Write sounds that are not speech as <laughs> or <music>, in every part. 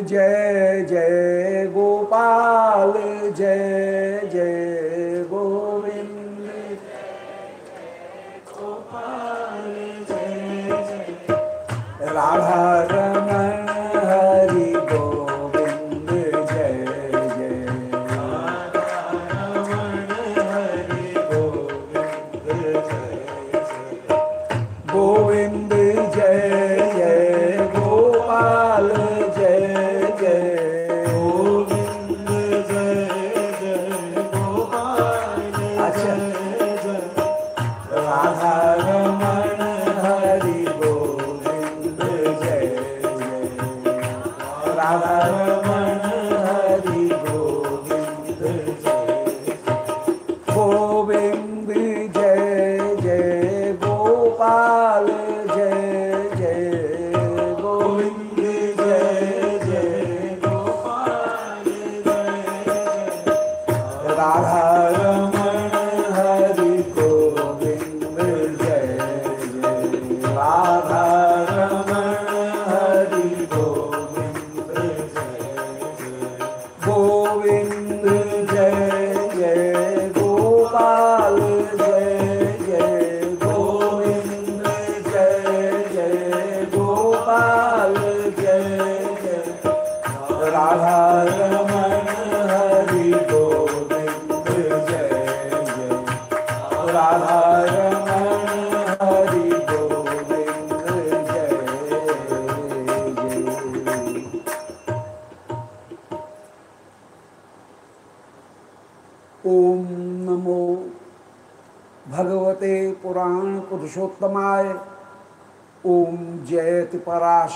जय जय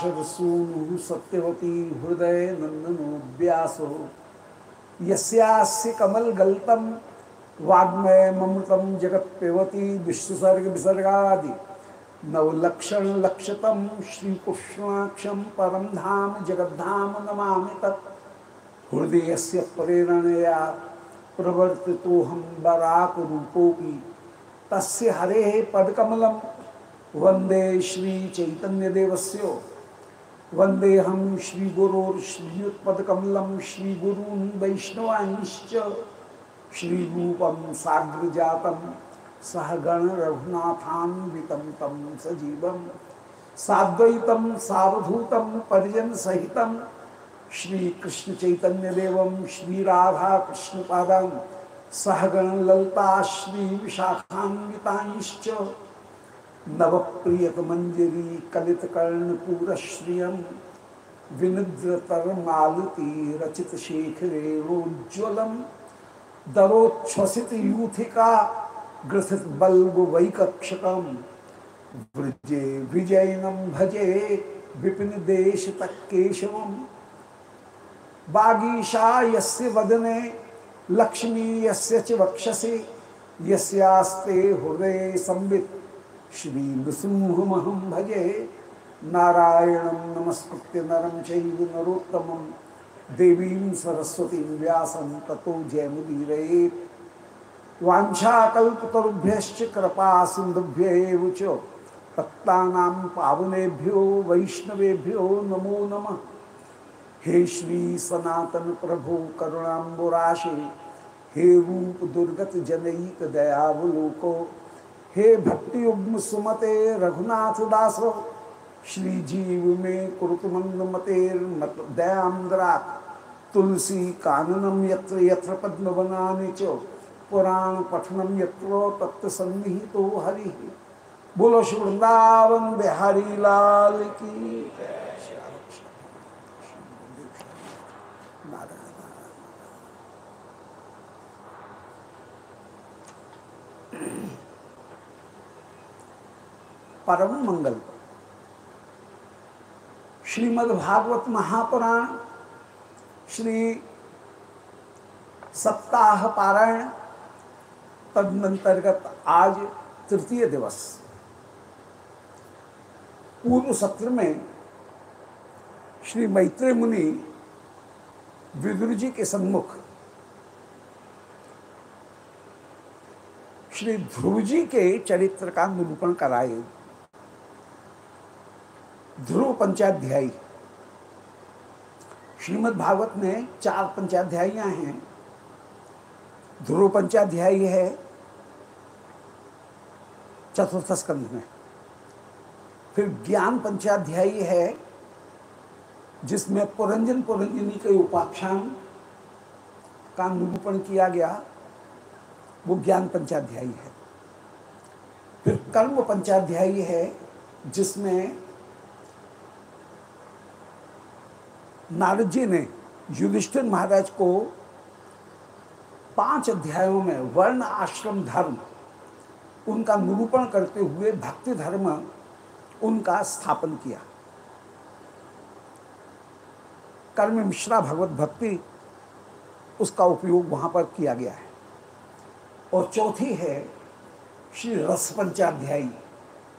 पराशर सूनु सत्यवती हृदय नंदनो व्यासो यस्यास्य कमल गल्तम वाग्मय ममृतम जगत विश्वसर्ग विसर्गादि। नवलक्षण लक्षतम श्री कृष्णाक्षम परम धाम जगद्धाम नमामि तत्। हृदय से प्रेरणया प्रवर्तितो हम बराक रूपोपी तस्य हरे पदकमलम वंदे श्री वंदे हम श्री गुरोर श्रीयुत्पदकमलम श्री गुरून् वैष्णवांश्च। श्री रूपम साग्र जातम सह गण रघुनाथान्वितम तम सजीवम साद्वैतम सावधूतम परिजन सहितम श्री कृष्ण चैतन्य श्री राधा कृष्ण पादम सहगण ललता श्री नवप्रियत मंजरी कलित कर्ण पूर श्रियम विनिद्रतर मालती रचित शेखरेणोज्वलम यूथिका ग्रथित बल्ब वैकक्षकम वृजे विजयनम भजे विपिन देश तक केशवम बागीशा यस्य वदने लक्ष्मी यस्य च वक्षसि यस्यास्ते हृदये संवित् श्री नृसिंहमहं भजे। नारायण नमस्कृत्य नरम चैव नरोत्तमं। देवीं सरस्वतीं व्यासं ततो जयमुदीरयेत् वाञ्छाकल्पतरुभ्यश्च कृपा सिन्धुभ्य एव पावनेभ्यो वैष्णवेभ्यो नमो नम। हे श्री सनातन प्रभु करुणाबुराशे हे रूप दुर्गत जनईक दयावलोको। हे भक्ति युग्म सुमते रघुनाथ दास, श्री जीव में कुरुत मंद मतेर मत दयांद्रा तुलसी काननम यत्र यत्र पद्म बनाने च, पुराण पठनम यत्र तत्व तो हरि। बोलो श्री वृंदावन बिहारी लाल की परम मंगल श्रीमद् भागवत महापुराण, श्री सप्ताह पारायण, तदनंतर्गत आज तृतीय दिवस। पूर्व सत्र में श्री मैत्री मुनि विदुर जी के सम्मुख श्री ध्रुव जी के चरित्र का निरूपण कराए। ध्रुव पंचाध्यायी। श्रीमद् भागवत में चार पंचाध्यायियाँ हैं। ध्रुव पंचाध्यायी है चतुर्थ स्कंध में। फिर ज्ञान पंचाध्यायी है, जिसमें पुरंजन पुरंजनी के उपाख्यान का निरूपण किया गया, वो ज्ञान पंचाध्यायी है। फिर कर्म पंचाध्यायी है, जिसमें नारद जी ने युधिष्ठिर महाराज को पाँच अध्यायों में वर्ण आश्रम धर्म, उनका निरूपण करते हुए भक्ति धर्म उनका स्थापन किया। कर्म मिश्रा भगवत भक्ति, उसका उपयोग वहाँ पर किया गया है। और चौथी है श्री रस पंचाध्यायी।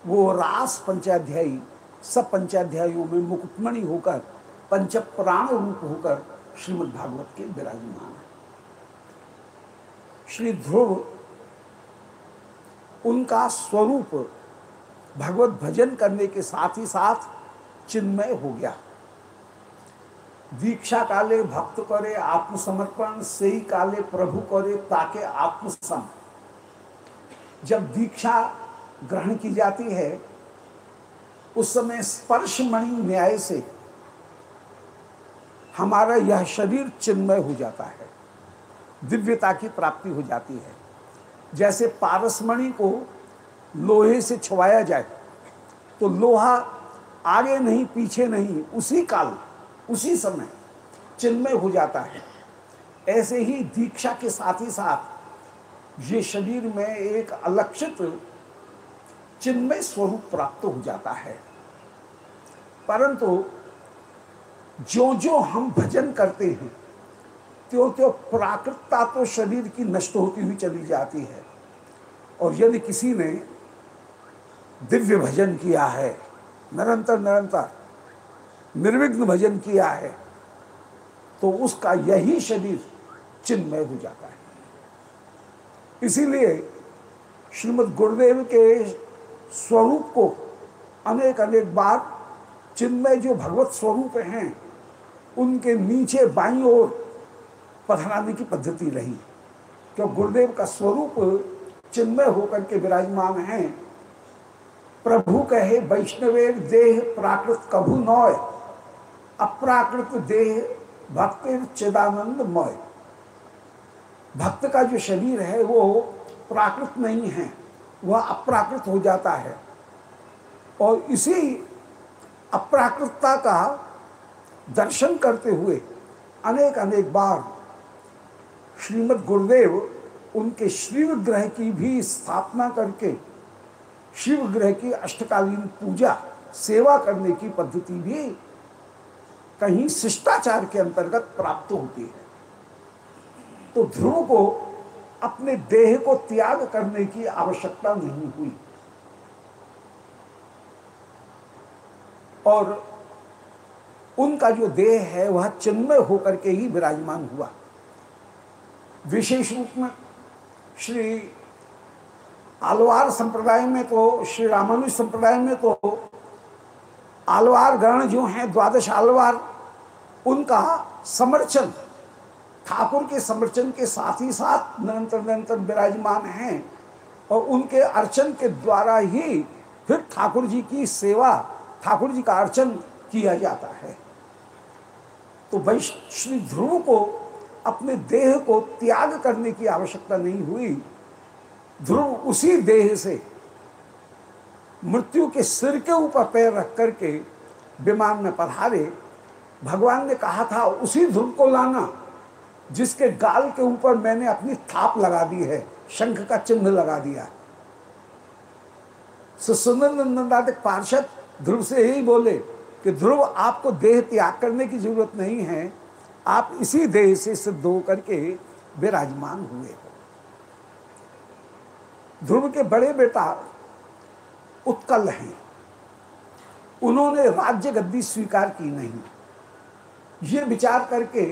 वो रास पंचाध्यायी, सब पंचाध्यायों में मुकुटमणि होकर पंच प्राण रूप होकर श्रीमद् भागवत के विराजमान है। श्री ध्रुव, उनका स्वरूप भगवत भजन करने के साथ ही साथ चिन्मय हो गया। दीक्षा काले भक्त करे आत्मसमर्पण से ही काले प्रभु करे ताके आत्मसम। जब दीक्षा ग्रहण की जाती है, उस समय स्पर्श मणि न्याय से हमारा यह शरीर चिन्मय हो जाता है, दिव्यता की प्राप्ति हो जाती है। जैसे पारसमणि को लोहे से छुवाया जाए तो लोहा आगे नहीं, पीछे नहीं, उसी काल, उसी समय चिन्मय हो जाता है। ऐसे ही दीक्षा के साथ ही साथ ये शरीर में एक अलक्षित चिन्मय स्वरूप प्राप्त हो जाता है। परंतु जो जो हम भजन करते हैं त्यो त्यो प्राकृतता तो शरीर की नष्ट होती हुई चली जाती है। और यदि किसी ने दिव्य भजन किया है, निरंतर निरंतर निर्विघ्न भजन किया है तो उसका यही शरीर चिन्मय हो जाता है। इसीलिए श्रीमद गुरुदेव के स्वरूप को अनेक अनेक बार चिन्मय जो भगवत स्वरूप हैं उनके नीचे बाई ओर पधराने की पद्धति रही। क्यों गुरुदेव का स्वरूप चिन्मय होकर के विराजमान है। प्रभु कहे, वैष्णवेर देह प्राकृत कभु नौय, अप्राकृत देह भक्ति चिदानंदमय। भक्त का जो शरीर है, वो प्राकृत नहीं है, वह अप्राकृत हो जाता है। और इसी अप्राकृतता का दर्शन करते हुए अनेक अनेक बार श्रीमद गुरुदेव उनके शिव ग्रह की भी स्थापना करके शिव ग्रह की अष्टकालीन पूजा, सेवा करने की पद्धति भी कहीं शिष्टाचार के अंतर्गत प्राप्त होती है। तो ध्रुव को अपने देह को त्याग करने की आवश्यकता नहीं हुई। और उनका जो देह है, वह चिन्मय होकर के ही विराजमान हुआ। विशेष रूप में श्री आलवार संप्रदाय में तो श्री रामानुज संप्रदाय में तो आलवार गण जो हैं, द्वादश आलवार, उनका समर्चन, ठाकुर के समर्चन के साथ ही साथ निरंतर निरंतर विराजमान हैं और उनके अर्चन के द्वारा ही फिर ठाकुर जी की सेवा, ठाकुर जी का अर्चन किया जाता है। तो वैश्व श्री ध्रुव को, अपने देह को त्याग करने की आवश्यकता नहीं हुई। ध्रुव उसी देह से मृत्यु के सिर के ऊपर पैर रख करके विमान में पधारे। भगवान ने कहा था, उसी ध्रुव को लाना, जिसके गाल के ऊपर मैंने अपनी थाप लगा दी है, शंख का चिन्ह लगा दिया। सुंदर नंदादिक पार्षद ध्रुव से यही बोले कि ध्रुव, आपको देह त्याग करने की ज़रूरत नहीं है। आप इसी देह से सिद्ध होकर के विराजमान हुए हो। ध्रुव के बड़े बेटा उत्कल हैं। उन्होंने राज्य गद्दी स्वीकार की नहीं। ये विचार करके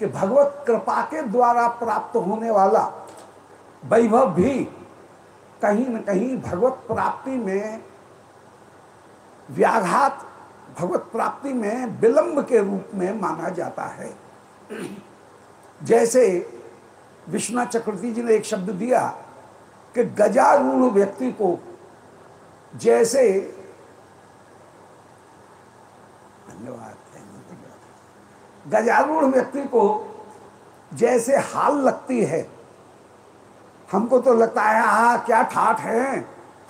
कि भगवत कृपा के द्वारा प्राप्त होने वाला वैभव भी कहीं न कहीं भगवत प्राप्ति में व्याघात भगवत प्राप्ति में विलंब के रूप में माना जाता है। जैसे विश्वनाथ चक्रवर्ती जी ने एक शब्द दिया कि गजारूढ़ व्यक्ति को जैसे धन्यवाद गजारूढ़ व्यक्ति को जैसे हाल लगती है, हमको तो लगता है हा क्या ठाठ है,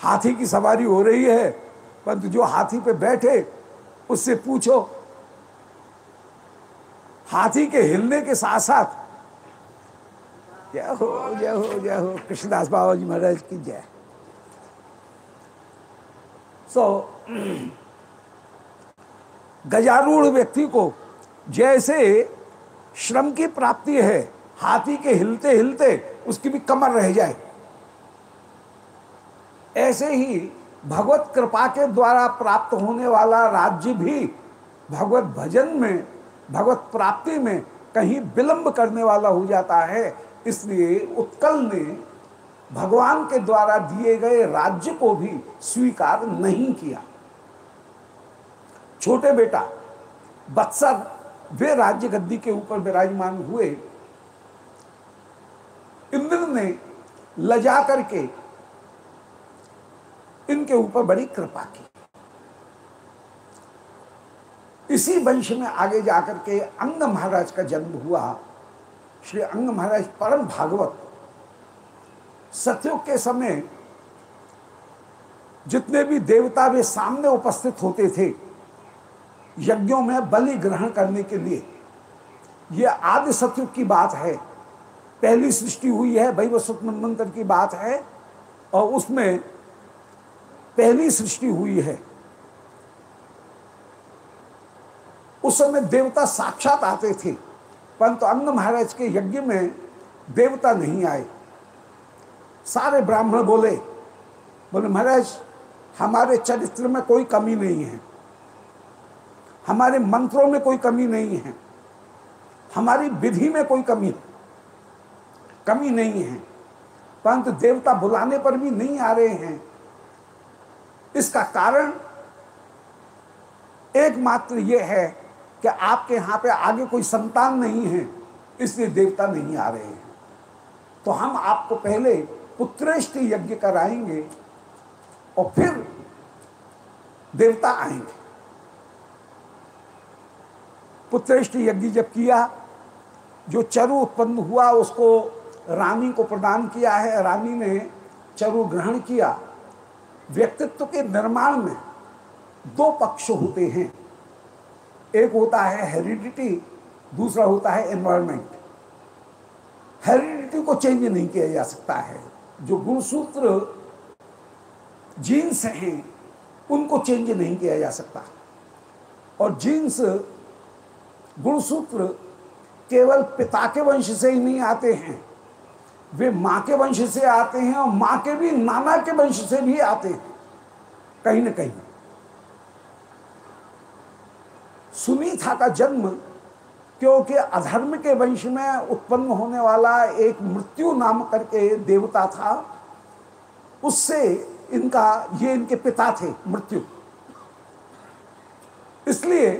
हाथी की सवारी हो रही है, परंतु जो हाथी पे बैठे उससे पूछो हाथी के हिलने के साथ साथ जय हो जय हो जय हो कृष्णदास बाबा जी महाराज की जय। सो so, गजारूढ़ व्यक्ति को जैसे श्रम की प्राप्ति है हाथी के हिलते हिलते उसकी भी कमर रह जाए। ऐसे ही भगवत कृपा के द्वारा प्राप्त होने वाला राज्य भी भगवत भजन में, भगवत प्राप्ति में कहीं विलंब करने वाला हो जाता है। इसलिए उत्कल ने भगवान के द्वारा दिए गए राज्य को भी स्वीकार नहीं किया। छोटे बेटा, बत्सर, वे राज्य गद्दी के ऊपर विराजमान हुए। इंद्र ने लजा करके इनके ऊपर बड़ी कृपा की। इसी वंश में आगे जाकर के अंग महाराज का जन्म हुआ। श्री अंग महाराज परम भागवत। सत्युग के समय जितने भी देवता वे सामने उपस्थित होते थे, यज्ञों में बलि ग्रहण करने के लिए। यह आदि सत्युग की बात है। पहली सृष्टि हुई है वैवस्वत मंत्र की बात है और उसमें पहली सृष्टि हुई है। उस समय देवता साक्षात आते थे, परंतु अंग महाराज के यज्ञ में देवता नहीं आए। सारे ब्राह्मण बोले बोले, महाराज, हमारे चरित्र में कोई कमी नहीं है। हमारे मंत्रों में कोई कमी नहीं है। हमारी विधि में कोई कमी कमी नहीं है। परंतु देवता बुलाने पर भी नहीं आ रहे हैं। इसका कारण एकमात्र यह है कि आपके यहाँ पे आगे कोई संतान नहीं है, इसलिए देवता नहीं आ रहे हैं। तो हम आपको पहले पुत्रेष्ट यज्ञ कराएँगे और फिर देवता आएँगे। पुत्रेष्ट यज्ञ जब किया, जो चरु उत्पन्न हुआ, उसको रानी को प्रदान किया है। रानी ने चरु ग्रहण किया। व्यक्तित्व के निर्माण में दो पक्ष होते हैं। एक होता है हेरिडिटी दूसरा होता है एनवायरमेंट हेरिडिटी को चेंज नहीं किया जा सकता है। जो गुणसूत्र जीन्स हैं, उनको चेंज नहीं किया जा सकता। और जीन्स गुणसूत्र केवल पिता के वंश से ही नहीं आते हैं। वे माँ के वंश से आते हैं और माँ के भी नाना के वंश से भी आते हैं। कहीं ना कहीं। सुनीता का जन्म क्योंकि अधर्म के वंश में उत्पन्न होने वाला एक मृत्यु नाम करके देवता था, उससे इनका, ये इनके पिता थे, मृत्यु। इसलिए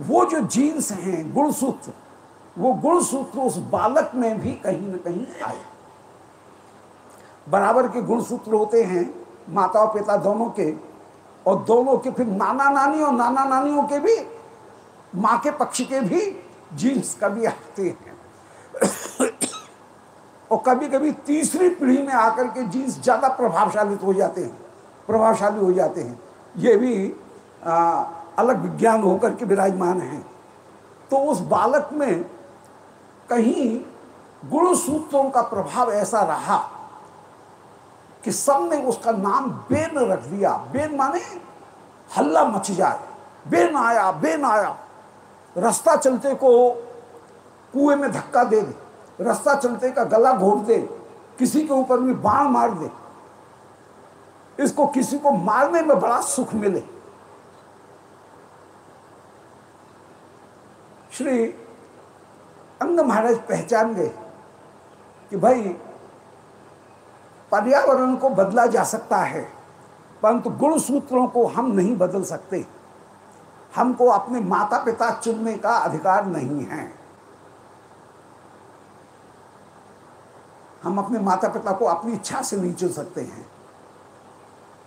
वो जो जीन्स हैं, गुणसूत्र वो गुणसूत्र उस बालक में भी कहीं ना कहीं आए। बराबर के गुण सूत्र होते हैं माता और पिता दोनों के और दोनों के फिर नाना नानी और नाना नानियों के भी माँ के पक्ष के भी जीन्स कभी आते हैं। और कभी कभी तीसरी पीढ़ी में आकर के जीन्स ज़्यादा प्रभावशाली हो जाते हैं प्रभावशाली हो जाते हैं। ये भी आ, अलग विज्ञान होकर के विराजमान हैं। तो उस बालक में कहीं गुण सूत्रों का प्रभाव ऐसा रहा कि सबने उसका नाम बेन रख दिया। बेन माने हल्ला मच जाए। बेन आया बेन आया। रास्ता चलते को कुएँ में धक्का दे दे। रास्ता चलते का गला घोट दे। किसी के ऊपर भी बाण मार दे। इसको किसी को मारने में बड़ा सुख मिले। श्री अंग महाराज पहचान गए कि भाई, पर्यावरण को बदला जा सकता है, परंतु गुण सूत्रों को हम नहीं बदल सकते। हमको अपने माता पिता चुनने का अधिकार नहीं है। हम अपने माता पिता को अपनी इच्छा से नहीं चुन सकते हैं।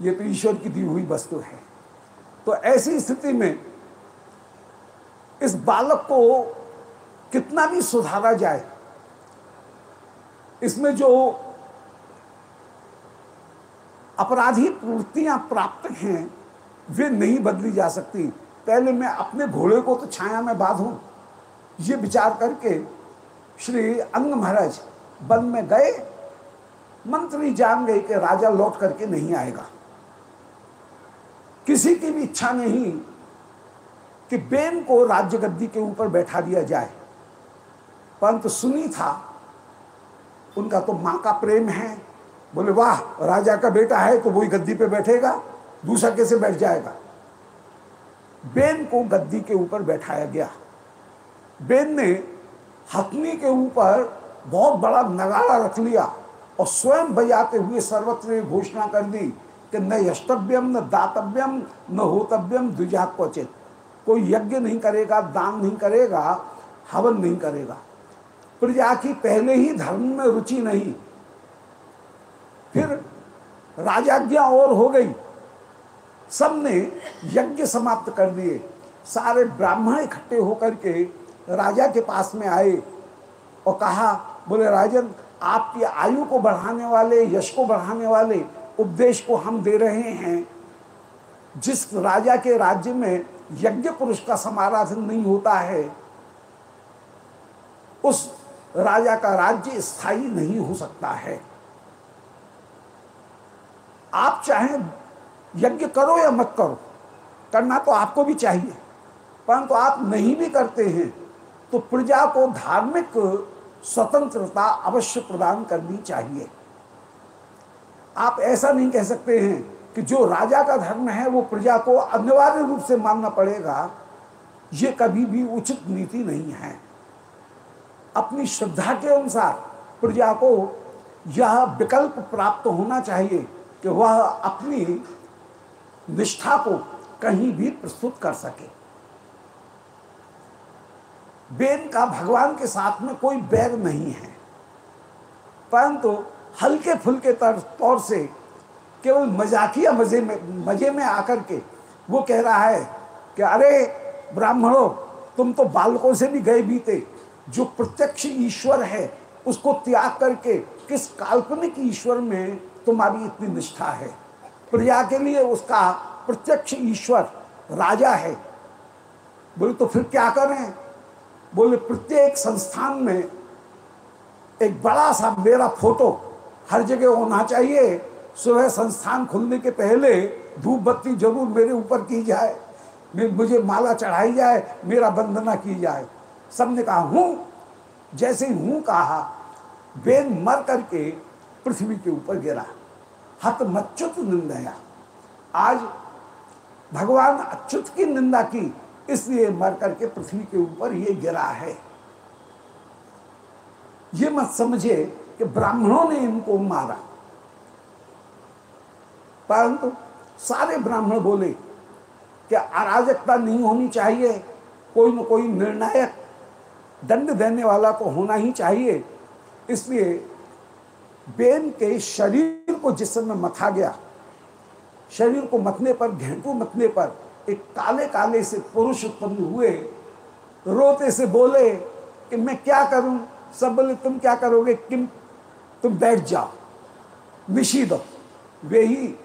ये तो ईश्वर की दी हुई वस्तु है। तो ऐसी स्थिति में इस बालक को कितना भी सुधारा जाए, इसमें जो अपराधी प्रवृत्तियाँ प्राप्त हैं, वे नहीं बदली जा सकती। पहले मैं अपने घोड़े को तो छाया में बांधूं। ये विचार करके श्री अंग महाराज वन में गए। मंत्री जान गए कि राजा लौट करके नहीं आएगा। किसी की भी इच्छा नहीं कि बेन को राज्य गद्दी के ऊपर बैठा दिया जाए। परंतु सुनी था। उनका तो माँ का प्रेम है। बोले, वाह, राजा का बेटा है तो वही गद्दी पे बैठेगा, दूसरा कैसे बैठ जाएगा? बेन को गद्दी के ऊपर बैठाया गया। बेन ने हथनी के ऊपर बहुत बड़ा नगाड़ा रख लिया और स्वयं बजाते हुए सर्वत्र घोषणा कर दी कि न यष्टव्यम, न दातव्यम, न होतव्यम द्विजा क्वचित। कोई यज्ञ नहीं करेगा, दान नहीं करेगा, हवन नहीं करेगा। प्रजा की पहले ही धर्म में रुचि नहीं। फिर राजाज्ञा और हो गई। सबने यज्ञ समाप्त कर दिए। सारे ब्राह्मण इकट्ठे होकर के राजा के पास में आए और कहा, बोले, राजन, आपकी आयु को बढ़ाने वाले, यश को बढ़ाने वाले उपदेश को हम दे रहे हैं। जिस राजा के राज्य में यज्ञ पुरुष का समाराधन नहीं होता है, उस राजा का राज्य स्थायी नहीं हो सकता है। आप चाहें यज्ञ करो या मत करो, करना तो आपको भी चाहिए, परंतु आप नहीं भी करते हैं तो प्रजा को धार्मिक स्वतंत्रता अवश्य प्रदान करनी चाहिए। आप ऐसा नहीं कह सकते हैं कि जो राजा का धर्म है, वो प्रजा को अनिवार्य रूप से मानना पड़ेगा। ये कभी भी उचित नीति नहीं है। अपनी श्रद्धा के अनुसार प्रजा को यह विकल्प प्राप्त होना चाहिए कि वह अपनी निष्ठा को कहीं भी प्रस्तुत कर सके। बेन का भगवान के साथ में कोई बैर नहीं है। परंतु हल्के फुल्के तौर से केवल मजाकिया मज़े में मज़े में आकर के वो कह रहा है कि, अरे ब्राह्मणों, तुम तो बालकों से भी गए बीते। जो प्रत्यक्ष ईश्वर है, उसको त्याग करके किस काल्पनिक ईश्वर में तुम्हारी इतनी निष्ठा है? प्रजा के लिए उसका प्रत्यक्ष ईश्वर राजा है। बोले तो फिर क्या करें? बोले, प्रत्येक संस्थान में एक बड़ा सा मेरा फ़ोटो हर जगह होना चाहिए। सुबह संस्थान खुलने के पहले धूप बत्ती ज़रूर मेरे ऊपर की जाए। मुझे माला चढ़ाई जाए, मेरा वंदना की जाए। सबने कहा, हूँ? जैसे ही हूँ कहा, बेन मर करके पृथ्वी के ऊपर गिरा। हत मच्युत निंदया। आज भगवान अच्युत की निंदा की, इसलिए मर करके पृथ्वी के ऊपर ये गिरा है। ये मत समझे कि ब्राह्मणों ने इनको मारा। परंतु सारे ब्राह्मण बोले कि अराजकता नहीं होनी चाहिए, कोई न कोई निर्णायक दंड देने वाला तो होना ही चाहिए। इसलिए बेन के शरीर को जिस समय मथा गया, शरीर को मतने पर, घेंटू मतने पर, एक काले काले से पुरुष उत्पन्न हुए, रोते से बोले कि मैं क्या करूँ? सब बोले, तुम क्या करोगे? किम, तुम बैठ जाओ निषिद वे ही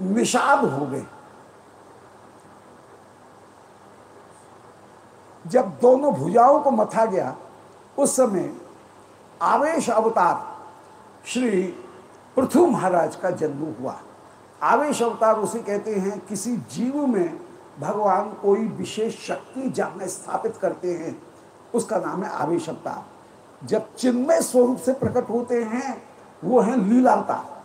निषाद हो गए। जब दोनों भुजाओं को मथा गया, उस समय आवेश अवतार श्री पृथु महाराज का जन्म हुआ। आवेश अवतार उसे कहते हैं, किसी जीव में भगवान कोई विशेष शक्ति जहाँ स्थापित करते हैं। उसका नाम है आवेश अवतार। जब चिन्मय स्वरूप से प्रकट होते हैं, वो है लीलावतार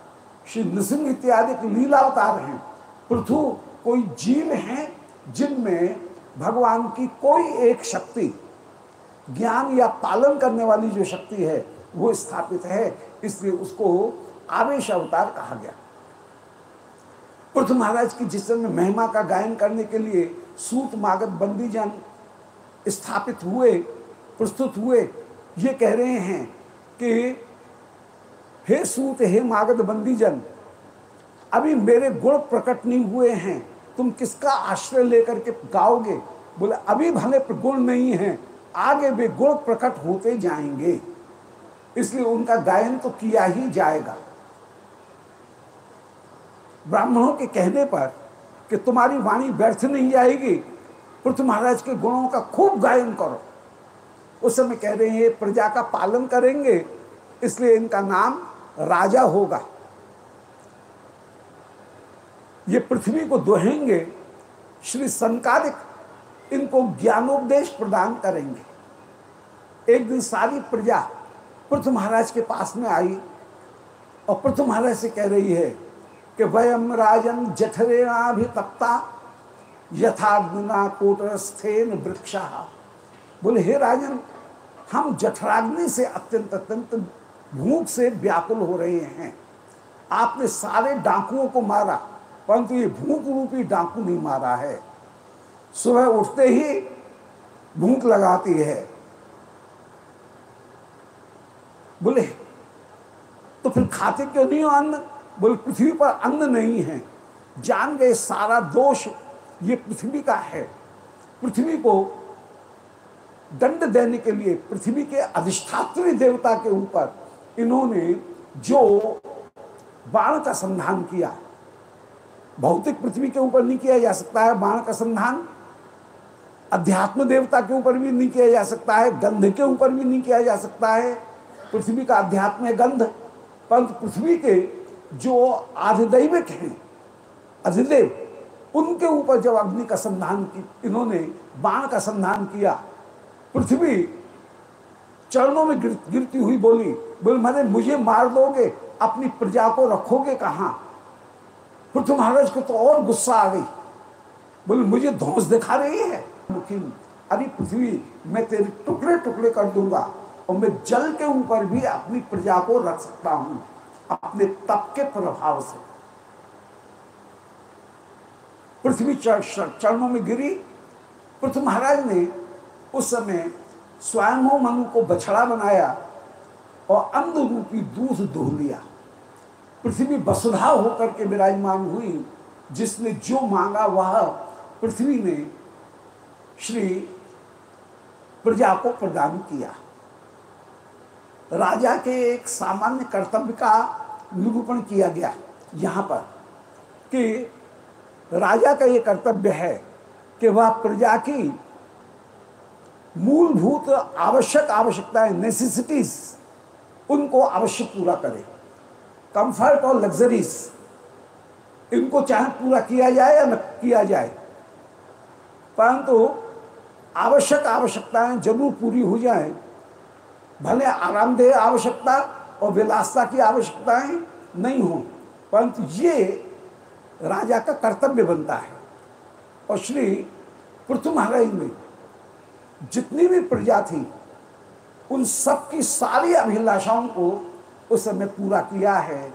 श्री नृसिंह इत्यादि लीलावतार हैं। पृथु कोई जीव हैं जिनमें भगवान की कोई एक शक्ति, ज्ञान या पालन करने वाली जो शक्ति है, वो स्थापित है। इसलिए उसको आवेश अवतार कहा गया। पृथ्वी महाराज की जिस समय महिमा का गायन करने के लिए सूत मागत बंदी जन स्थापित हुए, प्रस्तुत हुए, ये कह रहे हैं कि, हे सूत, हे मागध बंदी जन, अभी मेरे गुण प्रकट नहीं हुए हैं। तुम किसका आश्रय लेकर के गाओगे? बोले, अभी भले गुण नहीं है, आगे वे गुण प्रकट होते जाएँगे। इसलिए उनका गायन तो किया ही जाएगा। ब्राह्मणों के कहने पर कि तुम्हारी वाणी व्यर्थ नहीं जाएगी, पृथ्वी महाराज के गुणों का खूब गायन करो। उस समय कह रहे हैं प्रजा का पालन करेंगे, इसलिए इनका नाम राजा होगा। ये पृथ्वी को दोहेंगे, श्री संकालिक इनको ज्ञानोपदेश प्रदान करेंगे। एक दिन सारी प्रजा पृथ्वी महाराज के पास में आई और पृथ्वी महाराज से कह रही है कि वयम राजन जठरेणा भी तप्ता यथाग्ना कोटरस्थेन वृक्षा। बोले, हे राजन, हम जठराग्नि से अत्यंत अत्यंत भूख से व्याकुल हो रहे हैं। आपने सारे डाकुओं को मारा परंतु ये भूख रूपी डाकू नहीं मारा है। सुबह उठते ही भूख लगाती है। बोले तो फिर खाते क्यों नहीं हो अन्न? बोले, पृथ्वी पर अन्न नहीं है। जान गए सारा दोष ये पृथ्वी का है। पृथ्वी को दंड देने के लिए, पृथ्वी के अधिष्ठात्री देवता के ऊपर इन्होंने जो बाण का संधान किया भौतिक पृथ्वी के ऊपर नहीं किया जा सकता है बाण का संधान अध्यात्म देवता के ऊपर भी नहीं किया जा सकता है गंध के ऊपर भी नहीं किया जा सकता है। पृथ्वी का अध्यात्म है गंध परंतु पृथ्वी के जो आधिदैविक हैं अधिदेव उनके ऊपर जब अग्नि का संधान की इन्होंने बाण का संधान किया पृथ्वी चरणों में गिर, गिरती हुई बोली बोले मैंने मुझे मार दोगे अपनी प्रजा को रखोगे कहाँ? पृथ्वी महाराज को तो और गुस्सा आ गई। बोले, मुझे ध्वंस दिखा रही है। लेकिन अरे पृथ्वी, मैं तेरे टुकड़े टुकड़े कर दूँगा और मैं जल के ऊपर भी अपनी प्रजा को रख सकता हूँ, अपने तप के प्रभाव से। पृथ्वी चरणों में गिरी। पृथ्वी महाराज ने उस समय स्वयं मनु को बछड़ा बनाया और अंध रूपी दूध दोह लिया। पृथ्वी वसुधा होकर के विराजमान हुई, जिसने जो मांगा वह पृथ्वी ने श्री प्रजा को प्रदान किया। राजा के एक सामान्य कर्तव्य का निरूपण किया गया यहाँ पर कि राजा का ये कर्तव्य है कि वह प्रजा की मूलभूत आवश्यक आवश्यकताएँ नेसेसिटीज उनको अवश्य पूरा करे। कंफर्ट और लग्जरीज। इनको चाहे पूरा किया जाए या न किया जाए। परंतु आवश्यक आवश्यकताएँ ज़रूर पूरी हो जाए। भले आरामदेह आवश्यकता और विलासता की आवश्यकताएँ नहीं हो, परंतु ये राजा का कर्तव्य बनता है। और श्री पृथ्वी महाराज में जितनी भी प्रजा थी, उन सब की सारी अभिलाषाओं को उस समय पूरा किया है।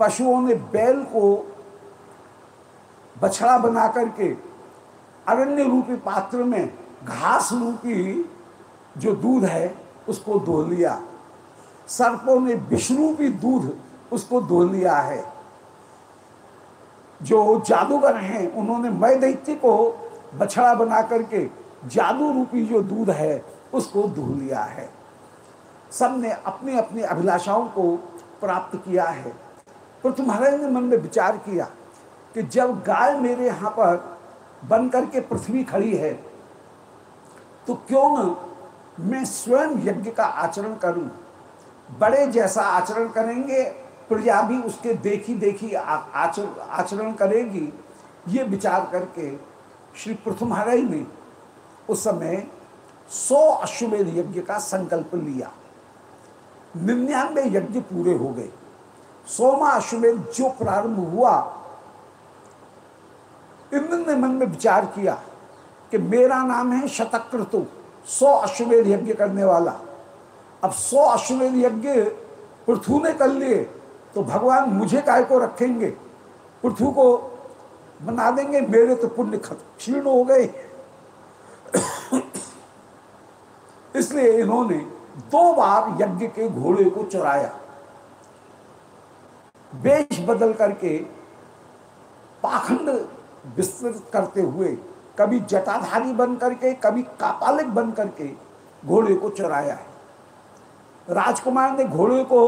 पशुओं ने बैल को बछड़ा बना करके अरण्य रूपी पात्र में घास रूपी जो दूध है, उसको धो लिया। सर्पों ने विष्णुपी दूध उसको धो लिया है। जो जादूगर हैं, उन्होंने मय दैत्य को बछड़ा बना करके जादू रूपी जो दूध है, उसको धो लिया है। सबने अपनी अपनी अभिलाषाओं को प्राप्त किया है। पृथ्वी महाराज ने मन में विचार किया कि जब गाय मेरे यहाँ पर बन करके पृथ्वी खड़ी है तो क्यों न मैं स्वयं यज्ञ का आचरण करूँ? बड़े जैसा आचरण करेंगे, प्रजा भी उसके देखी देखी आचरण आचरण करेगी। ये विचार करके श्री पृथ्वी ने उस समय सौ अश्वमेध यज्ञ का संकल्प लिया। निन्यानवे यज्ञ पूरे हो गए। सोमा अश्वमेध जो प्रारंभ हुआ इंद्र ने मन में विचार किया कि मेरा नाम है शतक्रतु, सौ अश्वमेध यज्ञ करने वाला। अब सौ अश्वमेध यज्ञ पृथु ने कर लिए तो भगवान मुझे काय को रखेंगे? पृथ्वी को बना देंगे, मेरे तो पुण्य क्षीण हो गए। <coughs> इसलिए इन्होंने दो बार यज्ञ के घोड़े को चुराया। वेश बदल करके पाखंड विस्तृत करते हुए कभी जटाधारी बन करके, कभी कापालिक बन करके घोड़े को चुराया है। राजकुमार ने घोड़े को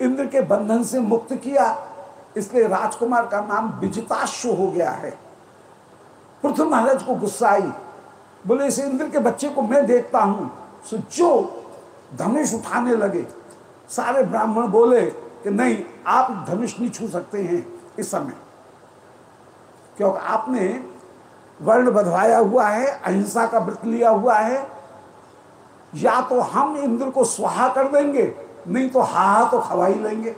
इंद्र के बंधन से मुक्त किया। इसलिए राजकुमार का नाम विजिताश्व हो गया है। पृथ्वी महाराज को गुस्सा आई। बोले, इस इंद्र के बच्चे को मैं देखता हूँ। सो जो धनुष उठाने लगे। सारे ब्राह्मण बोले कि नहीं, आप धनुष नहीं छू सकते हैं इस समय। क्योंकि आपने वर्ण बधवाया हुआ है, अहिंसा का व्रत लिया हुआ है, या तो हम इंद्र को स्वाहा कर देंगे, नहीं तो हाहा तो खवाई लेंगे।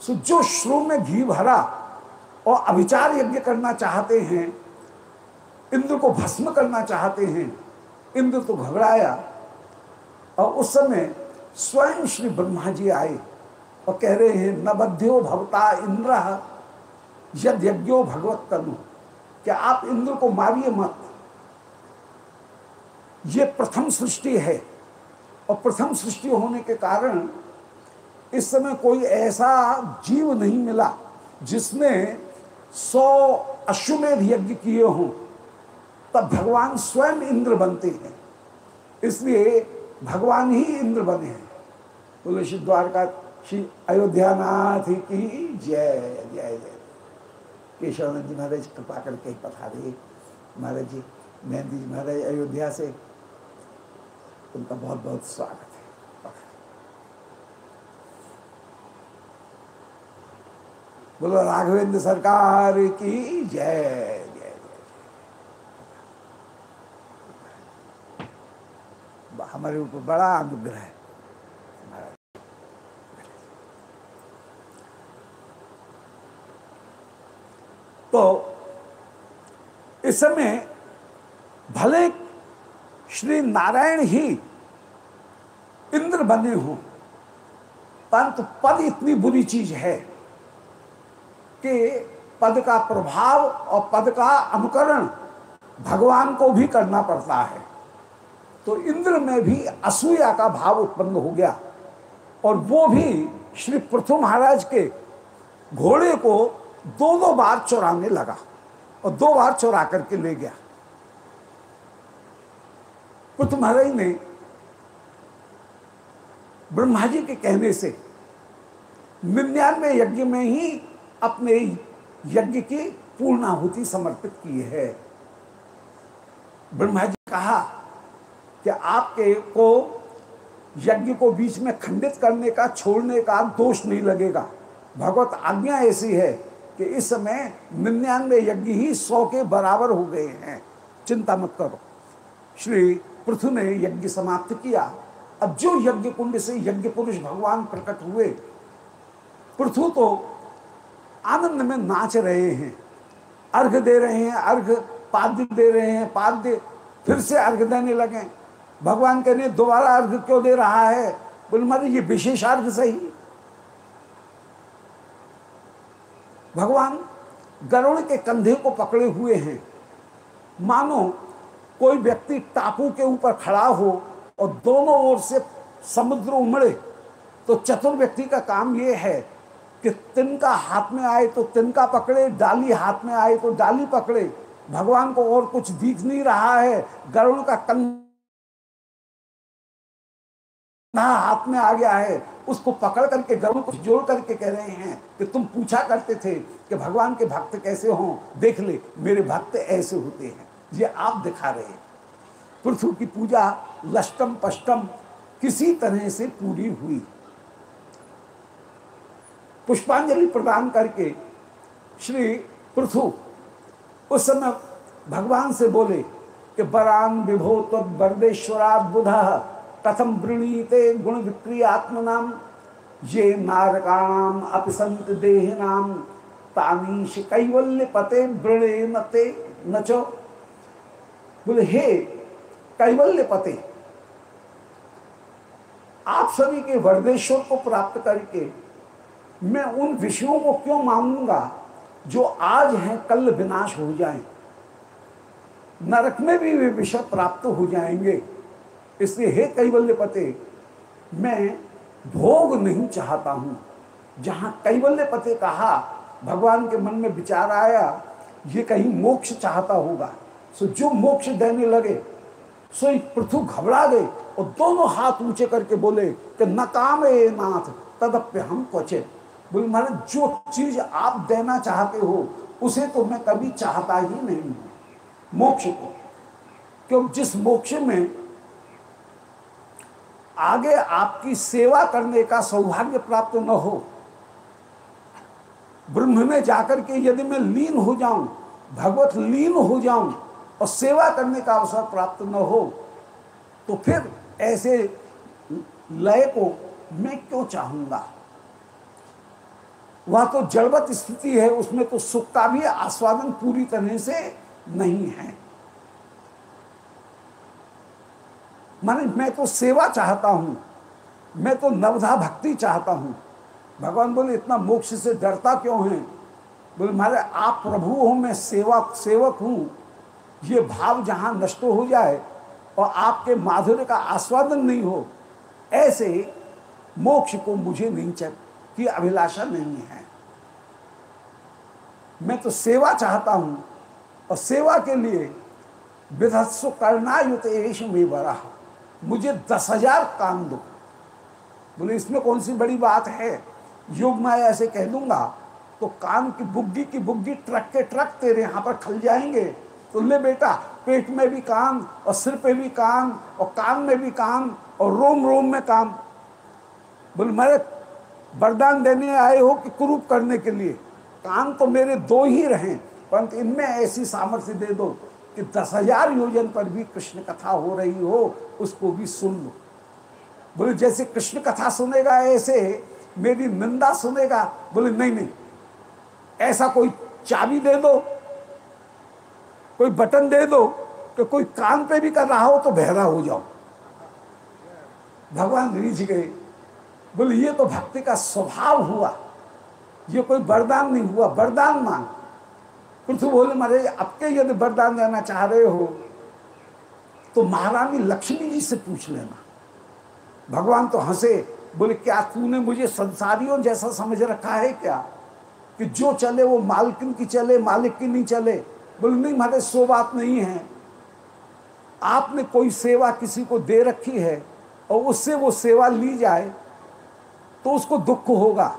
सो जो श्रो में घी भरा और अभिचार यज्ञ करना चाहते हैं, इंद्र को भस्म करना चाहते हैं, इंद्र तो घबराया। और उस समय स्वयं श्री ब्रह्मा जी आए और कह रहे हैं न बध्यो भवता इंद्र यद यज्ञो भगवत तनु। क्या आप इंद्र को मारिए मत। ये प्रथम सृष्टि है और प्रथम सृष्टि होने के कारण इस समय कोई ऐसा जीव नहीं मिला जिसने सौ अश्वमेध यज्ञ किए हों। तब भगवान स्वयं इंद्र बनते हैं। इसलिए भगवान ही इंद्र बने हैं। बोले, श्री द्वारका श्री अयोध्यानाथ की जय जय जय। केशवानंद जी महाराज, कृपा करके पधारे महाराज जी मेहंदी जी महाराज, अयोध्या से उनका बहुत बहुत स्वागत है। बोलो, राघवेंद्र सरकार की जय जय जय हमारे ऊपर बड़ा अनुग्रह है। तो इस समय भले श्री नारायण ही इंद्र बने हों, परंतु पद इतनी बुरी चीज़ है कि पद का प्रभाव और पद का अनुकरण भगवान को भी करना पड़ता है। तो इंद्र में भी असूया का भाव उत्पन्न हो गया। और वो भी श्री पृथ्वी महाराज के घोड़े को दो दो बार चुराने लगा और दो बार चुरा करके ले गया। पृथ्वी महाराज ने ब्रह्मा जी के कहने से निन्यानवे यज्ञ में ही अपने यज्ञ की पूर्णाहुति समर्पित की है। ब्रह्मा जी कहा कि आपके को यज्ञ को बीच में खंडित करने का, छोड़ने का दोष नहीं लगेगा। भगवत आज्ञा ऐसी है कि इस समय निन्यानवे यज्ञ ही सौ के बराबर हो गए हैं। चिंता मत करो। श्री पृथु ने यज्ञ समाप्त किया। अब जो यज्ञ कुंड से यज्ञ पुरुष भगवान प्रकट हुए, पृथु तो आनंद में नाच रहे हैं। अर्घ दे रहे हैं, अर्घ पाद्य दे रहे हैं, पाद्य फिर से अर्घ देने लगे। भगवान कहने, दोबारा अर्घ क्यों दे रहा है? बोले मारे ये विशेष अर्घ सही भगवान गरुड़ के कंधे को पकड़े हुए हैं। मानो कोई व्यक्ति टापू के ऊपर खड़ा हो और दोनों ओर से समुद्र उमड़े तो चतुर व्यक्ति का काम यह है कि तिनका हाथ में आए तो तिनका पकड़े, डाली हाथ में आए तो डाली पकड़े। भगवान को और कुछ दिख नहीं रहा है। गरुड़ का कंधा हाथ में आ गया है। उसको पकड़ करके गरुड़ को जोड़ करके कह रहे हैं कि तुम पूछा करते थे कि भगवान के भक्त कैसे हों। देख ले, मेरे भक्त ऐसे होते हैं। ये आप दिखा रहे हैं। पृथ्वी की पूजा लष्टम पष्टम किसी तरह से पूरी हुई। पुष्पांजलि प्रदान करके श्री पृथु उस समय भगवान से बोले कि बरान विभो तदर्देश्वरा बुधा कथम वृणीते गुण विक्रिय आत्मनाम ये नारकाणाम अपसंत देह नाम तानीश कैवल्य पते वृणे नते नचो बोले, हे कैवल्य पते आप सभी के वर्देश्वर को प्राप्त करके मैं उन विषयों को क्यों मांगूँगा, जो आज हैं कल विनाश हो जाएँ? नरक में भी वे विषय प्राप्त हो जाएँगे। इसलिए हे कैवल्य पते, मैं भोग नहीं चाहता हूँ। जहाँ कैवल्य पते कहा, भगवान के मन में विचार आया, ये कहीं मोक्ष चाहता होगा। सो जो मोक्ष देने लगे, सो पृथु घबरा गए और दोनों हाथ ऊँचे करके बोले कि न काम है नाथ, तदप्य हम क्वचे बोले, महाराज, जो चीज़ आप देना चाहते हो, उसे तो मैं कभी चाहता ही नहीं हूँ, मोक्ष को। क्यों? जिस मोक्ष में आगे आपकी सेवा करने का सौभाग्य प्राप्त न हो, ब्रह्म में जाकर के यदि मैं लीन हो जाऊँ, भगवत लीन हो जाऊँ और सेवा करने का अवसर प्राप्त न हो तो फिर ऐसे लय को मैं क्यों चाहूँगा? वह तो जड़वत स्थिति है, उसमें तो सुख का भी आस्वादन पूरी तरह से नहीं है। माने मैं तो सेवा चाहता हूँ। मैं तो नवधा भक्ति चाहता हूँ। भगवान बोले, इतना मोक्ष से डरता क्यों है? बोले, मारे, आप प्रभु हो, मैं सेवा, सेवक हूँ। ये भाव जहाँ नष्ट हो जाए और आपके माधुर्य का आस्वादन नहीं हो, ऐसे मोक्ष को मुझे नहीं चाहिए की अभिलाषा नहीं है। मैं तो सेवा चाहता हूँ और सेवा के लिए विधत्सु करनायुत एश में बड़ा मुझे दस हज़ार काम दो। बोले, इसमें कौन सी बड़ी बात है? योग मैं ऐसे कह दूँगा तो कान की बुग्गी की बुग्गी ट्रक के ट्रक तेरे यहाँ पर खल जाएँगे। तो ले बेटा, पेट में भी कान और सिर पे भी कान और कान में भी कान और रोम रोम में काम। बोले मेरे वरदान देने आए हो कि कुरूप करने के लिए। कान तो मेरे दो ही रहे, परंतु इनमें ऐसी सामर्थ्य दे दो। कि दस हज़ार योजन पर भी कृष्ण कथा हो रही हो, उसको भी सुन लो। बोले, जैसे कृष्ण कथा सुनेगा, ऐसे मेरी निंदा सुनेगा। बोले, नहीं नहीं, ऐसा कोई चाबी दे दो, कोई बटन दे दो कि कोई कान पे भी कर रहा हो तो बहरा हो जाओ। भगवान रीझ गए। बोले, ये तो भक्ति का स्वभाव हुआ। ये कोई वरदान नहीं हुआ, वरदान मांग। पृथ्वी बोले महाराज आपके यदि वरदान देना चाह रहे हो तो महारानी लक्ष्मी जी से पूछ लेना। भगवान तो हंसे, बोले, क्या तूने मुझे संसारियों जैसा समझ रखा है क्या? कि जो चले वो मालकिन की चले, मालिक की नहीं चले? बोले, नहीं महाराज सो बात नहीं है। आपने कोई सेवा किसी को दे रखी है, और उससे वो सेवा ली जाए तो उसको दुख होगा।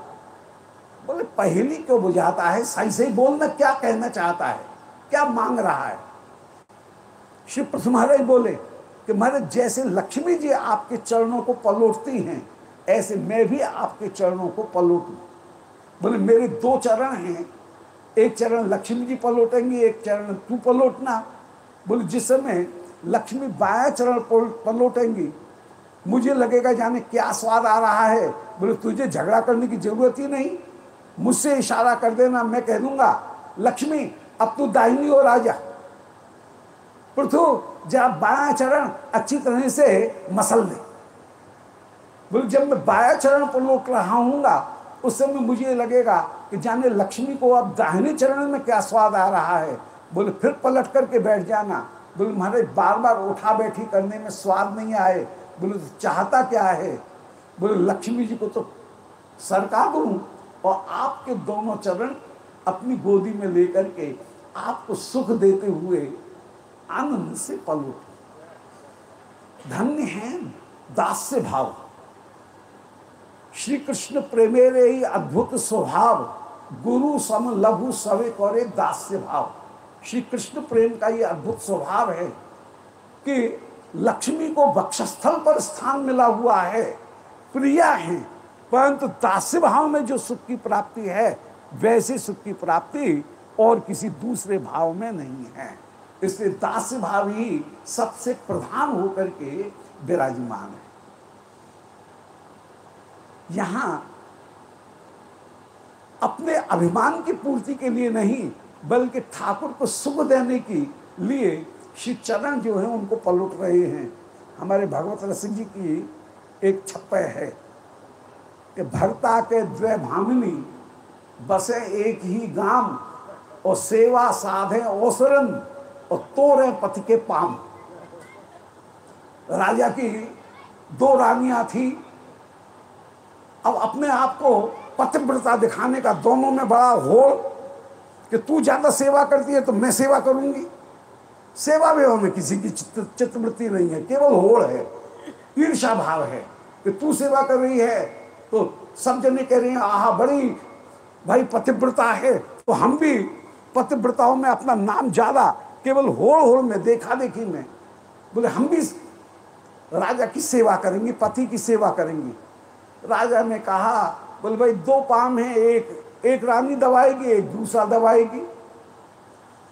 बोले, पहली क्यों बुझाता है? सही सही बोलना क्या कहना चाहता है? क्या मांग रहा है? श्री प्रथम बोले कि, महाराज, जैसे लक्ष्मी जी आपके चरणों को पलोटती हैं, ऐसे मैं भी आपके चरणों को पलोटू। बोले, मेरे दो चरण हैं। एक चरण लक्ष्मी जी पलोटेंगी, एक चरण तू पलोटना। बोले, जिस समय लक्ष्मी बाया चरण पलोटेंगी, मुझे लगेगा जाने क्या स्वाद आ रहा है। बोले, तुझे झगड़ा करने की ज़रूरत ही नहीं। मुझसे इशारा कर देना, मैं कह दूँगा, लक्ष्मी, अब तू दाहिनी ओर आ जा। पृथु जब बाया चरण अच्छी तरह से मसल बोले, जब मैं बाया चरण पर लोट रहा हूँगा, उस समय मुझे लगेगा कि जाने लक्ष्मी को अब दाहिने चरण में क्या स्वाद आ रहा है। बोले, फिर पलट करके बैठ जाना। बोले, महाराज बार बार उठा बैठी करने में स्वाद नहीं आए। बोले तो चाहता क्या है? बोले, लक्ष्मी जी को तो सरका दूँ और आपके दोनों चरण अपनी गोदी में लेकर के आपको सुख देते हुए आनंद से पलो धन्य है दास्य भाव। श्री कृष्ण प्रेमेरे ही अद्भुत स्वभाव। गुरु सम लघु सवे करे दास्य भाव। श्री कृष्ण प्रेम का ये अद्भुत स्वभाव है कि लक्ष्मी को वक्षस्थल पर स्थान मिला हुआ है। प्रिया है। परंतु दास्य भाव में जो सुख की प्राप्ति है, वैसे सुख की प्राप्ति और किसी दूसरे भाव में नहीं है। इसलिए दास्य भाव ही सबसे प्रधान होकर के विराजमान है। यहाँ अपने अभिमान की पूर्ति के लिए नहीं, बल्कि ठाकुर को सुख देने के लिए श्री चरण जो है, उनको पलट रहे हैं। हमारे भगवत रसिक जी की एक छप्पय है। कि भरता के द्वे भामिनी बसे एक ही गाँव और सेवा साधे ओसरन, और तोरे पति के पाम। राजा की दो रानियाँ थी। अब अपने आप को पतिव्रता दिखाने का दोनों में बड़ा होड़ कि तू ज़्यादा सेवा करती है तो मैं सेवा करूँगी। सेवा में में किसी की चित्रवृत्ति नहीं है, केवल होड़ है ईर्षा भाव है कि तू सेवा कर रही है तो सब जने कह रहे हैं, आहा, बड़ी, भाई, पतिव्रता है। तो हम भी पतिव्रताओं में अपना नाम ज़्यादा, केवल होड़ होड़ में देखा देखी में। बोले, हम भी राजा की सेवा करेंगे, पति की सेवा करेंगे। राजा ने कहा, बोले, भाई, दो पाम है, एक एक रानी दबाएगी, एक दूसरा दबाएगी।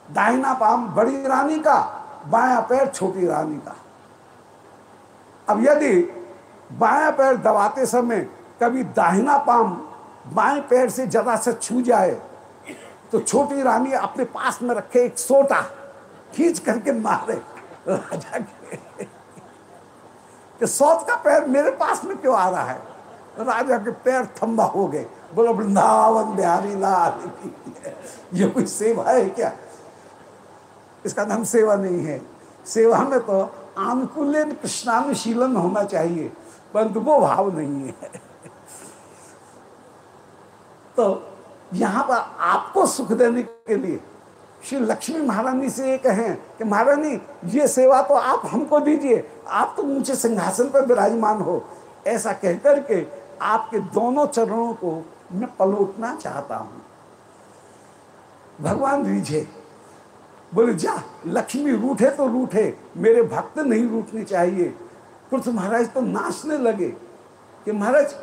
दाहिना पाम बड़ी रानी का, बाया पैर छोटी रानी का। अब यदि बाया पैर दबाते समय कभी दाहिना पाम बाएँ पैर से जरा से छू जाए तो छोटी रानी अपने पास में रखे एक सोटा खींच करके मारे राजा के। कि सौत का पैर मेरे पास में क्यों आ रहा है? राजा के पैर थम्बा हो गए। बोलो, वृंदावन बिहारी लाल, ये कोई सेवा है क्या? इसका नाम सेवा नहीं है। सेवा में तो आनुकूल्यन कृष्णानुशीलन होना चाहिए, परंतु वो भाव नहीं है। तो यहाँ पर आपको सुख देने के लिए श्री लक्ष्मी महारानी से ये कहें कि महारानी, ये सेवा तो आप हमको दीजिए। आप तो ऊँचे सिंहासन पर विराजमान हो। ऐसा कहकर के आपके दोनों चरणों को मैं पलोटना चाहता हूँ। भगवान रीझे बोले, जा, लक्ष्मी रूठे तो रूठे, मेरे भक्त नहीं रूठने चाहिए। पृथ्वी महाराज तो नाचने लगे कि, महाराज,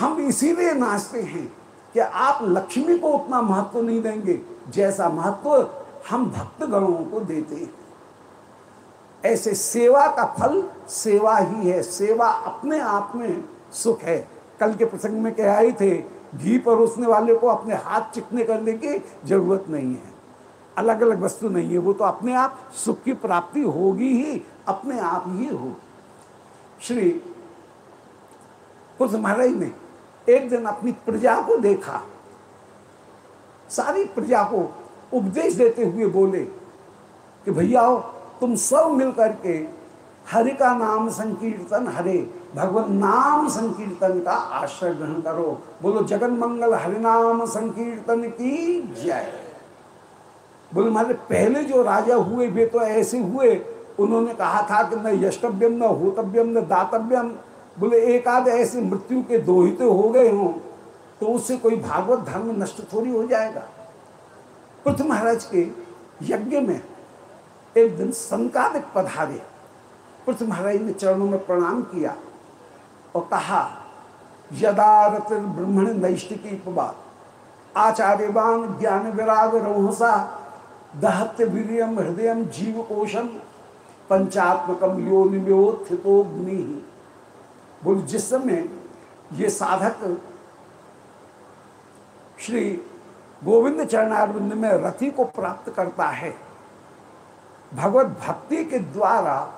हम इसीलिए नाचते हैं कि आप लक्ष्मी को उतना महत्व नहीं देंगे, जैसा महत्व हम भक्त गणों को देते हैं। ऐसे सेवा का फल, सेवा ही है, सेवा अपने आप में सुख है। कल के प्रसंग में कह आए थे, घी परोसने वाले को अपने हाथ चिकने करने की ज़रूरत नहीं है। अलग अलग वस्तु नहीं है, वो तो अपने आप सुख की प्राप्ति होगी ही, अपने आप ही हो श्री पुरुष महाराज ने एक दिन अपनी प्रजा को देखा। सारी प्रजा को उपदेश देते हुए बोले कि भैया, तुम सब मिलकर के हरि का नाम संकीर्तन हरे, भगवान नाम संकीर्तन का आश्रय ग्रहण करो। बोलो जगन मंगल हरिनाम संकीर्तन की जय। बोले मारे पहले जो राजा हुए, वे तो ऐसे हुए। उन्होंने कहा था कि न यष्टव्यम न होतव्यम न दातव्यम। बोले, एक आध ऐसे मृत्यु के दोहित हो गए हों तो उससे कोई भागवत धर्म नष्ट थोड़ी हो जाएगा। पृथ्वी महाराज के यज्ञ में एक दिन संकादिक पधारे। पृथ्वी महाराज ने चरणों में प्रणाम किया और कहा, यदा रतिर ब्रह्मण नैष्टिकी प्रभात आचार्यवान ज्ञान विराग रोहसा दहत्य वीरियम हृदय जीव कोशम पंचात्मकम योनिम्योत्थितोग्नि बोल, जिस समय ये साधक श्री गोविंद चरणारविंद में रति को प्राप्त करता है, भगवत भक्ति के द्वारा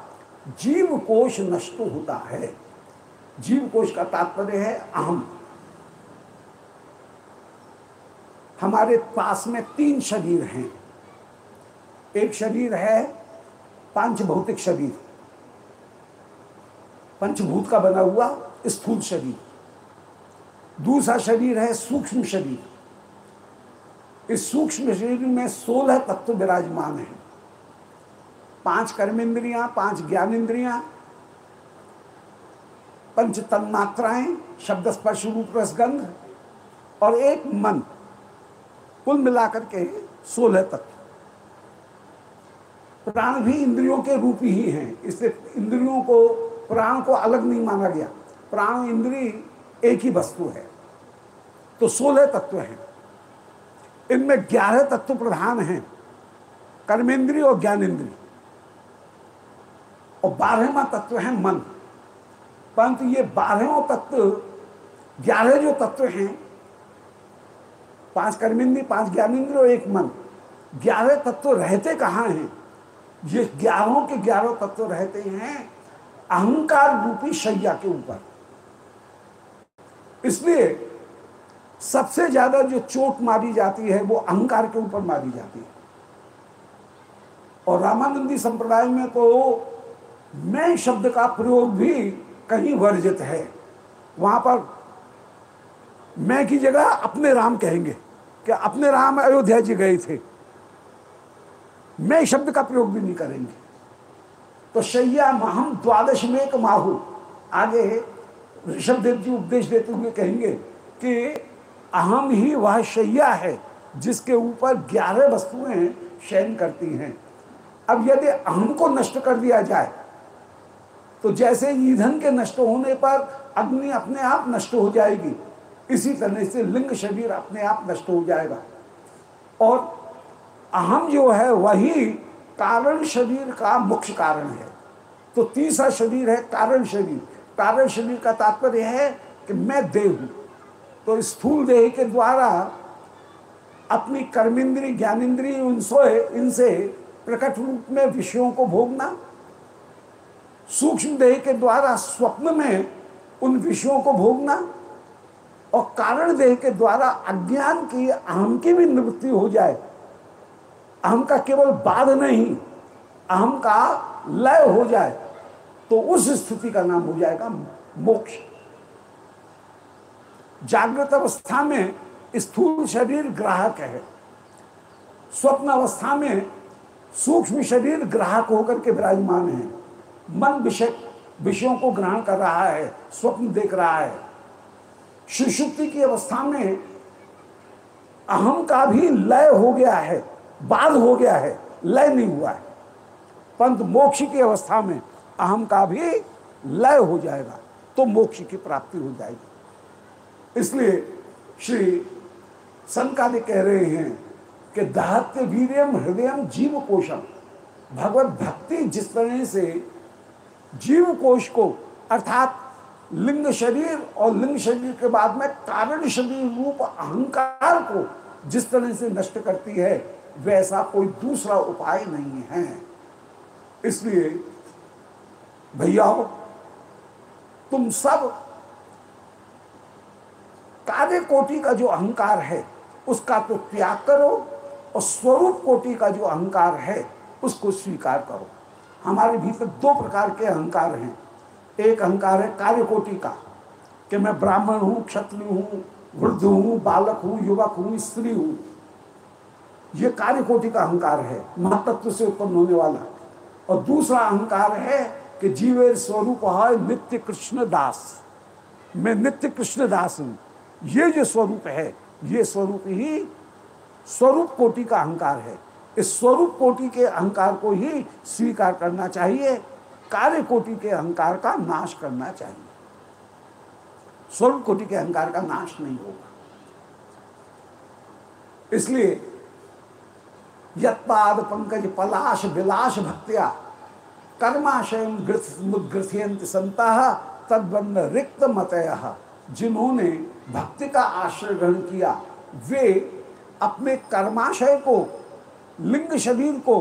जीव कोश नष्ट होता है। जीव कोश का तात्पर्य है अहम। हमारे पास में तीन शरीर हैं। एक शरीर है पाँच भौतिक शरीर। पंचभूत का बना हुआ स्थूल शरीर। दूसरा शरीर है सूक्ष्म शरीर। इस सूक्ष्म शरीर में सोलह तत्व विराजमान है। पाँच कर्मेंद्रियाँ, पाँच ज्ञानेन्द्रियाँ पंच तन्मात्राएँ, शब्द स्पर्श रूप रसगंध और एक मन। कुल मिलाकर के सोलह तत्व। प्राण भी इंद्रियों के रूप ही हैं, इसलिए इंद्रियों को प्राण को अलग नहीं माना गया। प्राण इंद्री एक ही वस्तु है। तो सोलह तत्व हैं। इनमें ग्यारह तत्व प्रधान हैं। कर्मेंद्री और ज्ञानेन्द्रीय और बारहवा तत्व है मन। परंतु ये बारहों तत्व, ग्यारह जो तत्व हैं, पाँच कर्मेंद्री, पाँच ज्ञानेन्द्र और एक मन। ग्यारह तत्व रहते कहाँ हैं? ये ग्यारहों के ग्यारह तत्व रहते हैं अहंकार रूपी शैया के ऊपर। इसलिए सबसे ज़्यादा जो चोट मारी जाती है, वो अहंकार के ऊपर मारी जाती है। और रामानंदी संप्रदाय में तो मैं शब्द का प्रयोग भी कहीं वर्जित है। वहाँ पर मैं की जगह अपने राम कहेंगे कि अपने राम अयोध्या जी गए थे। मैं शब्द का प्रयोग भी नहीं करेंगे। तो शैया महम द्वादश में एक माहू। आगे ऋषभ देव जी उपदेश देते हुए कहेंगे कि अहम ही वह शैया है जिसके ऊपर ग्यारह वस्तुएँ शयन करती हैं। अब यदि अहम को नष्ट कर दिया जाए तो जैसे ईंधन के नष्ट होने पर अग्नि अपने आप नष्ट हो जाएगी, इसी तरह से लिंग शरीर अपने आप नष्ट हो जाएगा। और अहम जो है, वही कारण शरीर का मुख्य कारण है। तो तीसरा शरीर है कारण शरीर। कारण शरीर का तात्पर्य है कि मैं देह हूँ। तो स्थूल देह के द्वारा अपनी कर्मेंद्री ज्ञानेन्द्रीय इनसे प्रकट रूप में विषयों को भोगना, सूक्ष्म देह के द्वारा स्वप्न में उन विषयों को भोगना और कारण देह के द्वारा अज्ञान की, अहम की भी निवृत्ति हो जाए। अहम का केवल बाध नहीं, अहम का लय हो जाए तो उस स्थिति का नाम हो जाएगा मोक्ष। जागृत अवस्था में स्थूल शरीर ग्राहक है। स्वप्न अवस्था में सूक्ष्म शरीर ग्राहक होकर के विराजमान है। मन विषय, विषयों को ग्रहण कर रहा है, स्वप्न देख रहा है। सुषुप्ति की अवस्था में अहम का भी लय हो गया है, बाध हो गया है, लय नहीं हुआ है। परंतु मोक्ष की अवस्था में अहम का भी लय हो जाएगा तो मोक्ष की प्राप्ति हो जाएगी। इसलिए श्री संकादि कह रहे हैं कि दाहत्य वीरियम हृदय जीव कोशम भगवत भक्ति जिस तरह से जीव कोश को, अर्थात लिंग शरीर और लिंग शरीर के बाद में कारण शरीर रूप अहंकार को जिस तरह से नष्ट करती है, वैसा कोई दूसरा उपाय नहीं है। इसलिए, भैया हो तुम सब कार्य कोटि का जो अहंकार है, उसका तो त्याग करो और स्वरूप कोटि का जो अहंकार है, उसको स्वीकार करो। हमारे भीतर दो प्रकार के अहंकार हैं। एक अहंकार है कार्य कोटि का, कि मैं ब्राह्मण हूँ, क्षत्रिय हूँ, वृद्ध हूँ, बालक हूँ, युवक हूँ, स्त्री हूँ। ये कार्य कोटि का अहंकार है महातत्व से उत्पन्न होने वाला। और दूसरा अहंकार है कि जीवे स्वरूप है नित्य कृष्ण दास। मैं नित्य कृष्ण दास हूँ। ये जो स्वरूप है, ये स्वरूप ही स्वरूप कोटि का अहंकार है। इस स्वरूप कोटि के अहंकार को ही स्वीकार करना चाहिए, कार्य कोटि के अहंकार का नाश करना चाहिए। स्वरूप कोटि के अहंकार का नाश नहीं होगा। इसलिए यत्पाद पंकज पलाश विलास भक्तिया। कर्माशय मुद्ग्रथयंत संता तदबंध रिक्त मतय जिन्होंने भक्ति का आश्रय ग्रहण किया, वे अपने कर्माशय को, लिंग शरीर को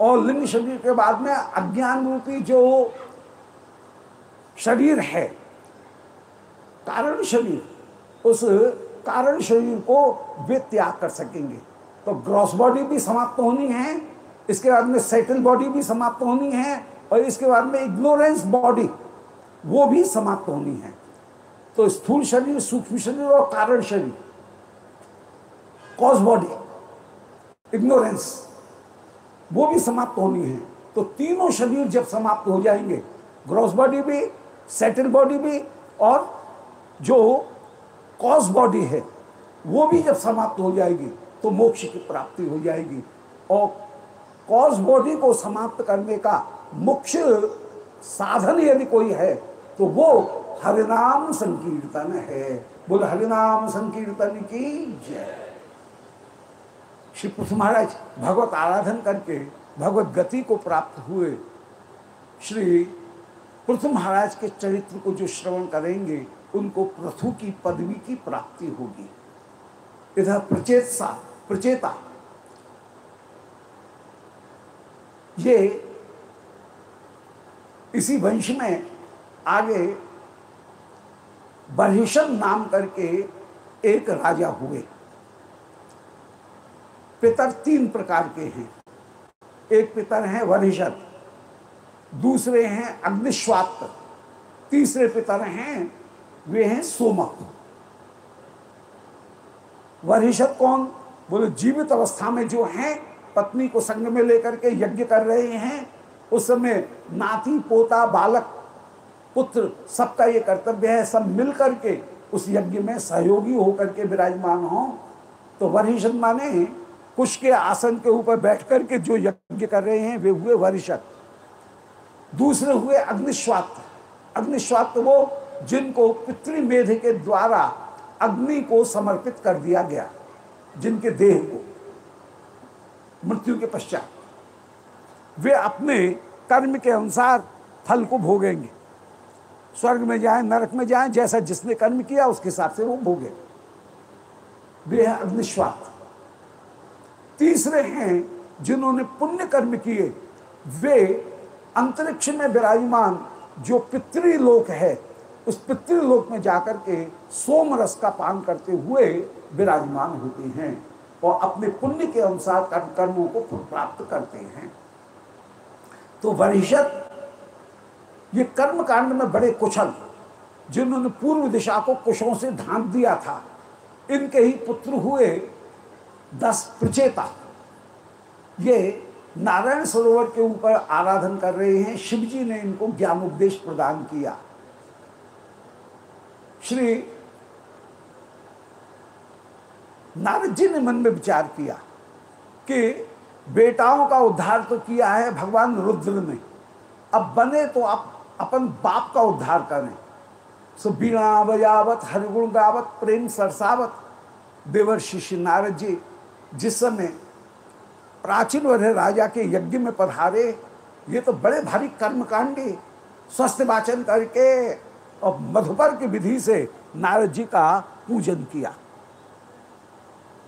और लिंग शरीर के बाद में अज्ञान रूपी जो शरीर है, कारण शरीर, उस कारण शरीर को वे त्याग कर सकेंगे। तो ग्रॉस बॉडी भी समाप्त होनी है, इसके बाद में सेटल बॉडी भी समाप्त होनी है और इसके बाद में इग्नोरेंस बॉडी वो भी समाप्त होनी है। तो स्थूल शरीर, सूक्ष्म शरीर और कारण शरीर कॉज बॉडी इग्नोरेंस वो भी समाप्त होनी है। तो तीनों शरीर जब समाप्त हो जाएँगे ग्रॉस बॉडी भी सेटल बॉडी भी और जो कॉज बॉडी है, वो भी जब समाप्त हो जाएगी तो मोक्ष की प्राप्ति हो जाएगी। और कॉज बॉडी को समाप्त करने का मुख्य साधन यदि कोई है तो वो हरिनाम संकीर्तन है। बोल, हरिनाम संकीर्तन की जय। श्री पृथ्वी महाराज, भगवत आराधन करके, भगवत गति को प्राप्त हुए श्री पृथ्वी महाराज के चरित्र को जो श्रवण करेंगे, उनको पृथु की पदवी की प्राप्ति होगी। इधर प्रचेत सा प्रचेता। ये इसी वंश में आगे बरहिशन नाम करके एक राजा हुए। पितर तीन प्रकार के हैं। एक पितर हैं वरिषद दूसरे हैं अग्निश्वात, तीसरे पितर हैं, वे हैं सोमक। वरिषद कौन? बोले, जीवित अवस्था में जो हैं, पत्नी को संग में लेकर के यज्ञ कर रहे हैं, उस समय नाती, पोता, बालक, पुत्र, सबका ये कर्तव्य है, सब मिल करके उस यज्ञ में सहयोगी होकर के विराजमान हो। तो वरिषद माने, कुश के आसन के ऊपर बैठ करके जो यज्ञ कर रहे हैं, वे हुए वरिषद दूसरे हुए अग्निश्वात। अग्निश्वात वो जिनको पितृमेध के द्वारा अग्नि को समर्पित कर दिया गया। जिनके देह को, मृत्यु के पश्चात। वे अपने कर्म के अनुसार फल को भोगेंगे। स्वर्ग में जाए, नरक में जाए, जैसा जिसने कर्म किया, उसके हिसाब से वो भोगे। वे हैं अग्निश्वात। तीसरे हैं जिन्होंने पुण्य कर्म किए। वे अंतरिक्ष में विराजमान जो पितृलोक है, उस पितृलोक में जाकर के सोम रस का पान करते हुए विराजमान होते हैं और अपने पुण्य के अनुसार कर्मों को प्राप्त करते हैं। तो वरिषद ये कर्म कांड में बड़े कुशल, जिन्होंने पूर्व दिशा को कुशों से ढांक दिया था, इनके ही पुत्र हुए दस प्रचेता। ये नारायण सरोवर के ऊपर आराधन कर रहे हैं। शिव जी ने इनको ज्ञान उपदेश प्रदान किया। श्री नारद जी ने मन में विचार किया कि बेटाओं का उद्धार तो किया है भगवान रुद्र ने। अब बने तो आप अपन बाप का उद्धार करें। सो बीणा बजावत, हरिगुण गावत, प्रेम सरसावत। देवर शिष्य नारद जी, जिस समय प्राचीन वधे राजा के यज्ञ में पधारे, ये तो बड़े भारी कर्मकांडी, स्वस्थ वाचन करके और मधुपर की विधि से नारद जी का पूजन किया।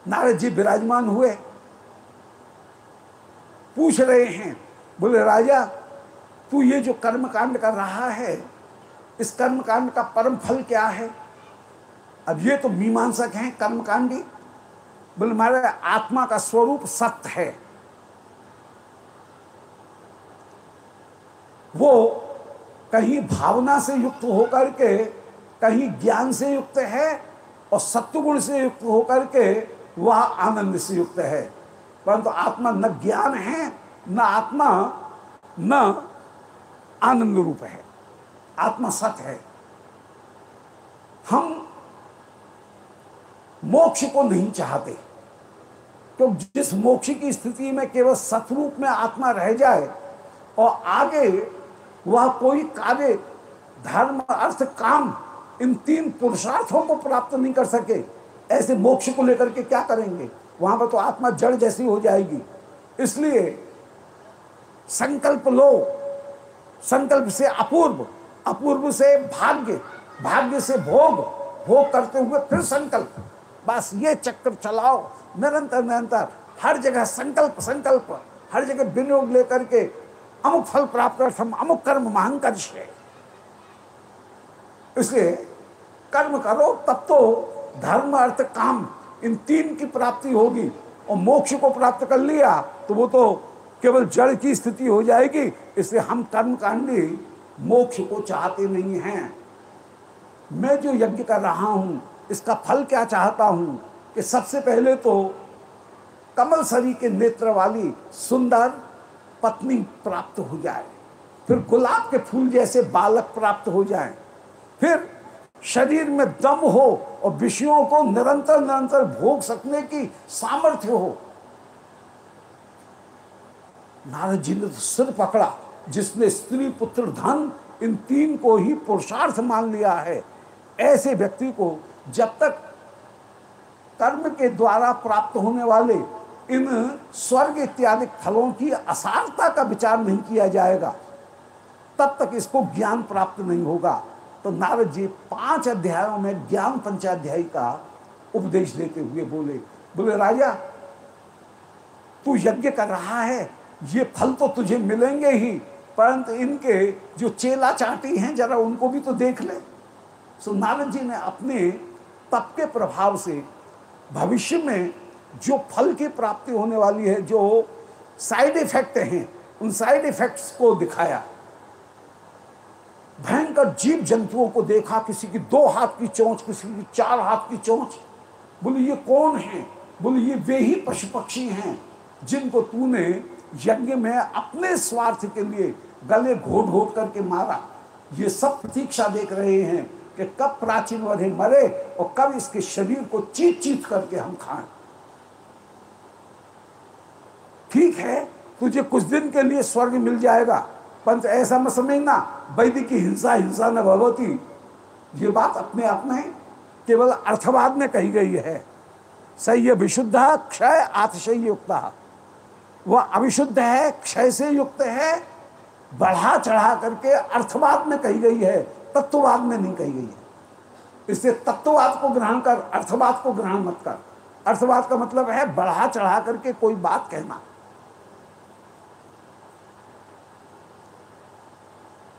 नारद जी विराजमान हुए। पूछ रहे हैं, बोले, राजा, तू ये जो कर्म कांड कर रहा है, इस कर्म कांड का परम फल क्या है? अब ये तो मीमांसक हैं कर्मकांडी। बोले हमारे आत्मा का स्वरूप सत्य है। वो कहीं भावना से युक्त होकर के, कहीं ज्ञान से युक्त है और सत्वगुण से युक्त होकर के वह आनंद से युक्त है। परंतु तो आत्मा न ज्ञान है, न आत्मा, न आनंद रूप है। आत्मा सत्य है। हम मोक्ष को नहीं चाहते। तो जिस मोक्ष की स्थिति में केवल सतरूप में आत्मा रह जाए और आगे वह कोई कार्य, धर्म, अर्थ, काम इन तीन पुरुषार्थों को प्राप्त नहीं कर सके ऐसे मोक्ष को लेकर के क्या करेंगे? वहाँ पर तो आत्मा जड़ जैसी हो जाएगी। इसलिए संकल्प लो। संकल्प से अपूर्व। अपूर्व से भाग्य। भाग्य से भोग। भोग करते हुए फिर संकल्प। बस ये चक्कर चलाओ। निरंतर निरंतर। हर जगह संकल्प संकल्प। हर जगह विनियोग लेकर के अमुक फल प्राप्त कर अमुक कर्म महंकर्ष है इसलिए कर्म करो, तब तो धर्म अर्थ काम, इन तीन की प्राप्ति होगी और मोक्ष को प्राप्त कर लिया तो वो तो केवल जड़ की स्थिति हो जाएगी, इसलिए हम कर्म कांडी मोक्ष को चाहते नहीं हैं। मैं जो यज्ञ कर रहा हूँ, इसका फल क्या चाहता हूँ कि सबसे पहले तो कमल सरी के नेत्र वाली सुंदर पत्नी प्राप्त हो जाए, फिर गुलाब के फूल जैसे बालक प्राप्त हो जाए, फिर शरीर में दम हो और विषयों को निरंतर निरंतर भोग सकने की सामर्थ्य हो। नारद जी ने तो सिर पकड़ा, जिसने स्त्री पुत्र धन, इन तीन को ही पुरुषार्थ मान लिया है। ऐसे व्यक्ति को जब तक कर्म के द्वारा प्राप्त होने वाले इन स्वर्ग इत्यादि फलों की असारता का विचार नहीं किया जाएगा, तब तक इसको ज्ञान प्राप्त नहीं होगा। तो नारद जी पाँच अध्यायों में ज्ञान पंचाध्यायी का उपदेश देते हुए बोले बोले, राजा, तू यज्ञ कर रहा है, ये फल तो तुझे मिलेंगे ही, परंतु इनके जो चेला चाटी हैं, जरा उनको भी तो देख ले। सो नारद जी ने अपने तप के प्रभाव से भविष्य में जो फल की प्राप्ति होने वाली है, जो साइड इफ़ेक्ट हैं, उन साइड इफेक्ट्स को दिखाया। भयंकर जीव जंतुओं को देखा, किसी की दो हाथ की चोंच, किसी की चार हाथ की चोंच। बोले, ये कौन है? बोले, ये वे ही पशु पक्षी हैं, जिनको तूने यज्ञ में अपने स्वार्थ के लिए गले घोट घोट करके मारा। ये सब प्रतीक्षा देख रहे हैं कि कब प्राचीन वधे मरे और कब इसके शरीर को चीत चीत करके हम खाएँ। ठीक है, तुझे कुछ दिन के लिए स्वर्ग मिल जाएगा। पंच ऐसा मत समझना, वैदिक की हिंसा हिंसा न भगवती ये बात अपने आप में केवल अर्थवाद में कही गई है। सही विशुद्ध, क्षय, आतशय युक्त। वह अविशुद्ध है, क्षय से युक्त है, बढ़ा, चढ़ा करके अर्थवाद में कही गई है, तत्ववाद में नहीं कही गई है। इसलिए तत्ववाद को ग्रहण कर, अर्थवाद को ग्रहण मत कर। अर्थवाद का मतलब है बढ़ा, चढ़ा करके कोई बात कहना।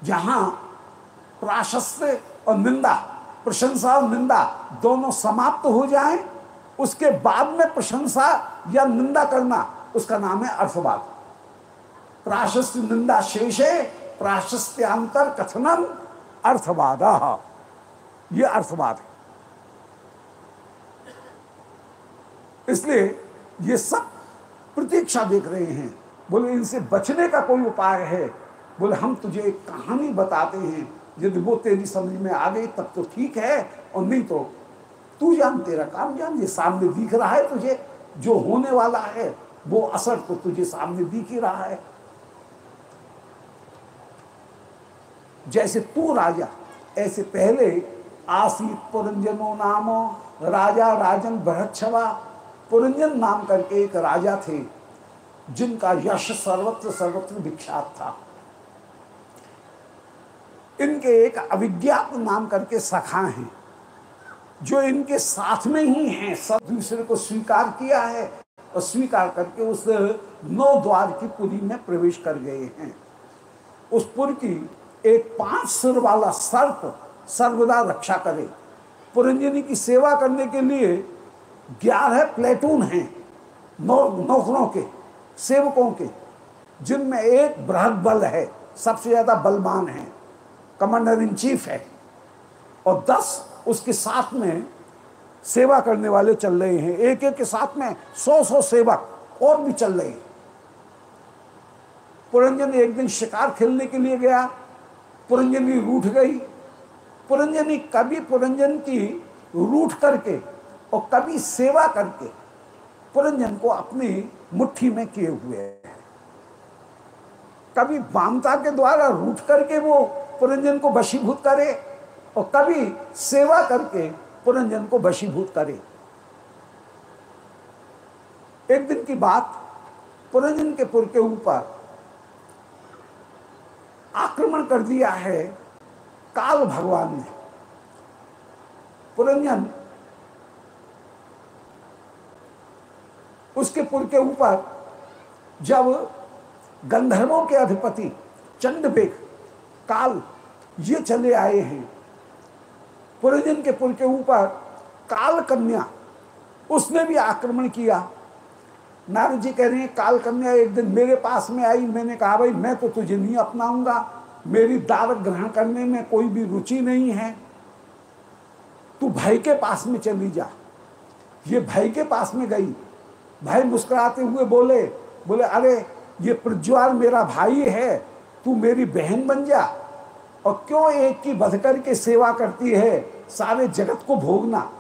जहाँ प्राशस्त और निंदा, प्रशंसा और निंदा दोनों समाप्त हो जाएँ, उसके बाद में प्रशंसा या निंदा करना, उसका नाम है अर्थवाद। प्राशस्त निंदा शेषे प्राशस्त्यांतर कथनम अर्थवाद। ये अर्थवाद है। इसलिए ये सब प्रतीक्षा देख रहे हैं। बोले, इनसे बचने का कोई उपाय है? बोले, हम तुझे एक कहानी बताते हैं। यदि वो तेरी समझ में आ गई, तब तो ठीक है। और नहीं तो तू जान, तेरा काम जान। ये सामने दिख रहा है तुझे। जो होने वाला है, वो असर तो तुझे सामने दिख ही रहा है। जैसे तू राजा, ऐसे पहले आसित पुरंजनो नाम राजा राजन बृहच्छवा पुरंजन नाम करके एक राजा थे, जिनका यश सर्वत्र सर्वत्र विख्यात था। इनके एक अविज्ञात नाम करके सखा हैं, जो इनके साथ में ही हैं, सब दूसरे को स्वीकार किया है और स्वीकार करके उस नौ द्वार की पुरी में प्रवेश कर गए हैं। उस पुर की एक पाँच सिर वाला सर्प सर्वदा रक्षा करे। पुरंजनी की सेवा करने के लिए ग्यारह प्लेटून हैं, नौ नौकरों के, सेवकों के, जिनमें एक बृहद बल है, सबसे ज़्यादा बलवान है। कमांडर इन चीफ है। और दस उसके साथ में सेवा करने वाले चल रहे हैं। एक एक के साथ में सौ सौ सेवक और भी चल रहे हैं। पुरंजन एक दिन शिकार खेलने के लिए गया। पुरंजनी रूठ गई। पुरंजनी कभी पुरंजन की रूठ करके और कभी सेवा करके पुरंजन को अपनी मुट्ठी में किए हुए है। कभी बामता के द्वारा रूठ करके वो पुरंजन को वशीभूत करे और कभी सेवा करके पुरंजन को वशीभूत करे। एक दिन की बात, पुरंजन के पुर के ऊपर आक्रमण कर दिया है काल भगवान ने। पुरंजन उसके पुर के ऊपर जब गंधर्वों के अधिपति चंडबेग काल ये चले आए हैं। पुरजन के पुल के ऊपर काल कन्या, उसने भी आक्रमण किया। नारद जी कह रहे हैं, काल कन्या, एक दिन मेरे पास में आई, मैंने कहा, भाई, मैं तो तुझे नहीं अपनाऊँगा। मेरी दावत ग्रहण करने में कोई भी रुचि नहीं है। तू भाई के पास में चली जा। ये भाई के पास में गई। भाई मुस्कुराते हुए बोले बोले, अरे, ये प्रज्वाल मेरा भाई है। तू मेरी बहन बन जा। और क्यों एक की बध करके सेवा करती है? सारे जगत को भोगना।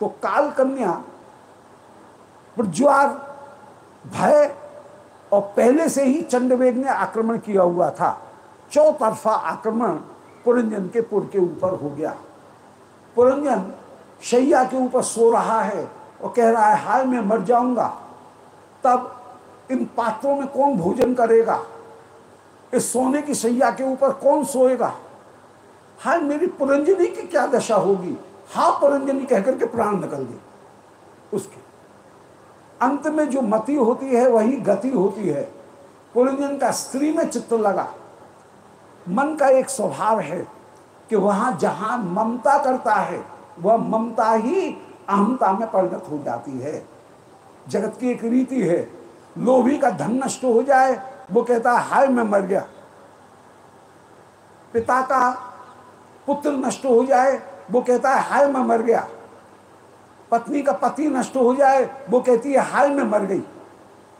तो काल कन्या प्रज्वार भय और पहले से ही चंडवेग ने आक्रमण किया हुआ था। चौतरफा आक्रमण पुरंजन के पुर के ऊपर हो गया। पुरंजन शैया के ऊपर सो रहा है और कह रहा है, हाय, मैं मर जाऊँगा। तब इन पात्रों में कौन भोजन करेगा? इस सोने की सैया के ऊपर कौन सोएगा? हाय, मेरी पुरंजनी की क्या दशा होगी? हा पुरंजनी कहकर के प्राण निकल गई उसके। अंत में जो मति होती है, वही गति होती है। पुरंजन का स्त्री में चित्त लगा। मन का एक स्वभाव है कि वहाँ जहाँ ममता करता है, वह ममता ही अहमता में परिणत हो जाती है। जगत की एक रीति है, लोभी का धन नष्ट हो जाए वो कहता है, हाय, मैं मर गया। पिता का पुत्र नष्ट हो जाए, वो कहता है, हाय, मैं मर गया। पत्नी का पति नष्ट हो जाए, वो कहती है, हाय, मैं मर गई।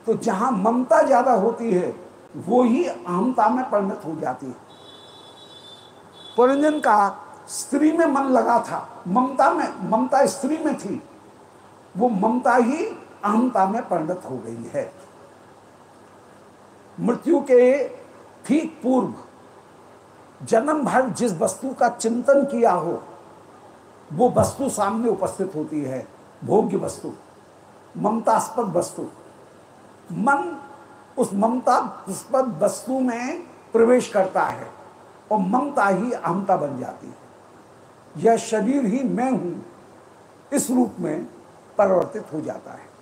तो जहाँ ममता ज़्यादा होती है, वो ही अहमता में परिणत हो जाती है। पुरंजन का स्त्री में मन लगा था, ममता में, ममता स्त्री में थी, वो ममता ही अहमता में परिणत हो गई है। मृत्यु के ठीक पूर्व जन्म भर जिस वस्तु का चिंतन किया हो, वो वस्तु सामने उपस्थित होती है, भोग्य वस्तु, ममतास्पद वस्तु। मन उस ममतास्पद वस्तु में प्रवेश करता है और ममता ही अहमता बन जाती है। यह शरीर ही मैं हूँ, इस रूप में परिवर्तित हो जाता है।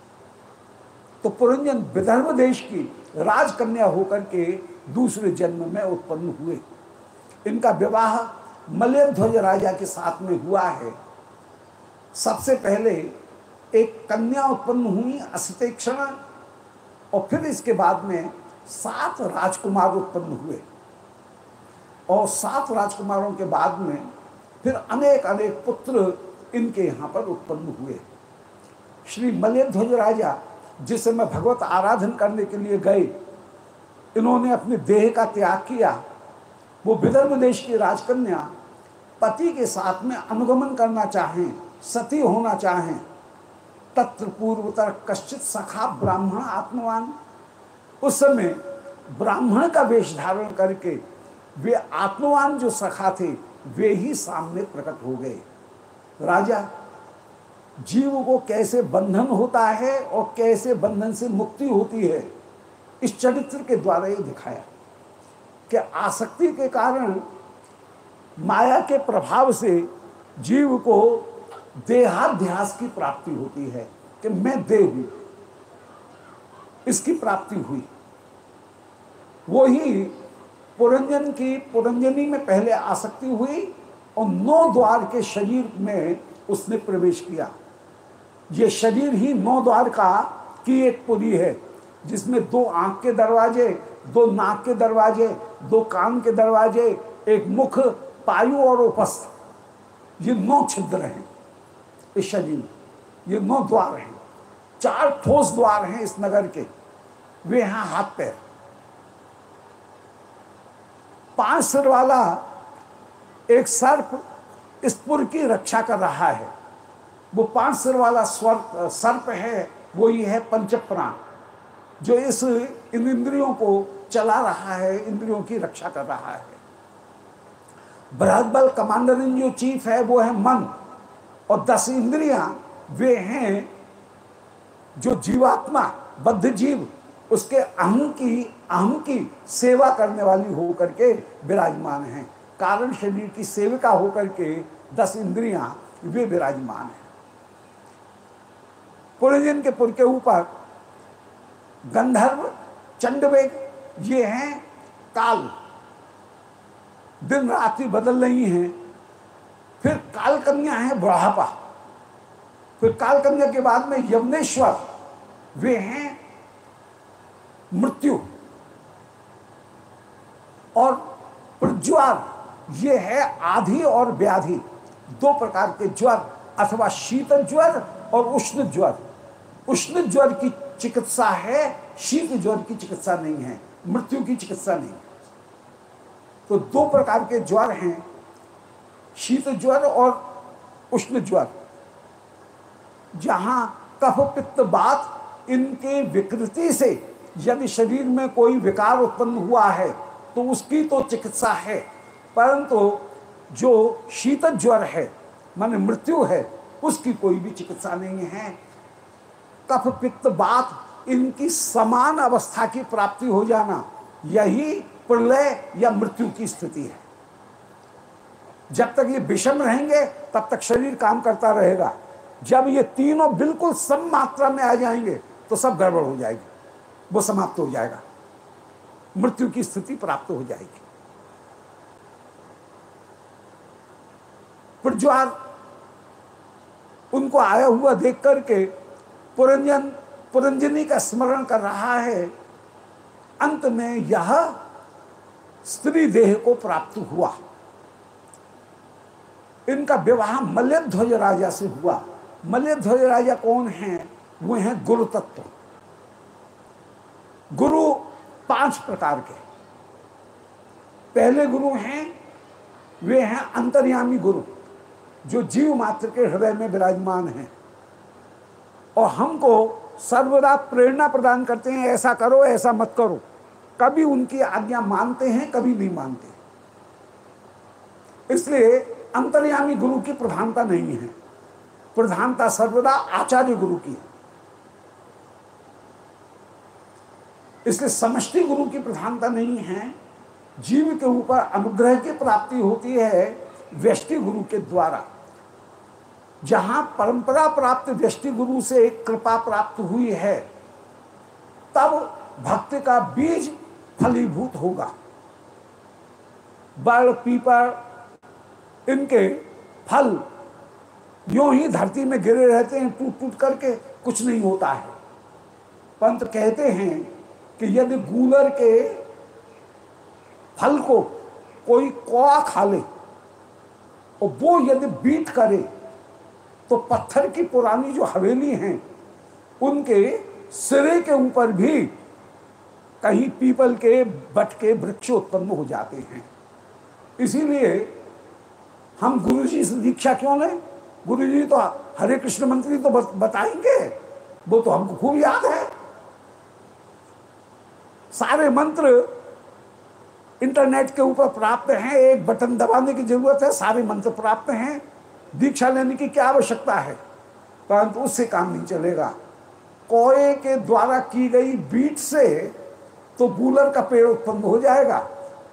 तो पुरंजन विदर्भ देश की राजकन्या होकर के दूसरे जन्म में उत्पन्न हुए। इनका विवाह मलयध्वज राजा के साथ में हुआ है। सबसे पहले एक कन्या उत्पन्न हुई अस्तेक्षण और फिर इसके बाद में सात राजकुमार उत्पन्न हुए। और सात राजकुमारों के बाद में फिर अनेक अनेक पुत्र इनके यहाँ पर उत्पन्न हुए। श्री मलयध्वज राजा जिस समय भगवत आराधन करने के लिए गए इन्होंने अपने देह का त्याग किया। वो विदर्भ देश की राजकन्या, पति के साथ में अनुगमन करना चाहें, सती होना चाहें, तत्र पूर्वतर कश्चित सखा ब्राह्मण आत्मवान। उस समय ब्राह्मण का वेश धारण करके वे आत्मवान जो सखा थे, वे ही सामने प्रकट हो गए। राजा जीव को कैसे बंधन होता है और कैसे बंधन से मुक्ति होती है, इस चरित्र के द्वारा ये दिखाया। कि आसक्ति के कारण, माया के प्रभाव से जीव को देहाध्यास की प्राप्ति होती है, कि मैं देह हूँ, इसकी प्राप्ति हुई। वो ही पुरंजन की, पुरंजनी में पहले आसक्ति हुई और नौ द्वार के शरीर में उसने प्रवेश किया। ये शरीर ही नौ द्वार का की एक पुरी है, जिसमें दो आँख के दरवाजे, दो नाक के दरवाजे, दो कान के दरवाजे, एक मुख, पायु और उपस्थ। ये नौ छिद्र हैं इस शरीर ये नौ द्वार हैं। चार ठोस द्वार हैं इस नगर के। वे यहाँ हाथ पैर। पाँच सिर वाला एक सर्प इस पुर की रक्षा कर रहा है। वो पाँच सिर वाला स्वर, सर्प है, वो ये है पंच प्राण जो इस इन इंद्रियों को चला रहा है, इंद्रियों की रक्षा कर रहा है। बृहद बल कमांडर इन जो चीफ है, वो है मन, और दस इंद्रियाँ, वे हैं जो जीवात्मा, बद्ध जीव, उसके अहम की अहम की सेवा करने वाली होकर के विराजमान हैं। कारण शरीर की सेविका होकर के दस इंद्रियाँ, वे विराजमान हैं। पुरजन के पुर के ऊपर गंधर्व, चंडवेग, ये हैं काल। दिन रात्रि बदल रही हैं। फिर काल कन्या है बुढ़ापा। फिर काल कन्या के बाद में यवनेश्वर वे हैं मृत्यु। और प्रज्वार, ये है आधि और व्याधि। दो प्रकार के ज्वर अथवा शीतल ज्वर और उष्ण ज्वर। उष्ण ज्वर की चिकित्सा है, शीत ज्वर की चिकित्सा नहीं है, मृत्यु की चिकित्सा नहीं तो दो प्रकार के ज्वर हैं, शीत ज्वर और उष्ण ज्वर। जहाँ कफ पित्त बात इनके विकृति से, यदि शरीर में कोई विकार उत्पन्न हुआ है तो उसकी तो चिकित्सा है। परंतु जो शीत ज्वर है, मान मृत्यु है उसकी कोई भी चिकित्सा नहीं है। कफ पित्त बात इनकी समान अवस्था की प्राप्ति हो जाना, यही प्रलय या मृत्यु की स्थिति है। जब तक ये विषम रहेंगे, तब तक शरीर काम करता रहेगा। जब ये तीनों बिल्कुल सम मात्रा में आ जाएँगे तो सब गड़बड़ हो जाएगी। वो समाप्त हो जाएगा। मृत्यु की स्थिति प्राप्त हो जाएगी। प्रज्वार उनको आया हुआ देख करके पुरंजन, पुरंजनी का स्मरण कर रहा है। अंत में यह स्त्री देह को प्राप्त हुआ। इनका विवाह मल्यध्वज राजा से हुआ। मल्यध्वज राजा कौन है? वो हैं गुरु तत्व। गुरु पाँच प्रकार के। पहले गुरु हैं, वे हैं अंतर्यामी गुरु। जो जीव मात्र के हृदय में विराजमान हैं। और हमको सर्वदा प्रेरणा प्रदान करते हैं, ऐसा करो, ऐसा मत करो। कभी उनकी आज्ञा मानते हैं, कभी नहीं मानते। इसलिए अंतर्यामी गुरु की प्रधानता नहीं है। प्रधानता सर्वदा आचार्य गुरु की है। इसलिए समष्टि गुरु की प्रधानता नहीं है। जीव के ऊपर अनुग्रह की प्राप्ति होती है व्यष्टि गुरु के द्वारा। जहाँ परंपरा प्राप्त व्यष्टि गुरु से एक कृपा प्राप्त हुई है, तब भक्ति का बीज फलीभूत होगा। बड़ पीपर इनके फल यो ही धरती में गिरे रहते हैं टूट टूट करके कुछ नहीं होता है। पंत कहते हैं कि यदि गूलर के फल को कोई कौआ खा ले, और वो यदि बीट करे तो पत्थर की पुरानी जो हवेली हैं, उनके सिरे के ऊपर भी कहीं पीपल के बट के वृक्ष उत्पन्न हो जाते हैं। इसीलिए हम गुरु जी से दीक्षा क्यों लें? गुरु जी तो हरे कृष्ण मंत्री तो बताएँगे। वो तो हमको खूब याद है। सारे मंत्र इंटरनेट के ऊपर प्राप्त हैं, एक बटन दबाने की ज़रूरत है, सारे मंत्र प्राप्त हैं। दीक्षा लेने की क्या आवश्यकता है? परंतु उससे काम नहीं चलेगा। कोए के द्वारा की गई बीट से तो बूलर का पेड़ उत्पन्न हो जाएगा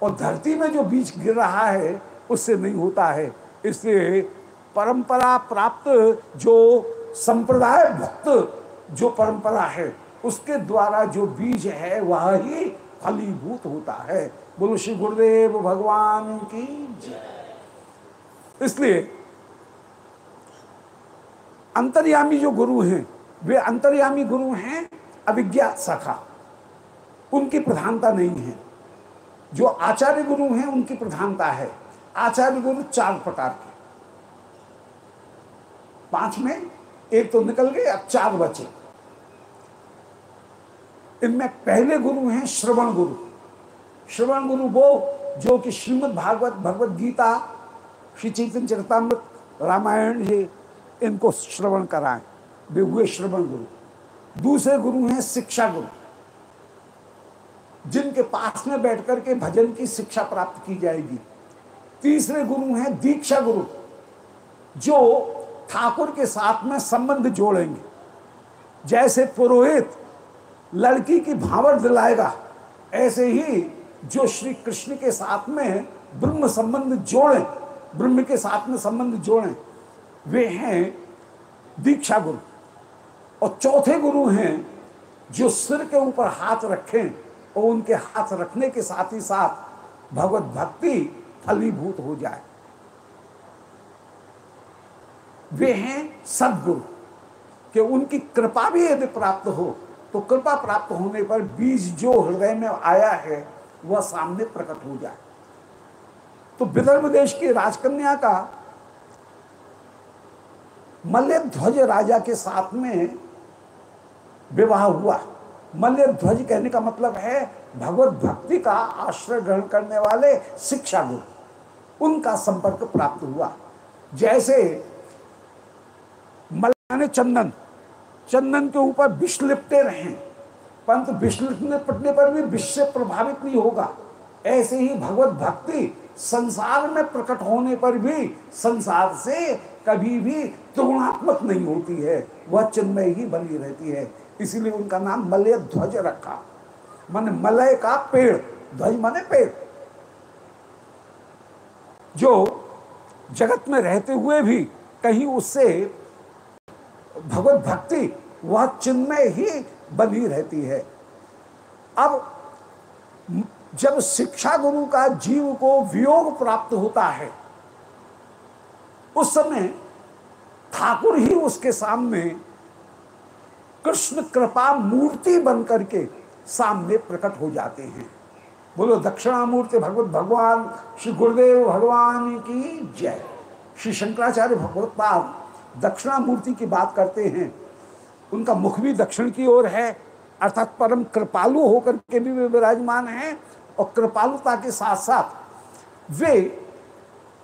और धरती में जो बीज गिर रहा है, उससे नहीं होता है। इसलिए परंपरा प्राप्त जो संप्रदाय भक्त जो परंपरा है, उसके द्वारा जो बीज है, वह ही फलीभूत होता है। बोलो श्री गुरुदेव भगवान की जय। इसलिए अंतर्यामी जो गुरु हैं, वे अंतर्यामी गुरु हैं अभिज्ञा शाखा। उनकी प्रधानता नहीं है। जो आचार्य गुरु हैं, उनकी प्रधानता है। आचार्य गुरु चार प्रकार के। पाँच में एक तो निकल गए, अब चार बचे। इनमें पहले गुरु हैं श्रवण गुरु। श्रवण गुरु वो जो कि श्रीमद् भागवत भगवत गीता, श्री चैतन्य चरतामृत, रामायण ये इनको श्रवण कराएँ। वे हुए श्रवण गुरु। दूसरे गुरु हैं शिक्षा गुरु। जिनके पास में बैठ करके भजन की शिक्षा प्राप्त की जाएगी। तीसरे गुरु हैं दीक्षा गुरु, जो ठाकुर के साथ में संबंध जोड़ेंगे। जैसे पुरोहित लड़की की भावर दिलाएगा, ऐसे ही जो श्री कृष्ण के साथ में ब्रह्म संबंध जोड़े, ब्रह्म के साथ में संबंध जोड़े। वे हैं दीक्षा गुरु। और चौथे गुरु हैं जो सिर के ऊपर हाथ रखें और उनके हाथ रखने के साथ ही साथ भगवत भक्ति फलीभूत हो जाए। वे हैं सदगुरु। कि उनकी कृपा भी यदि प्राप्त हो तो कृपा प्राप्त होने पर बीज जो हृदय में आया है, वह सामने प्रकट हो जाए। तो विदर्भ देश की राजकन्या का मल्य ध्वज राजा के साथ में विवाह हुआ। मल्य ध्वज कहने का मतलब है भगवत भक्ति का आश्रय ग्रहण करने वाले शिक्षा गुरु उनका संपर्क प्राप्त हुआ। जैसे मल्लाने चंदन चंदन के ऊपर विष लिपटे रहे परंतु विष लिपटने पर भी विष से प्रभावित नहीं होगा। ऐसे ही भगवत भक्ति संसार में प्रकट होने पर भी संसार से कभी भी त्रिगुणात्मक नहीं होती है। वह चिन्मय ही बनी रहती है। इसीलिए उनका नाम मलय ध्वज रखा। मन मलय का पेड़। ध्वज माने पेड़। जो जगत में रहते हुए भी कहीं उससे भगवत भक्ति, वह चिन्मय ही बनी रहती है। अब जब शिक्षा गुरु का जीव को वियोग प्राप्त होता है उस समय ठाकुर ही उसके सामने कृष्ण कृपा मूर्ति बन करके सामने प्रकट हो जाते हैं। बोलो, दक्षिणामूर्ति भगवत भगवान, श्री गुरुदेव भगवान की जय। श्री शंकराचार्य भगवत पाद, दक्षिणामूर्ति की बात करते हैं। उनका मुख भी दक्षिण की ओर है, अर्थात परम कृपालु होकर के भी वे विराजमान हैं और कृपालुता के साथ साथ वे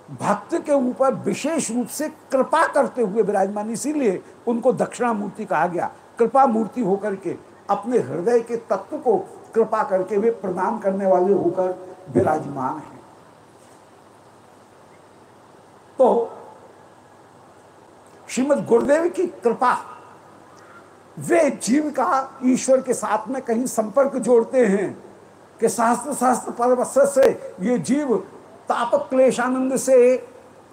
भक्त के ऊपर विशेष रूप से कृपा करते हुए विराजमान, इसीलिए उनको दक्षिणा मूर्ति कहा गया। कृपा मूर्ति होकर के अपने हृदय के तत्व को कृपा करके वे प्रदान करने वाले होकर विराजमान हैं। तो श्रीमद गुरुदेव की कृपा, वे जीव का ईश्वर के साथ में कहीं संपर्क जोड़ते हैं कि शास्त्र शास्त्र परवश से ये जीव ताप क्लेशानंद से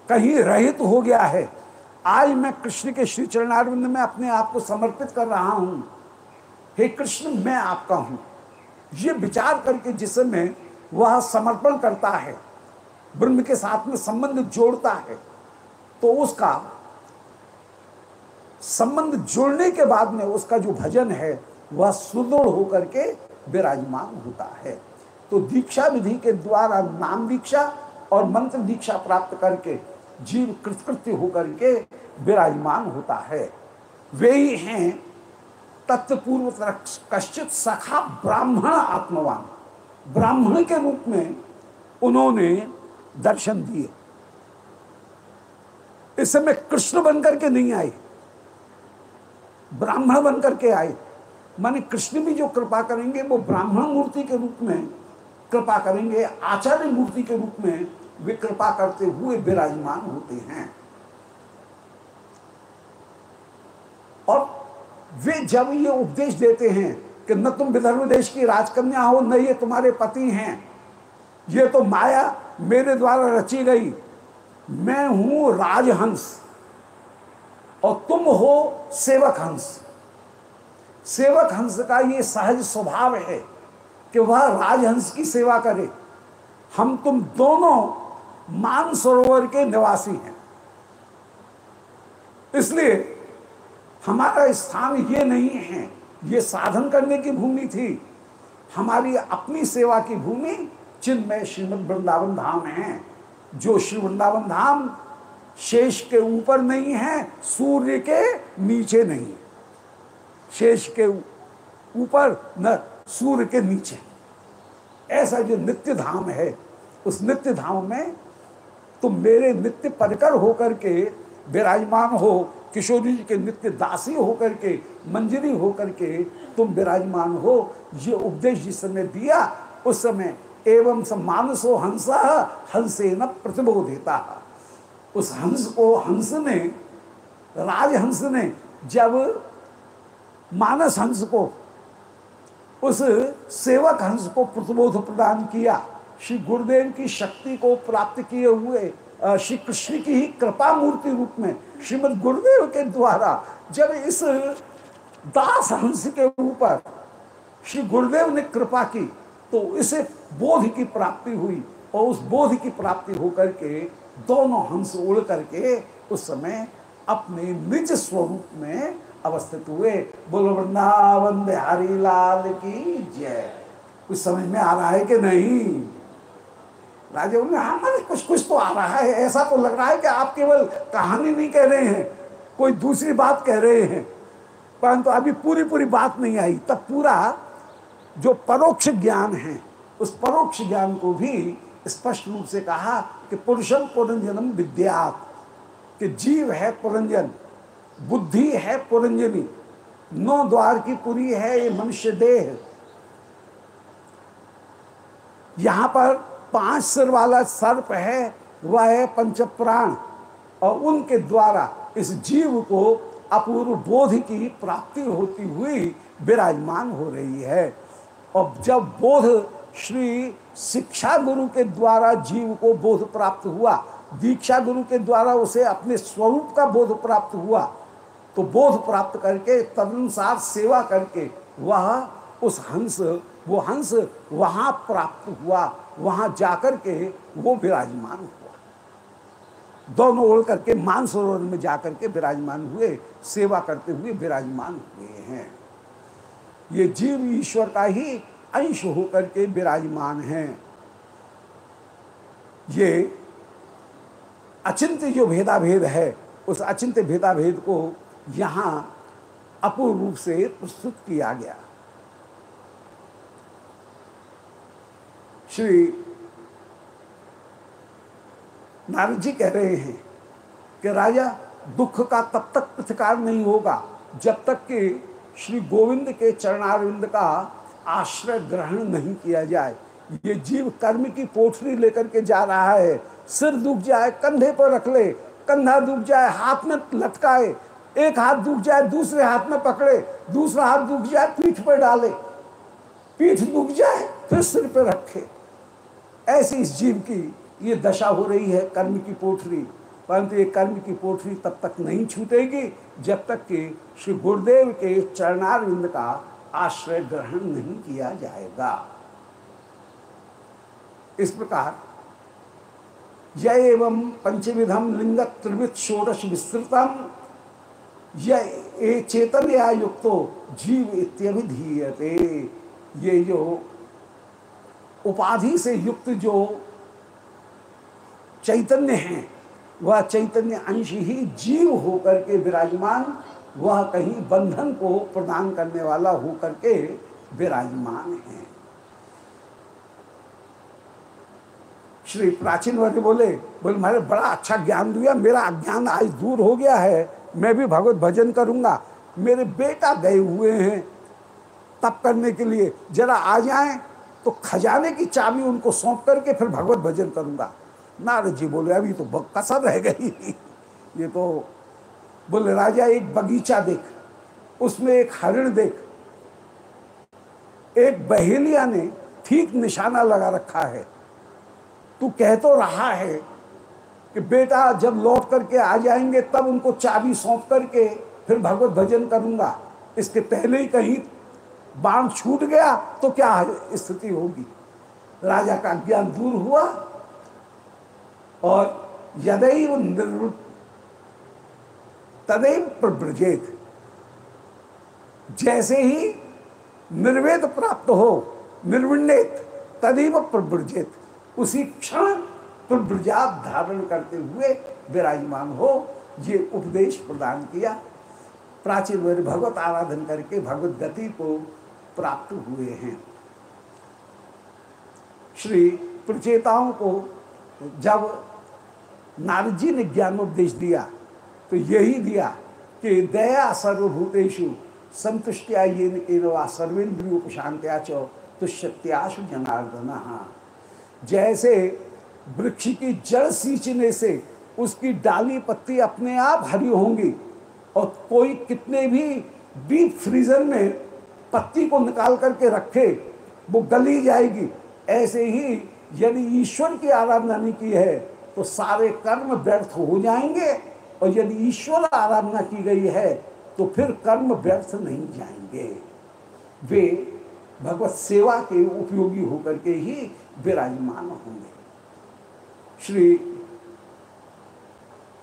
कहीं रहित हो गया है। आज मैं कृष्ण के श्री चरणारविंद में अपने आप को समर्पित कर रहा हूँ। हे कृष्ण, मैं आपका हूँ। ये विचार करके जिस समय वह समर्पण करता है, ब्रह्म के साथ में संबंध जोड़ता है तो उसका संबंध जोड़ने के बाद में उसका जो भजन है, वह सुदृढ़ होकर के विराजमान होता है। तो दीक्षा विधि के द्वारा नाम दीक्षा और मंत्र दीक्षा प्राप्त करके, जीव कृतकृत्य होकर के विराजमान होता है। वे ही हैं तत्पूर्व कश्चित सखा ब्राह्मण आत्मवान। ब्राह्मण के रूप में उन्होंने दर्शन दिए। इस समय कृष्ण बनकर के नहीं आए। ब्राह्मण बनकर के आए। माने कृष्ण भी जो कृपा करेंगे, वो ब्राह्मण मूर्ति के रूप में कृपा करेंगे, आचार्य मूर्ति के रूप में वे कृपा करते हुए विराजमान होते हैं। और वे जब ये उपदेश देते हैं कि न तुम विदर्भ देश की राजकन्या हो, न ये तुम्हारे पति हैं, ये तो माया मेरे द्वारा रची गई। मैं हूँ राजहंस और तुम हो सेवक हंस सेवक हंस का ये सहज स्वभाव है कि वह राजहंस की सेवा करे। हम तुम दोनों मान सरोवर के निवासी हैं। इसलिए हमारा स्थान ये नहीं है, ये साधन करने की भूमि थी। हमारी अपनी सेवा की भूमि चिन्मय श्रीमद वृंदावन धाम है। जो श्री वृंदावन धाम शेष के ऊपर नहीं है, सूर्य के नीचे नहीं। शेष के ऊपर न, सूर्य के नीचे। ऐसा जो नित्य धाम है, उस नित्य धाम में तुम मेरे नित्य परकर होकर के विराजमान हो, किशोरी जी के नित्य दासी होकर के, मंजरी होकर के तुम विराजमान हो। ये उपदेश जिस समय दिया, उस समय एवं सब मानसो हंस हंसे न प्रतिबोधिता। उस हंस को हंस ने, राजहंस ने जब मानस हंस को, उस सेवक हंस को प्रतिबोध प्रदान किया श्री गुरुदेव की शक्ति को प्राप्त किए हुए श्री कृष्ण की ही कृपा मूर्ति रूप में श्रीमद गुरुदेव के द्वारा जब इस दास हंस के ऊपर श्री गुरुदेव ने कृपा की तो इसे बोध की प्राप्ति हुई और उस बोध की प्राप्ति होकर के दोनों हंस उड़ करके उस समय अपने निज स्वरूप में अवस्थित हुए। बोलो, वृंदावन बिहारी लाल की जय। उस समझ में आ रहा है कि नहीं? राजा बोले हाँ मैंने कुछ कुछ तो आ रहा है। ऐसा तो लग रहा है कि आप केवल कहानी नहीं कह रहे हैं, कोई दूसरी बात कह रहे हैं। परंतु अभी पूरी पूरी बात नहीं आई। तब पूरा जो परोक्ष ज्ञान है, उस परोक्ष ज्ञान को भी स्पष्ट रूप से कहा कि पुरुषम पुरंजनम विद्यात। कि जीव है पुरंजन, बुद्धि है पुरंजनी, नौ द्वार की पुरी है ये मनुष्य देह। यहाँ पर पाँच सिर वाला सर्प है, वह है पंच प्राण और उनके द्वारा इस जीव को अपूर्व बोध की प्राप्ति होती हुई विराजमान हो रही है। और जब बोध श्री शिक्षा गुरु के द्वारा जीव को बोध प्राप्त हुआ, दीक्षा गुरु के द्वारा उसे अपने स्वरूप का बोध प्राप्त हुआ तो बोध प्राप्त करके, तदनुसार सेवा करके, वह उस हंस, वो हंस वहाँ प्राप्त हुआ। वहाँ जाकर के वो विराजमान हुआ। दोनों ओढ़ करके मानसरोवर में जाकर के विराजमान हुए, सेवा करते हुए विराजमान हुए हैं। ये जीव ईश्वर का ही अंश होकर के विराजमान हैं। ये अचिंत्य जो भेदाभेद है, उस अचिंत्य भेदाभेद को यहाँ अपूर्ण रूप से प्रस्तुत किया गया। श्री नारद जी कह रहे हैं कि राजा, दुख का तब तक प्रतिकार नहीं होगा जब तक कि श्री गोविंद के चरणारविंद का आश्रय ग्रहण नहीं किया जाए। ये जीव कर्म की पोथरी लेकर के जा रहा है। सिर दुख जाए, कंधे पर रख ले, कंधा दुख जाए, हाथ में लटकाए, एक हाथ दुख जाए, दूसरे हाथ में पकड़े, दूसरा हाथ दुख जाए, पीठ पर डाले, पीठ दुख जाए, फिर सिर पर रखे। ऐसी इस जीव की ये दशा हो रही है, कर्म की पोठरी। परंतु ये कर्म की पोठरी तब तक नहीं छूटेगी जब तक कि श्री गुरुदेव के चरणारविंद का आश्रय ग्रहण नहीं किया जाएगा। इस प्रकार यह एवं पंचविधम लिंग त्रिविध षोडश विस्तृतम यह चेतन या युक्तो जीव इत्यभिधीयते। ये जो उपाधि से युक्त जो चैतन्य है, वह चैतन्य अंश ही जीव होकर के विराजमान, वह कहीं बंधन को प्रदान करने वाला होकर के विराजमान है। श्री प्राचीन वर्ग बोले बोले मारे बड़ा अच्छा ज्ञान दिया, मेरा अज्ञान आज दूर हो गया है, मैं भी भगवत भजन करूँगा। मेरे बेटा गए हुए हैं तप करने के लिए, जरा आ जाएँ तो खजाने की चाबी उनको सौंप करके फिर भगवत भजन करूँगा। नारद जी बोले, अभी तो कसर रह गई। <laughs> ये तो बोले, राजा, एक बगीचा देख, उसमें एक हरिण देख। एक बहेलिया ने ठीक निशाना लगा रखा है। तू कह तो रहा है कि बेटा, जब लौट करके आ जाएँगे, तब उनको चाबी सौंप करके फिर भगवत भजन करूँगा। इसके पहले ही कहीं बाण छूट गया तो क्या स्थिति होगी? राजा का ज्ञान दूर हुआ और यदैव तदैव प्रब्रजेत जैसे ही निर्वेद प्राप्त हो निर्विणित तदैव प्रब्रजेत उसी क्षण प्रब्रजात धारण करते हुए विराजमान हो, ये उपदेश प्रदान किया। प्राचीन भगवत आराधन करके भगवत गति को प्राप्त हुए हैं। श्री प्रचेताओं को जब नारद जी ने ज्ञानोपदेश दिया तो यही दिया कि दया सर्वभूतेषु संतुष्टिया ये सर्वेन्द्रिय उपशांत्या चो तुष्यत्याशु जनार्दन। जैसे वृक्ष की जड़ सींचने से उसकी डाली पत्ती अपने आप हरी होंगी और कोई कितने भी डीप फ्रीजर में पत्ती को निकाल करके रखे, वो गली जाएगी। ऐसे ही यदि ईश्वर की आराधना नहीं की है तो सारे कर्म व्यर्थ हो जाएँगे। और यदि ईश्वर आराधना की गई है तो फिर कर्म व्यर्थ नहीं जाएँगे। वे भगवत सेवा के उपयोगी होकर के ही विराजमान होंगे। श्री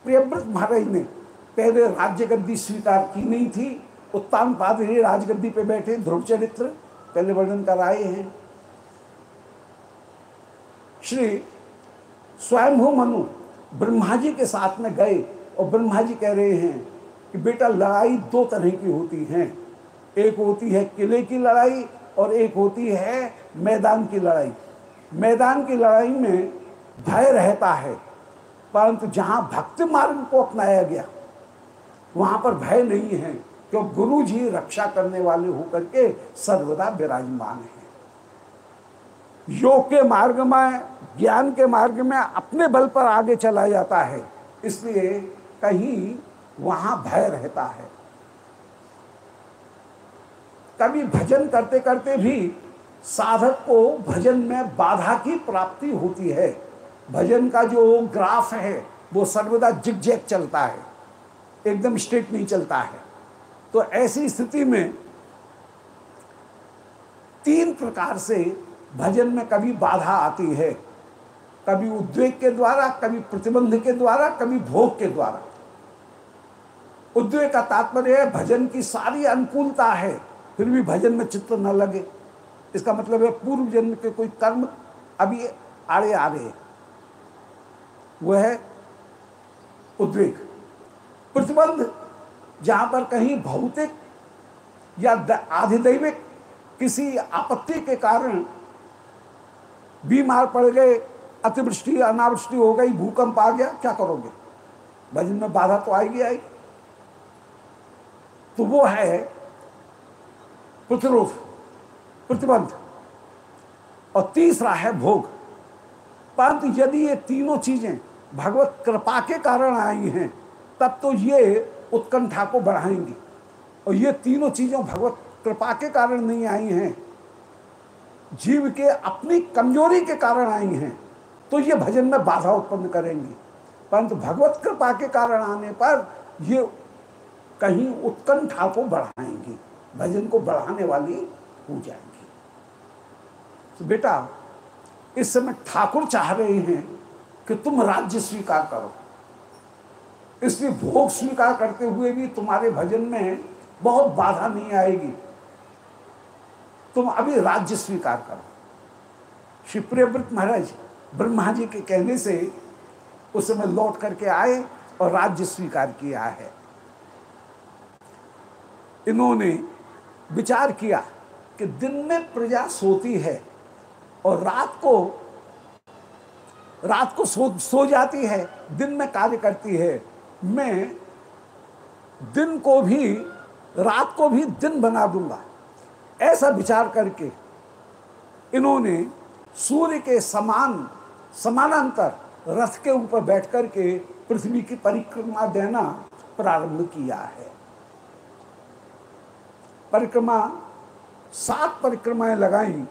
प्रियव्रत महाराज ने पहले राज्य गद्दी स्वीकार की नहीं थी उत्तान पादरी राजगद्दी पे बैठे ध्रुव चरित्र पहले वर्णन कराए हैं। श्री स्वयंभू मनु ब्रह्मा जी के साथ में गए और ब्रह्मा जी कह रहे हैं कि बेटा लड़ाई दो तरह की होती हैं। एक होती है किले की लड़ाई और एक होती है मैदान की लड़ाई। मैदान की लड़ाई में भय रहता है, परंतु जहाँ भक्ति मार्ग को अपनाया गया, वहाँ पर भय नहीं है। क्यों गुरु जी रक्षा करने वाले होकर के सर्वदा विराजमान है। योग के मार्ग में, ज्ञान के मार्ग में अपने बल पर आगे चला जाता है, इसलिए कहीं वहाँ भय रहता है। कभी भजन करते करते भी साधक को भजन में बाधा की प्राप्ति होती है। भजन का जो ग्राफ है, वो सर्वदा जिग चलता है, एकदम स्ट्रेट नहीं चलता है। तो ऐसी स्थिति में तीन प्रकार से भजन में कभी बाधा आती है, कभी उद्वेग के द्वारा, कभी प्रतिबंध के द्वारा, कभी भोग के द्वारा। उद्वेग का तात्पर्य है, भजन की सारी अनुकूलता है, फिर भी भजन में चित्त न लगे। इसका मतलब है, पूर्व जन्म के कोई कर्म अभी आड़े आ रहे वह है उद्वेग। प्रतिबंध जहाँ पर कहीं भौतिक या आधिदैविक किसी आपत्ति के कारण बीमार पड़ गए, अतिवृष्टि, अनावृष्टि हो गई, भूकंप आ गया, क्या करोगे? भजन में बाधा तो आएगी आएगी। तो वो है प्रतिरोध, प्रतिबंध। और तीसरा है भोग। परंतु यदि ये तीनों चीज़ें भगवत कृपा के कारण आई हैं, तब तो ये उत्कंठा को बढ़ाएँगी। और ये तीनों चीज़ों भगवत कृपा के कारण नहीं आई हैं। जीव के अपनी कमज़ोरी के कारण आई हैं। तो ये भजन में बाधा उत्पन्न करेंगी। परंतु भगवत कृपा के कारण आने पर ये कहीं उत्कंठा को बढ़ाएँगी। भजन को बढ़ाने वाली हो जाएँगी। तो बेटा, इस समय ठाकुर चाह रहे हैं कि तुम राज्य स्वीकार करो। इसलिए भोग स्वीकार करते हुए भी तुम्हारे भजन में बहुत बाधा नहीं आएगी। तुम अभी राज्य स्वीकार करो। श्री प्रियव्रत महाराज ब्रह्मा जी के कहने से उस समय लौट करके आए और राज्य स्वीकार किया है। इन्होंने विचार किया कि दिन में प्रजा सोती है और रात को रात को सो सो जाती है, दिन में कार्य करती है। मैं दिन को भी, रात को भी दिन बना दूँगा। ऐसा विचार करके इन्होंने सूर्य के समान, समानांतर रथ के ऊपर बैठ करके पृथ्वी की परिक्रमा देना प्रारंभ किया है। परिक्रमा, सात परिक्रमाएँ लगाई,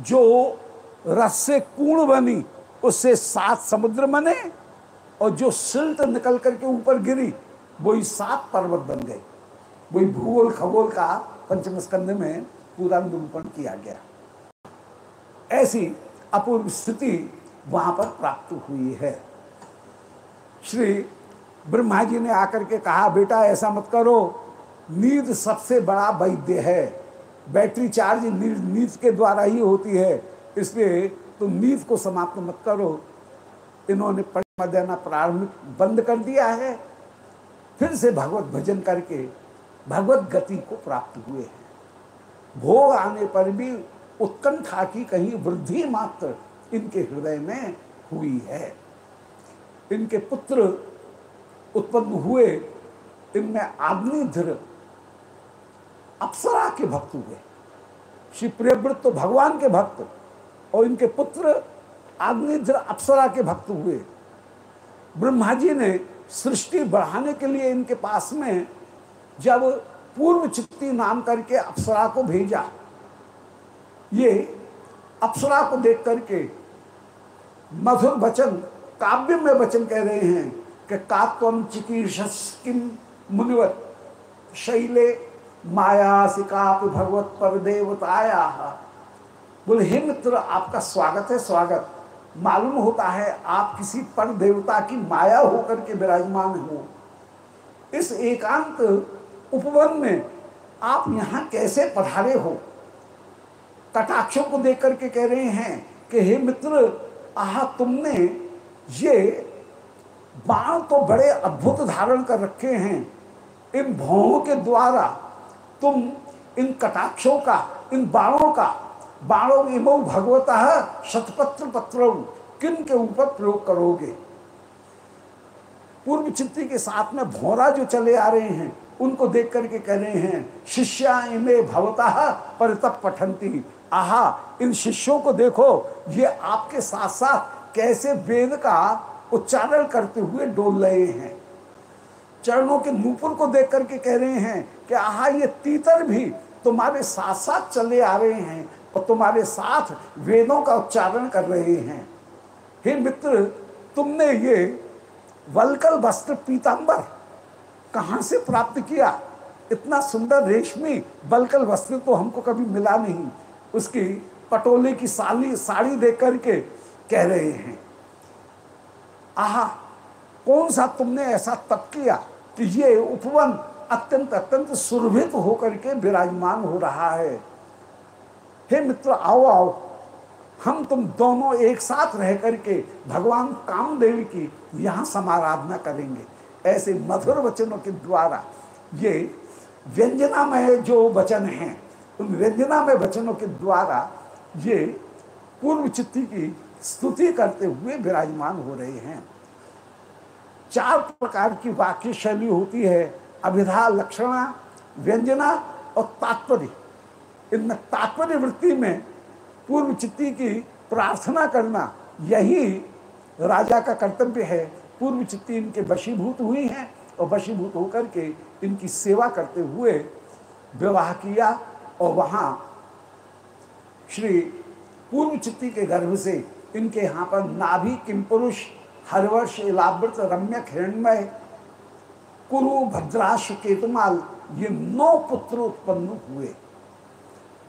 जो रस से कूण बनी, उससे सात समुद्र बने और जो सिल्ट निकल करके ऊपर गिरी, वही सात पर्वत बन गए। वही भूगोल, खगोल का पंचम स्कंध में पूरा निरूपण किया गया। ऐसी अपूर्व स्थिति वहाँ पर प्राप्त हुई है। श्री ब्रह्मा जी ने आकर के कहा, बेटा, ऐसा मत करो। नींद सबसे बड़ा वैद्य है। बैटरी चार्ज नींद के द्वारा ही होती है। इसलिए तुम नींद को समाप्त मत करो। इन्होंने परिमा देना प्रारंभ बंद कर दिया है। फिर से भगवत भजन करके भगवत गति को प्राप्त हुए हैं। भोग आने पर भी उत्कंठा की कहीं वृद्धि मात्र इनके हृदय में हुई है। इनके पुत्र उत्पन्न हुए, इनमें आग्निध्र अप्सरा के भक्त हुए। श्री प्रियव्रत तो भगवान के भक्त और इनके पुत्र आग्निध्र अप्सरा के भक्त हुए। ब्रह्मा जी ने सृष्टि बढ़ाने के लिए इनके पास में जब पूर्व चित्ती नाम करके अप्सरा को भेजा, ये अप्सरा को देख करके मधुर वचन, काव्य में वचन कह रहे हैं कि कात्वम चिकीर्षस किम मुनिवत, शैले माया सिकाप भगवत पर देवताया बोले, हे मित्र, आपका स्वागत है, स्वागत। मालूम होता है आप किसी पर देवता की माया होकर के विराजमान हो। इस एकांत उपवन में आप यहाँ कैसे पधारे हो? कटाक्षों को देख करके कह रहे हैं कि हे मित्र, आह, तुमने ये बाण तो बड़े अद्भुत धारण कर रखे हैं। इन भावों के द्वारा तुम इन कटाक्षों का, इन बाणों का बाणों इमो भगवता शतपत्र पत्र किन के ऊपर प्रयोग करोगे? पूर्व चित्ती के साथ में भौरा जो चले आ रहे हैं, उनको देख करके कह रहे हैं शिष्या इमे भवता पर पठंती आहा, इन शिष्यों को देखो, ये आपके साथ साथ कैसे वेद का उच्चारण करते हुए डोल रहे हैं। चरणों के नूपुर को देख करके कह रहे हैं कि, आहा, ये तीतर भी तुम्हारे साथ साथ चले आ रहे हैं। और तुम्हारे साथ वेदों का उच्चारण कर रहे हैं। हे मित्र, तुमने ये वलकल वस्त्र पीतांबर कहाँ से प्राप्त किया? इतना सुंदर रेशमी बलकल वस्त्र तो हमको कभी मिला नहीं। उसकी पटोले की साली, साड़ी देख करके कह रहे हैं, आहा, कौन सा तुमने ऐसा तप किया कि ये उपवन अत्यंत अत्यंत सुरभित होकर के विराजमान हो रहा है? हे मित्र, आओ आओ। हम तुम दोनों एक साथ रह करके भगवान कामदेव की यहाँ समाराधना करेंगे। ऐसे मधुर वचनों के द्वारा ये व्यंजनामय जो वचन हैं, उन व्यंजनामय वचनों के द्वारा ये पूर्व चित्ती की स्तुति करते हुए विराजमान हो रहे हैं। चार प्रकार की वाक्य शैली होती है, अभिधा, लक्षणा, व्यंजना और तात्पर्य। इनमें तात्पर्य वृत्ति में पूर्व चित्ती की प्रार्थना करना यही राजा का कर्तव्य है। पूर्व चित्ती इनके वशीभूत हुई हैं और वशीभूत होकर के इनकी सेवा करते हुए विवाह किया और वहाँ श्री पूर्व चित्ती के गर्भ से इनके यहाँ पर नाभि किम पुरुष हरवर्ष इलावृत रम्य हिरण्मय, कुरु भद्राश केतुमाल, ये नौ पुत्र उत्पन्न हुए।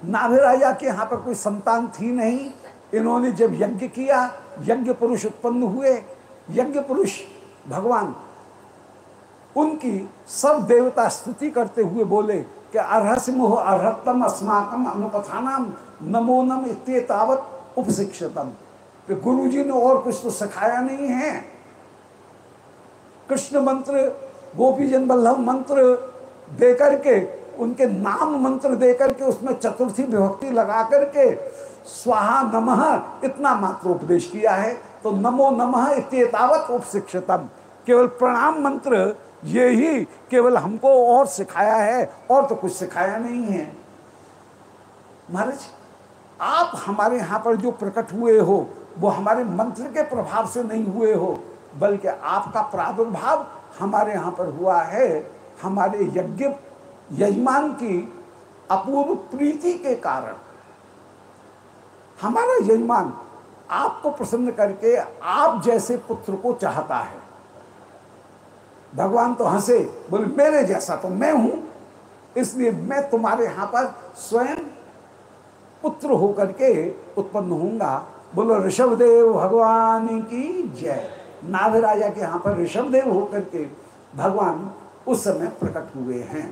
नाभि राजा के यहाँ पर कोई संतान थी नहीं। इन्होंने जब यज्ञ किया, यज्ञ पुरुष उत्पन्न हुए। यज्ञ पुरुष, भगवान उनकी सब देवता स्तुति करते हुए बोले कि अर्हसिमोह अर्हतम अस्माकम अनुपथानाम, नमो नम इत्ते तावत उपशिक्षतम कि गुरु जी ने और कुछ तो सिखाया नहीं है। कृष्ण मंत्र गोपी जन बल्लभ मंत्र दे करके उनके नाम मंत्र दे करके उसमें चतुर्थी विभक्ति लगा करके स्वाहा नमः इतना मात्र उपदेश किया है। तो नमो नमः इतवत उपशिक्षतम। केवल प्रणाम मंत्र ये ही केवल हमको और सिखाया है, और तो कुछ सिखाया नहीं है। महाराज, आप हमारे यहाँ पर जो प्रकट हुए हो, वो हमारे मंत्र के प्रभाव से नहीं हुए हो, बल्कि आपका प्रादुर्भाव हमारे यहाँ पर हुआ है। हमारे यज्ञ यजमान की अपूर्व प्रीति के कारण। हमारा यजमान आपको प्रसन्न करके आप जैसे पुत्र को चाहता है। भगवान तो हंसे, बोले, मेरे जैसा तो मैं हूँ, इसलिए मैं तुम्हारे यहाँ पर स्वयं पुत्र होकर के उत्पन्न होऊँगा। बोलो, ऋषभदेव भगवान की जय। नाग राजा के यहाँ पर ऋषभदेव होकर के भगवान उस समय प्रकट हुए हैं।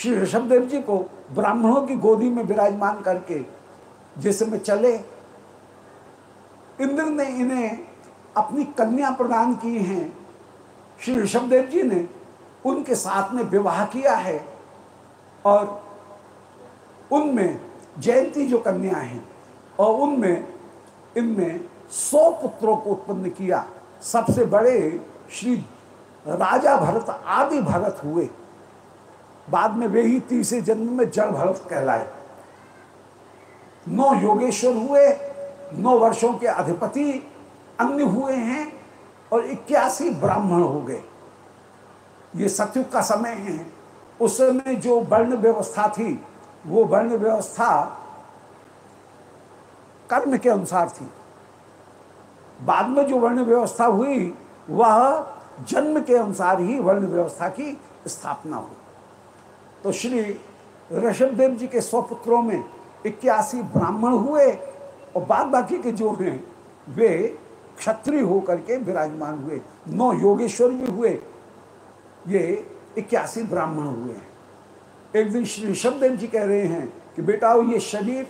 श्री ऋषभदेव जी को ब्राह्मणों की गोदी में विराजमान करके जिस समय चले, इंद्र ने इन्हें अपनी कन्या प्रदान की हैं। श्री ऋषभदेव जी ने उनके साथ में विवाह किया है और उनमें जयंती जो कन्या हैं और उनमें, इनमें सौ पुत्रों को उत्पन्न किया। सबसे बड़े श्री राजा भरत आदि भरत हुए। बाद में वे ही तीसरे जन्म में जड़ भरत कहलाए। नौ योगेश्वर हुए, नौ वर्षों के अधिपति, अन्य हुए हैं और इक्यासी ब्राह्मण हो गए। ये सत्युग का समय है। उस समय जो वर्ण व्यवस्था थी, वो वर्ण व्यवस्था कर्म के अनुसार थी। बाद में जो वर्ण व्यवस्था हुई, वह जन्म के अनुसार ही वर्ण व्यवस्था की स्थापना हुई। तो श्री ऋषभदेव जी के स्वपुत्रों में इक्यासी ब्राह्मण हुए और बाद बाकी के जो हैं, वे क्षत्रिय होकर के विराजमान हुए। नौ योगेश्वर भी हुए। ये इक्यासी ब्राह्मण हुए हैं। एक दिन श्री ऋषभदेव जी कह रहे हैं कि, बेटा, ये शरीर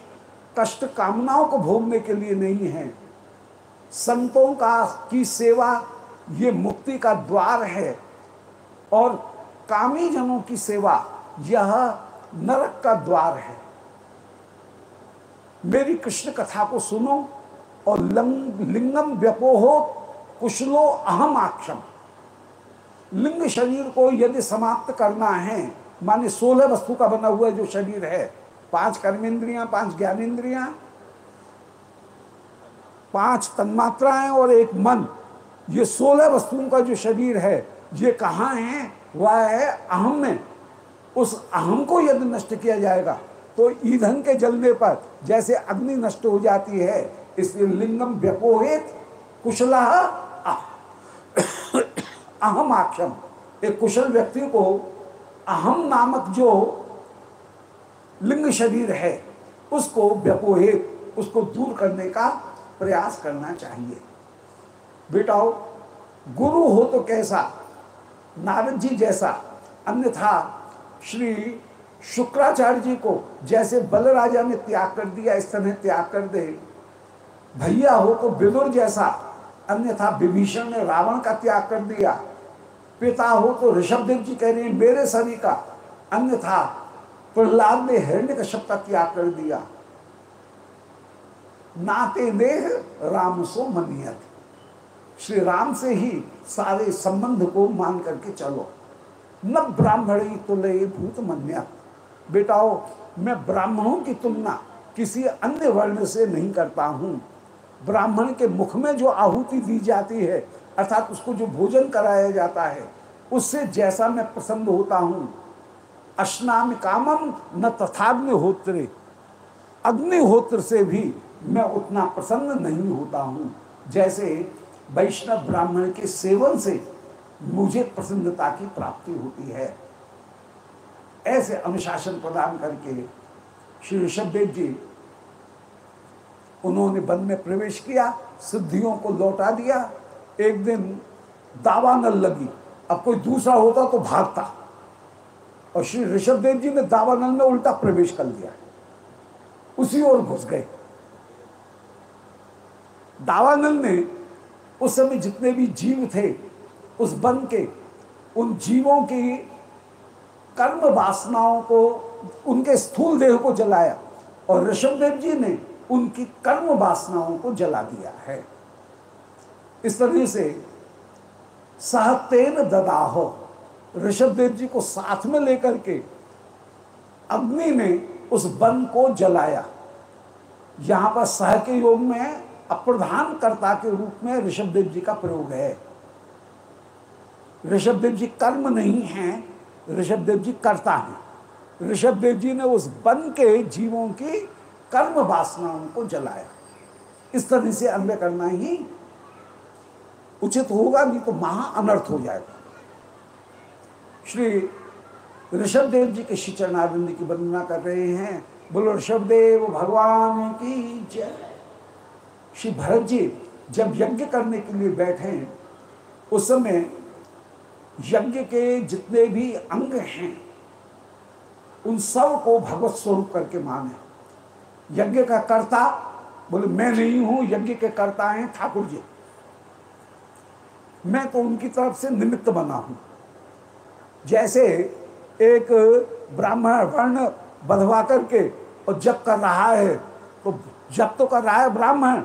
कष्ट कामनाओं को भोगने के लिए नहीं है। संतों का, की सेवा, ये मुक्ति का द्वार है और कामी जनों की सेवा यह नरक का द्वार है। मेरी कृष्ण कथा को सुनो और लिंगम व्यपोहो कुशलो अहम आक्षम। लिंग शरीर को यदि समाप्त करना है, माने सोलह वस्तु का बना हुआ जो शरीर है, पाँच कर्मेंद्रियाँ, पाँच ज्ञानेन्द्रियाँ पाँच तन्मात्राएँ और एक मन, ये सोलह वस्तुओं का जो शरीर है, ये कहाँ है? वह है अहम में। उस अहम को यदि नष्ट किया जाएगा तो ईंधन के जलने पर जैसे अग्नि नष्ट हो जाती है, इसलिए लिंगम व्यपोहित कुशला अहम। आक्षम एक कुशल व्यक्ति को अहम नामक जो लिंग शरीर है, उसको व्यपोहित, उसको दूर करने का प्रयास करना चाहिए। बेटाओ, गुरु हो तो कैसा? नारद जी जैसा, अन्यथा श्री शुक्राचार्य जी को जैसे बलराजा ने त्याग कर दिया, इस तरह त्याग कर दे। भैया हो तो विदुर जैसा, अन्यथा विभीषण ने रावण का त्याग कर दिया। पिता हो तो ऋषभदेव जी कह रहे हैं, मेरे शरीर का, अन्यथा प्रहलाद ने हिरण्य का शब्द त्याग कर दिया। नाते देह राम सो मनियत। श्री राम से ही सारे संबंध को मान करके चलो। न ब्राह्मणी तुले भूत मन्या। बेटाओ, मैं ब्राह्मणों की तुलना किसी अन्य वर्ण से नहीं करता हूँ। ब्राह्मण के मुख में जो आहुति दी जाती है, अर्थात उसको जो भोजन कराया जाता है, उससे जैसा मैं प्रसन्न होता हूँ। अश्नाम कामम न तथाग्निहोत्रे। अग्निहोत्र से भी मैं उतना प्रसन्न नहीं होता हूँ। जैसे वैष्णव ब्राह्मण के सेवन से मुझे प्रसन्नता की प्राप्ति होती है। ऐसे अनुशासन प्रदान करके श्री ऋषभदेव जी, उन्होंने वन में प्रवेश किया, सिद्धियों को लौटा दिया। एक दिन दावा न लगी, अब कोई दूसरा होता तो भागता। और श्री ऋषभदेव जी ने दावानल में उल्टा प्रवेश कर लिया। उसी ओर घुस गए। दावानल ने उस समय जितने भी जीव थे उस वन के, उन जीवों की कर्म वासनाओं को, उनके स्थूल देह को जलाया और ऋषभदेव जी ने उनकी कर्म वासनाओं को जला दिया है। इस तरह से सहतेन ददाहो। ऋषभदेव जी को साथ में लेकर के अग्नि ने उस वन को जलाया। यहाँ पर सह के योग में, अप्रधान कर्ता के रूप में ऋषभदेव जी का प्रयोग है। ऋषभदेव जी कर्म नहीं है, ऋषभदेव जी कर्ता हैं। ऋषभदेव जी ने उस वन के जीवों की कर्म वासनाओं को जलाया। इस तरह से अन्य करना ही उचित होगा, नहीं तो महा अनर्थ हो जाएगा। श्री ऋषभदेव जी के श्री चरणारिंद की वंदना कर रहे हैं। बोलो, ऋषभदेव, भगवान की जय। श्री भरत जी जब यज्ञ करने के लिए बैठे, उस समय यज्ञ के जितने भी अंग हैं, उन सबको भगवत स्वरूप करके माने। यज्ञ का कर्ता बोले, मैं नहीं हूँ, यज्ञ के कर्ता हैं ठाकुर जी। मैं तो उनकी तरफ़ से निमित्त बना हूँ। जैसे एक ब्राह्मण वर्ण बधवा करके और जब कर रहा है तो जब तो कर रहा है ब्राह्मण,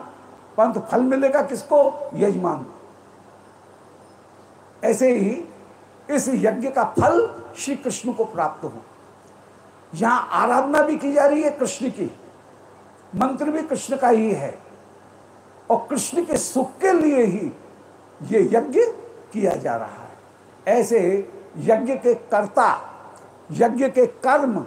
परंतु फल मिलेगा किसको? यजमान ऐसे ही इस यज्ञ का फल श्री कृष्ण को प्राप्त हो। यहाँ आराधना भी की जा रही है कृष्ण की। मंत्र भी कृष्ण का ही है। और कृष्ण के सुख के लिए ही ये यज्ञ किया जा रहा है। ऐसे यज्ञ के कर्ता, यज्ञ के कर्म,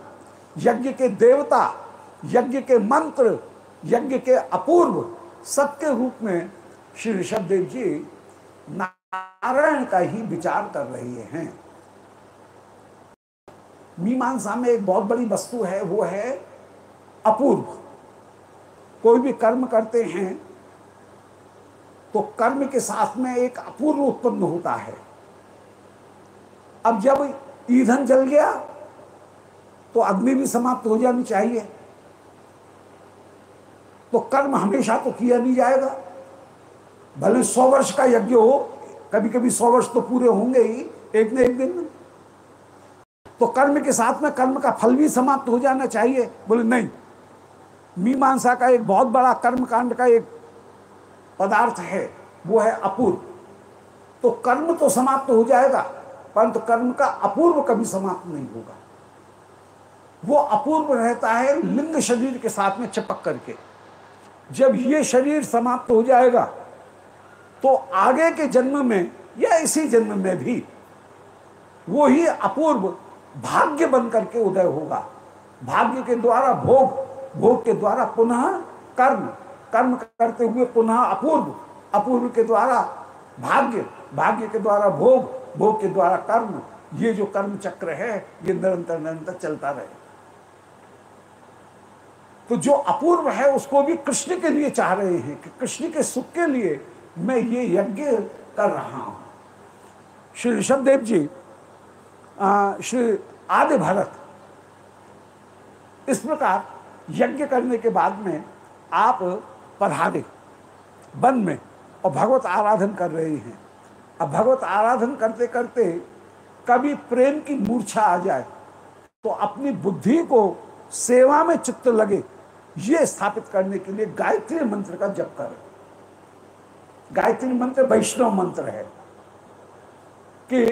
यज्ञ के देवता, यज्ञ के मंत्र, यज्ञ के अपूर्व सबके रूप में श्री ऋषभ देव जी नारायण का ही विचार कर रहे हैं। मीमांसा में एक बहुत बड़ी वस्तु है, वो है अपूर्व। कोई भी कर्म करते हैं तो कर्म के साथ में एक अपूर्व उत्पन्न होता है। अब जब ईंधन जल गया तो अग्नि भी समाप्त हो जानी चाहिए। तो कर्म हमेशा तो किया नहीं जाएगा। भले सौ वर्ष का यज्ञ हो कभी कभी सौ वर्ष तो पूरे होंगे ही, एक न एक दिन में। तो कर्म के साथ में कर्म का फल भी समाप्त हो जाना चाहिए। बोले, नहीं, मीमांसा का एक बहुत बड़ा कर्म कांड का एक पदार्थ है, वो है अपूर्व। तो कर्म तो समाप्त हो जाएगा, परंतु कर्म का अपूर्व कभी समाप्त नहीं होगा। वो अपूर्व रहता है लिंग शरीर के साथ में चिपक करके। जब ये शरीर समाप्त हो जाएगा तो आगे के जन्म में या इसी जन्म में भी वो ही अपूर्व भाग्य बन करके उदय होगा। भाग्य के द्वारा भोग भोग के द्वारा पुनः कर्म। कर्म करते हुए पुनः अपूर्व अपूर्व के द्वारा भाग्य भाग्य के द्वारा भोग भोग के द्वारा कर्म। ये जो कर्म चक्र है, ये निरंतर निरंतर चलता रहे। तो जो अपूर्व है, उसको भी कृष्ण के लिए चाह रहे हैं कि कृष्ण के सुख के लिए मैं ये यज्ञ कर रहा हूँ। श्री ऋषभदेव जी श्री आदि भरत, इस प्रकार यज्ञ करने के बाद में आप पधारे, वन में, और भगवत आराधन कर रहे हैं। अब भगवत आराधन करते करते कभी प्रेम की मूर्छा आ जाए तो अपनी बुद्धि को सेवा में चित्त लगे, ये स्थापित करने के लिए गायत्री मंत्र का जप कर। गायत्री मंत्र वैष्णव मंत्र है कि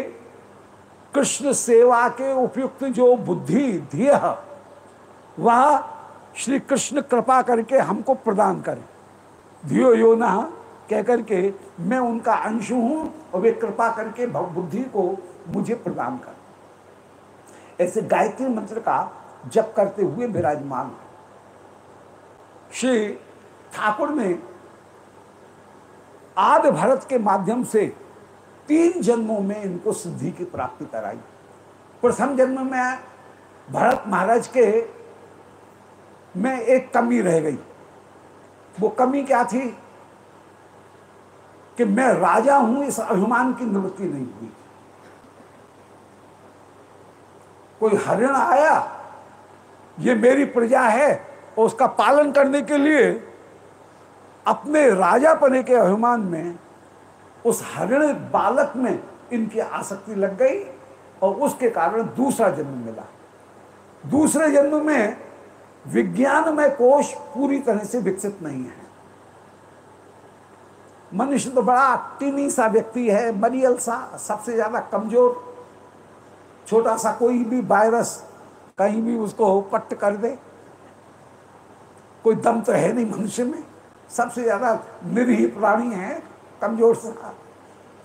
कृष्ण सेवा के उपयुक्त जो बुद्धि ध्येय, वह श्री कृष्ण कृपा करके हमको प्रदान करें। धियो यो न कह करके मैं उनका अंश हूँ और वे कृपा करके बुद्धि को मुझे प्रदान कर। ऐसे गायत्री मंत्र का जप करते हुए विराजमान। श्री ठाकुर ने आद भरत के माध्यम से तीन जन्मों में इनको सिद्धि की प्राप्ति कराई। प्रथम जन्म में भरत महाराज के में एक कमी रह गई। वो कमी क्या थी? कि मैं राजा हूँ, इस अभिमान की निवृत्ति नहीं हुई। कोई हरिण आया, ये मेरी प्रजा है, और उसका पालन करने के लिए अपने राजा पने के अभिमान में, उस हरिण बालक में इनकी आसक्ति लग गई और उसके कारण दूसरा जन्म मिला। दूसरे जन्म में विज्ञान में कोष पूरी तरह से विकसित नहीं है। मनुष्य तो बड़ा टीनी सा व्यक्ति है, मरियल सा, सबसे ज़्यादा कमज़ोर। छोटा सा कोई भी वायरस कहीं भी उसको पट्ट कर दे। कोई दम तो है नहीं मनुष्य में। सबसे ज़्यादा निरीह प्राणी है, कमज़ोर सा।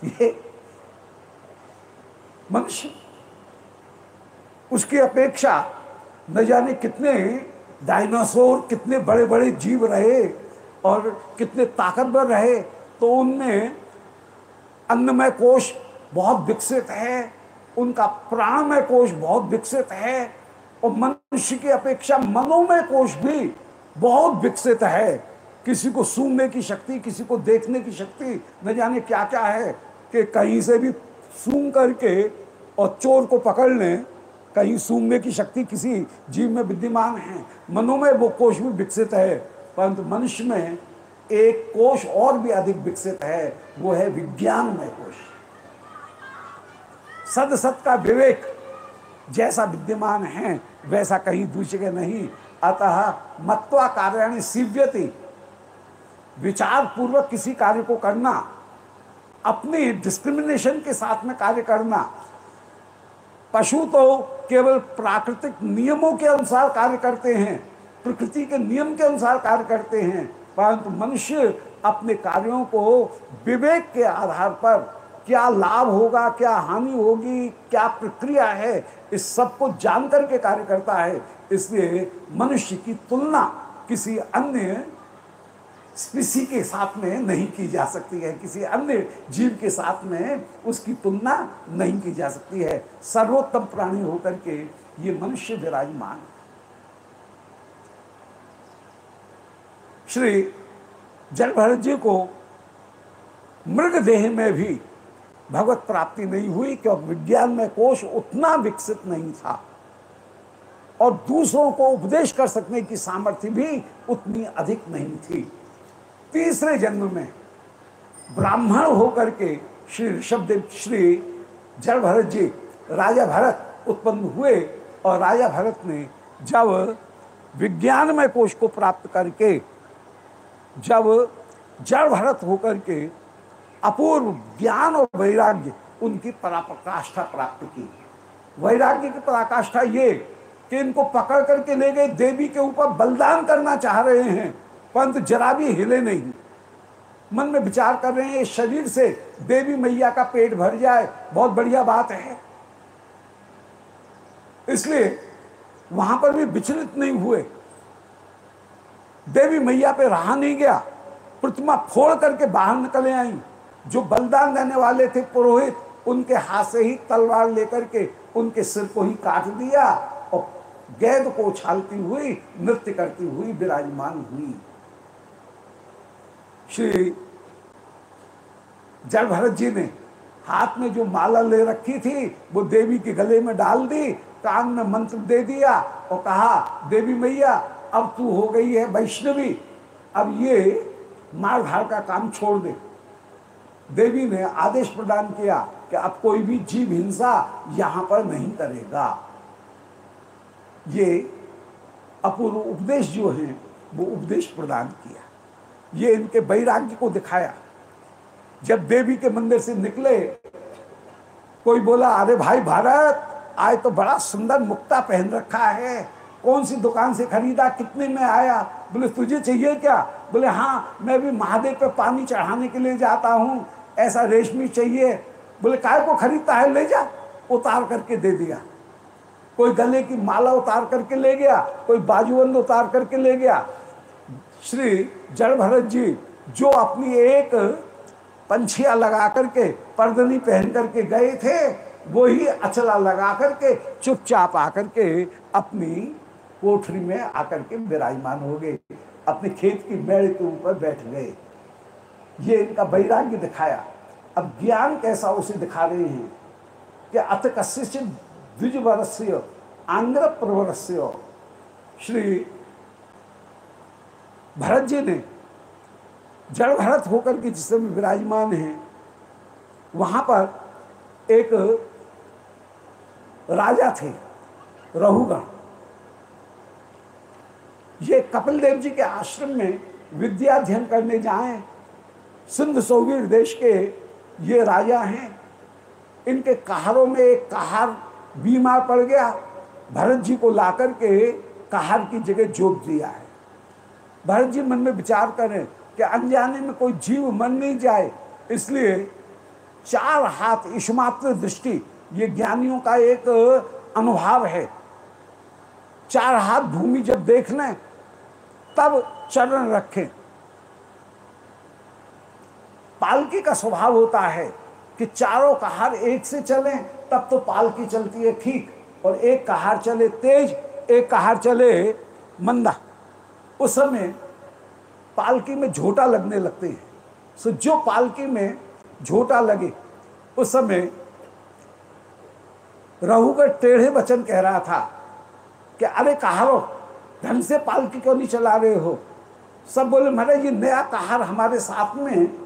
ये मनुष्य। उसकी अपेक्षा न जाने कितने डायनासोर, कितने बड़े बड़े जीव रहे और कितने ताकतवर रहे तो उनमें अन्नमय कोष बहुत विकसित है, उनका प्राणमय कोष बहुत विकसित है और मनुष्य की अपेक्षा मनोमय कोष भी बहुत विकसित है। किसी को सूंघने की शक्ति, किसी को देखने की शक्ति न जाने क्या क्या है कि कहीं से भी सूंघ करके और चोर को पकड़ लें, कहीं सूंघने की शक्ति किसी जीव में विद्यमान है। मनोमय वो कोष भी विकसित है, परंतु मनुष्य में एक कोष और भी अधिक विकसित है, वो है विज्ञानमय कोष सद सत का विवेक जैसा विद्यमान है, वैसा कहीं दूसरे के नहीं। अतः मत्वा कार्याणी सीव्यति। विचार पूर्वक किसी कार्य को करना, अपने डिस्क्रिमिनेशन के साथ में कार्य करना, पशु तो केवल प्राकृतिक नियमों के अनुसार कार्य करते हैं, प्रकृति के नियम के अनुसार कार्य करते हैं, परंतु मनुष्य अपने कार्यों को विवेक के आधार पर क्या लाभ होगा, क्या हानि होगी, क्या प्रक्रिया है, इस सबको जानकर के कार्य करता है। इसलिए मनुष्य की तुलना किसी अन्य स्पीसी के साथ में नहीं की जा सकती है। किसी अन्य जीव के साथ में उसकी तुलना नहीं की जा सकती है। सर्वोत्तम प्राणी होकर के ये मनुष्य विराजमान। श्री जलभरत जी को मृग देह में भी भगवत प्राप्ति नहीं हुई, क्योंकि विज्ञान में कोष उतना विकसित नहीं था। और दूसरों को उपदेश कर सकने की सामर्थ्य भी उतनी अधिक नहीं थी। तीसरे जन्म में ब्राह्मण होकर के श्री ऋषभदेव श्री जल भरत जी, राजा भरत उत्पन्न हुए और राजा भरत ने जब विज्ञान में कोष को प्राप्त करके जब जड़ भरत होकर के अपूर्व ज्ञान और वैराग्य उनकी पराकाष्ठा प्राप्त की। वैराग्य की पराकाष्ठा ये कि इनको पकड़ करके ले गए, देवी के ऊपर बलिदान करना चाह रहे हैं। परंतु जरा भी हिले नहीं। मन में विचार कर रहे हैं शरीर से देवी मैया का पेट भर जाए, बहुत बढ़िया बात है। इसलिए वहाँ पर भी विचलित नहीं हुए। देवी मैया पे रहा नहीं गया, प्रतिमा फोड़ करके बाहर निकले आई। जो बलिदान देने वाले थे पुरोहित, उनके हाथ से ही तलवार लेकर के उनके सिर को ही काट दिया और गैद को उछालती हुई, नृत्य करती हुई विराजमान हुई। श्री जल भरत जी ने हाथ में जो माला ले रखी थी, वो देवी के गले में डाल दी कान में मंत्र दे दिया और कहा, देवी मैया, अब तू हो गई है वैष्णवी, अब ये मार धार का काम छोड़ दे। देवी ने आदेश प्रदान किया कि अब कोई भी जीव हिंसा यहाँ पर नहीं करेगा। ये अपूर्व उपदेश जो है, वो उपदेश प्रदान किया ये इनके वैराग्य को दिखाया। जब देवी के मंदिर से निकले, कोई बोला, अरे भाई भारत आज तो बड़ा सुंदर मुक्ता पहन रखा है। कौन सी दुकान से खरीदा? कितने में आया? बोले, तुझे चाहिए क्या? बोले हाँ मैं भी महादेव पे पानी चढ़ाने के लिए जाता हूँ। ऐसा रेशमी चाहिए। बोले, काय को खरीदता है? ले जा। उतार करके दे दिया। कोई गले की माला उतार करके ले गया, कोई बाजूबंद उतार करके ले गया। श्री जड़ भरत जी, जो अपनी एक पंछिया लगा करके, पर्दनी पहन करके गए थे वो ही अचला लगा करके, चुपचाप आकर के अपनी कोठरी में आकर के विराजमान हो गए। अपने खेत की मेड़ के ऊपर बैठ गए। ये इनका वैराग्य दिखाया। अब ज्ञान कैसा उसे दिखा रहे हैं कि अत कश्य द्विज वर्ष्य आंग्र प्रवरस्य श्री भरत जी ने जड़ भरत होकर के जिस समय विराजमान है, वहाँ पर एक राजा थे, रहुगण। ये कपिल देव जी के आश्रम में विद्या अध्ययन करने जाए, सिंध सौवीर देश के ये राजा हैं, इनके कहारों में एक कहार बीमार पड़ गया, भरत जी को लाकर के कहार की जगह जोक दिया है। भरत जी मन में विचार करें कि अनजाने में कोई जीव मन नहीं जाए। इसलिए चार हाथ इशमात्र दृष्टि, ये ज्ञानियों का एक अनुभव है। चार हाथ भूमि जब देख लें, तब चरण रखें। पालकी का स्वभाव होता है कि चारों का कहार एक से चलें, तब तो पालकी चलती है ठीक, और एक कहार चले तेज, एक कहार चले मंदा। उस समय पालकी में झोटा लगने लगते हैं। सो जो पालकी में झोटा लगे, उस समय रहूगर टेढ़े वचन कह रहा था कि, अरे कहारो ढंग से पालकी क्यों नहीं चला रहे हो? सब बोले महाराज ये नया कहार हमारे साथ में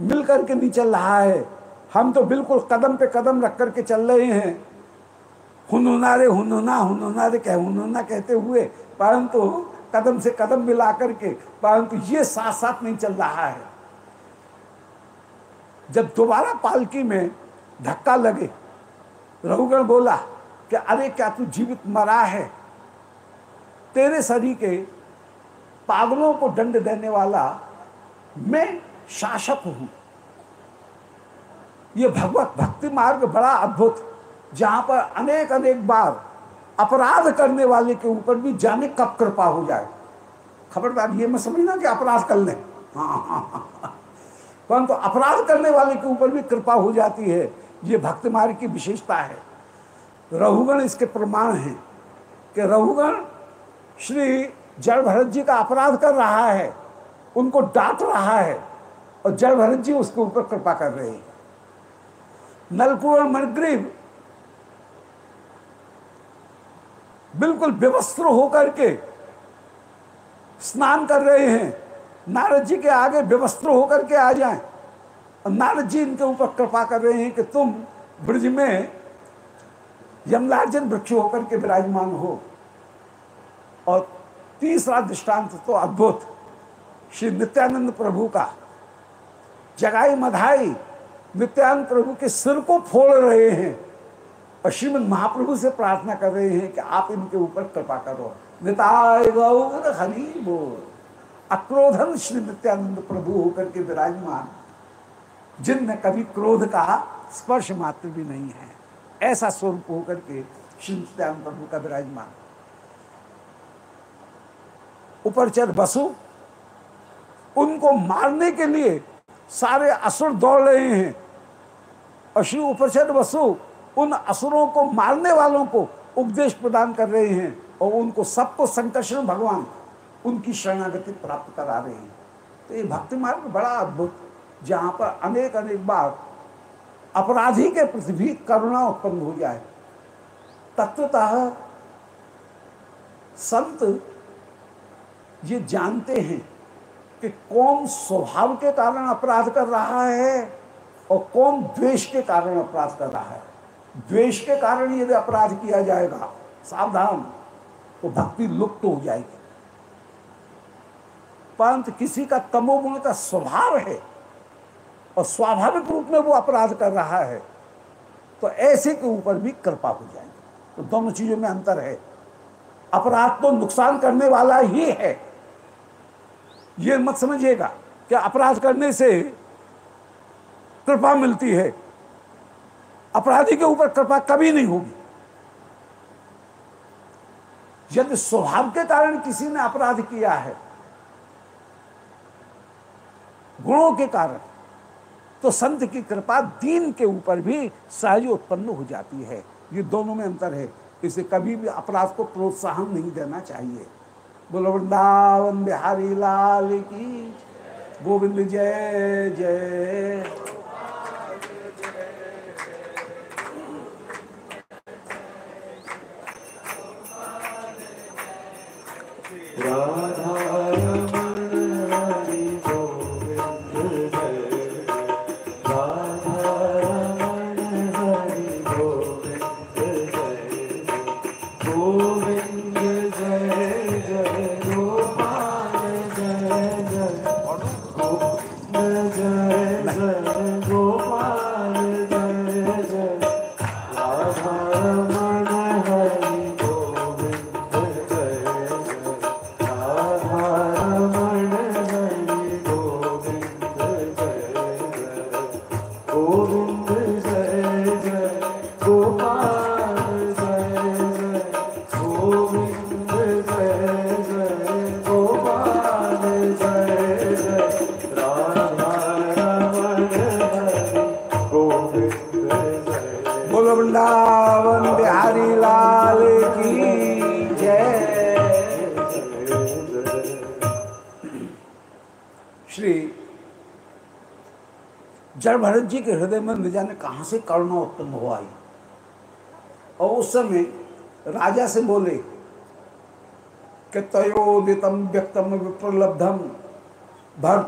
मिल करके नहीं चल रहा है। हम तो बिल्कुल कदम पे कदम रख करके चल रहे हैं। हुनुना रे, हुनुना हुनुना रे कह, हुनुना कहते हुए, परंतु कदम से कदम मिला करके परंतु ये साथ साथ नहीं चल रहा है। जब दोबारा पालकी में धक्का लगे, रघुगण बोला कि अरे क्या तू जीवित मरा है? तेरे शरीर के पागलों को दंड देने वाला मैं शासक हूँ। ये भगवत भक्ति मार्ग बड़ा अद्भुत, जहाँ पर अनेक अनेक बार अपराध करने वाले के ऊपर भी जाने कब कृपा हो जाए। खबरदार, ये मैं समझना कि अपराध कर ले। हाँ हाँ हाँ परंतु तो अपराध करने वाले के ऊपर भी कृपा हो जाती है। ये भक्त मार्ग की विशेषता है। रघुगण इसके प्रमाण हैं कि रघुगण श्री जड़ भरत जी का अपराध कर रहा है। उनको डांट रहा है और जड़ भरत जी उसके ऊपर कृपा कर रहे हैं। नलकुर मणग्रीव बिल्कुल विवस्त्र होकर के स्नान कर रहे हैं। नारद जी के आगे विवस्त्र होकर के आ जाएँ। और नारद जी इनके ऊपर कृपा कर रहे हैं कि तुम ब्रज में यमलार्जन वृक्ष होकर के विराजमान हो। और तीसरा दृष्टांत तो अद्भुत। श्री नित्यानंद प्रभु का। जगाई मधाई नित्यानंद प्रभु के सिर को फोड़ रहे हैं। और श्रीमद महाप्रभु से प्रार्थना कर रहे हैं कि आप इनके ऊपर कृपा करो। निताय हरि बोल अक्रोधन श्री नित्यानंद प्रभु होकर के विराजमान। जिनमें कभी क्रोध का स्पर्श मात्र भी नहीं है, ऐसा स्वरूप होकर के श्री नित्यानंद प्रभु का विराजमान। उपरचर बसु। उनको मारने के लिए सारे असुर दौड़ रहे हैं। और श्री उपरचर बसु। उन असुरों को मारने वालों को उपदेश प्रदान कर रहे हैं और उनको सबको संकर्षण भगवान उनकी शरणागति प्राप्त करा रहे हैं। तो ये भक्ति मार्ग बड़ा अद्भुत, जहाँ पर अनेक अनेक बार अपराधी के प्रति भी करुणा उत्पन्न हो जाए। तत्वतः संत ये जानते हैं कि कौन स्वभाव के कारण अपराध कर रहा है और कौन द्वेष के कारण अपराध कर रहा है। द्वेष के कारण यदि अपराध किया जाएगा। सावधान। तो भक्ति लुप्त हो जाएगी। परंतु किसी का तमोगुण का स्वभाव है और स्वाभाविक रूप में वो अपराध कर रहा है तो ऐसे के ऊपर भी कृपा हो जाएगी। तो दोनों चीज़ों में अंतर है। अपराध तो नुकसान करने वाला ही है। ये मत समझिएगा कि अपराध करने से कृपा मिलती है। अपराधी के ऊपर कृपा कभी नहीं होगी। यदि स्वभाव के कारण किसी ने अपराध किया है, गुणों के कारण तो संत की कृपा दीन के ऊपर भी सहज उत्पन्न हो जाती है। ये दोनों में अंतर है। इसे कभी भी अपराध को प्रोत्साहन नहीं देना चाहिए। बोलो, वृंदावन बिहारी लाल की गोविंद जय जय। बोलो जड़ भरत जी के हृदय में न जाने कहाँ से करुणा उत्पन्न हो आई? और उस समय राजा से बोले कि तयोदितम व्यक्तम विप्रलब्धम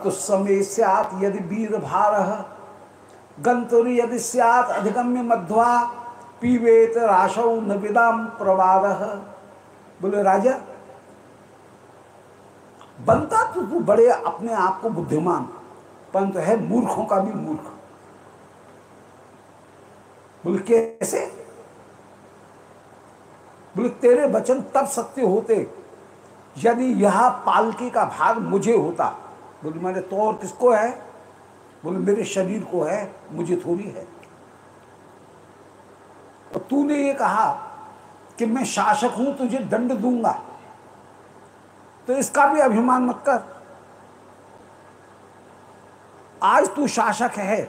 समय सत यदि वीर भार गंतुरी यदि सियात अधिगम्य मध्वा, पीवेत राशौ न प्रवाद। बोले, राजा, बनता तो तू बड़े अपने आप को बुद्धिमान। परंतु है, मूर्खों का भी मूर्ख। बोले, कैसे? बोले, तेरे वचन तब सत्य होते यदि यह पालकी का भाग मुझे होता। बोले, मैंने तो और किसको है? बोले, मेरे शरीर को है, मुझे थोड़ी है। और तूने ये कहा कि मैं शासक हूँ, तुझे दंड दूँगा। तो इसका भी अभिमान मत कर। आज तू शासक है।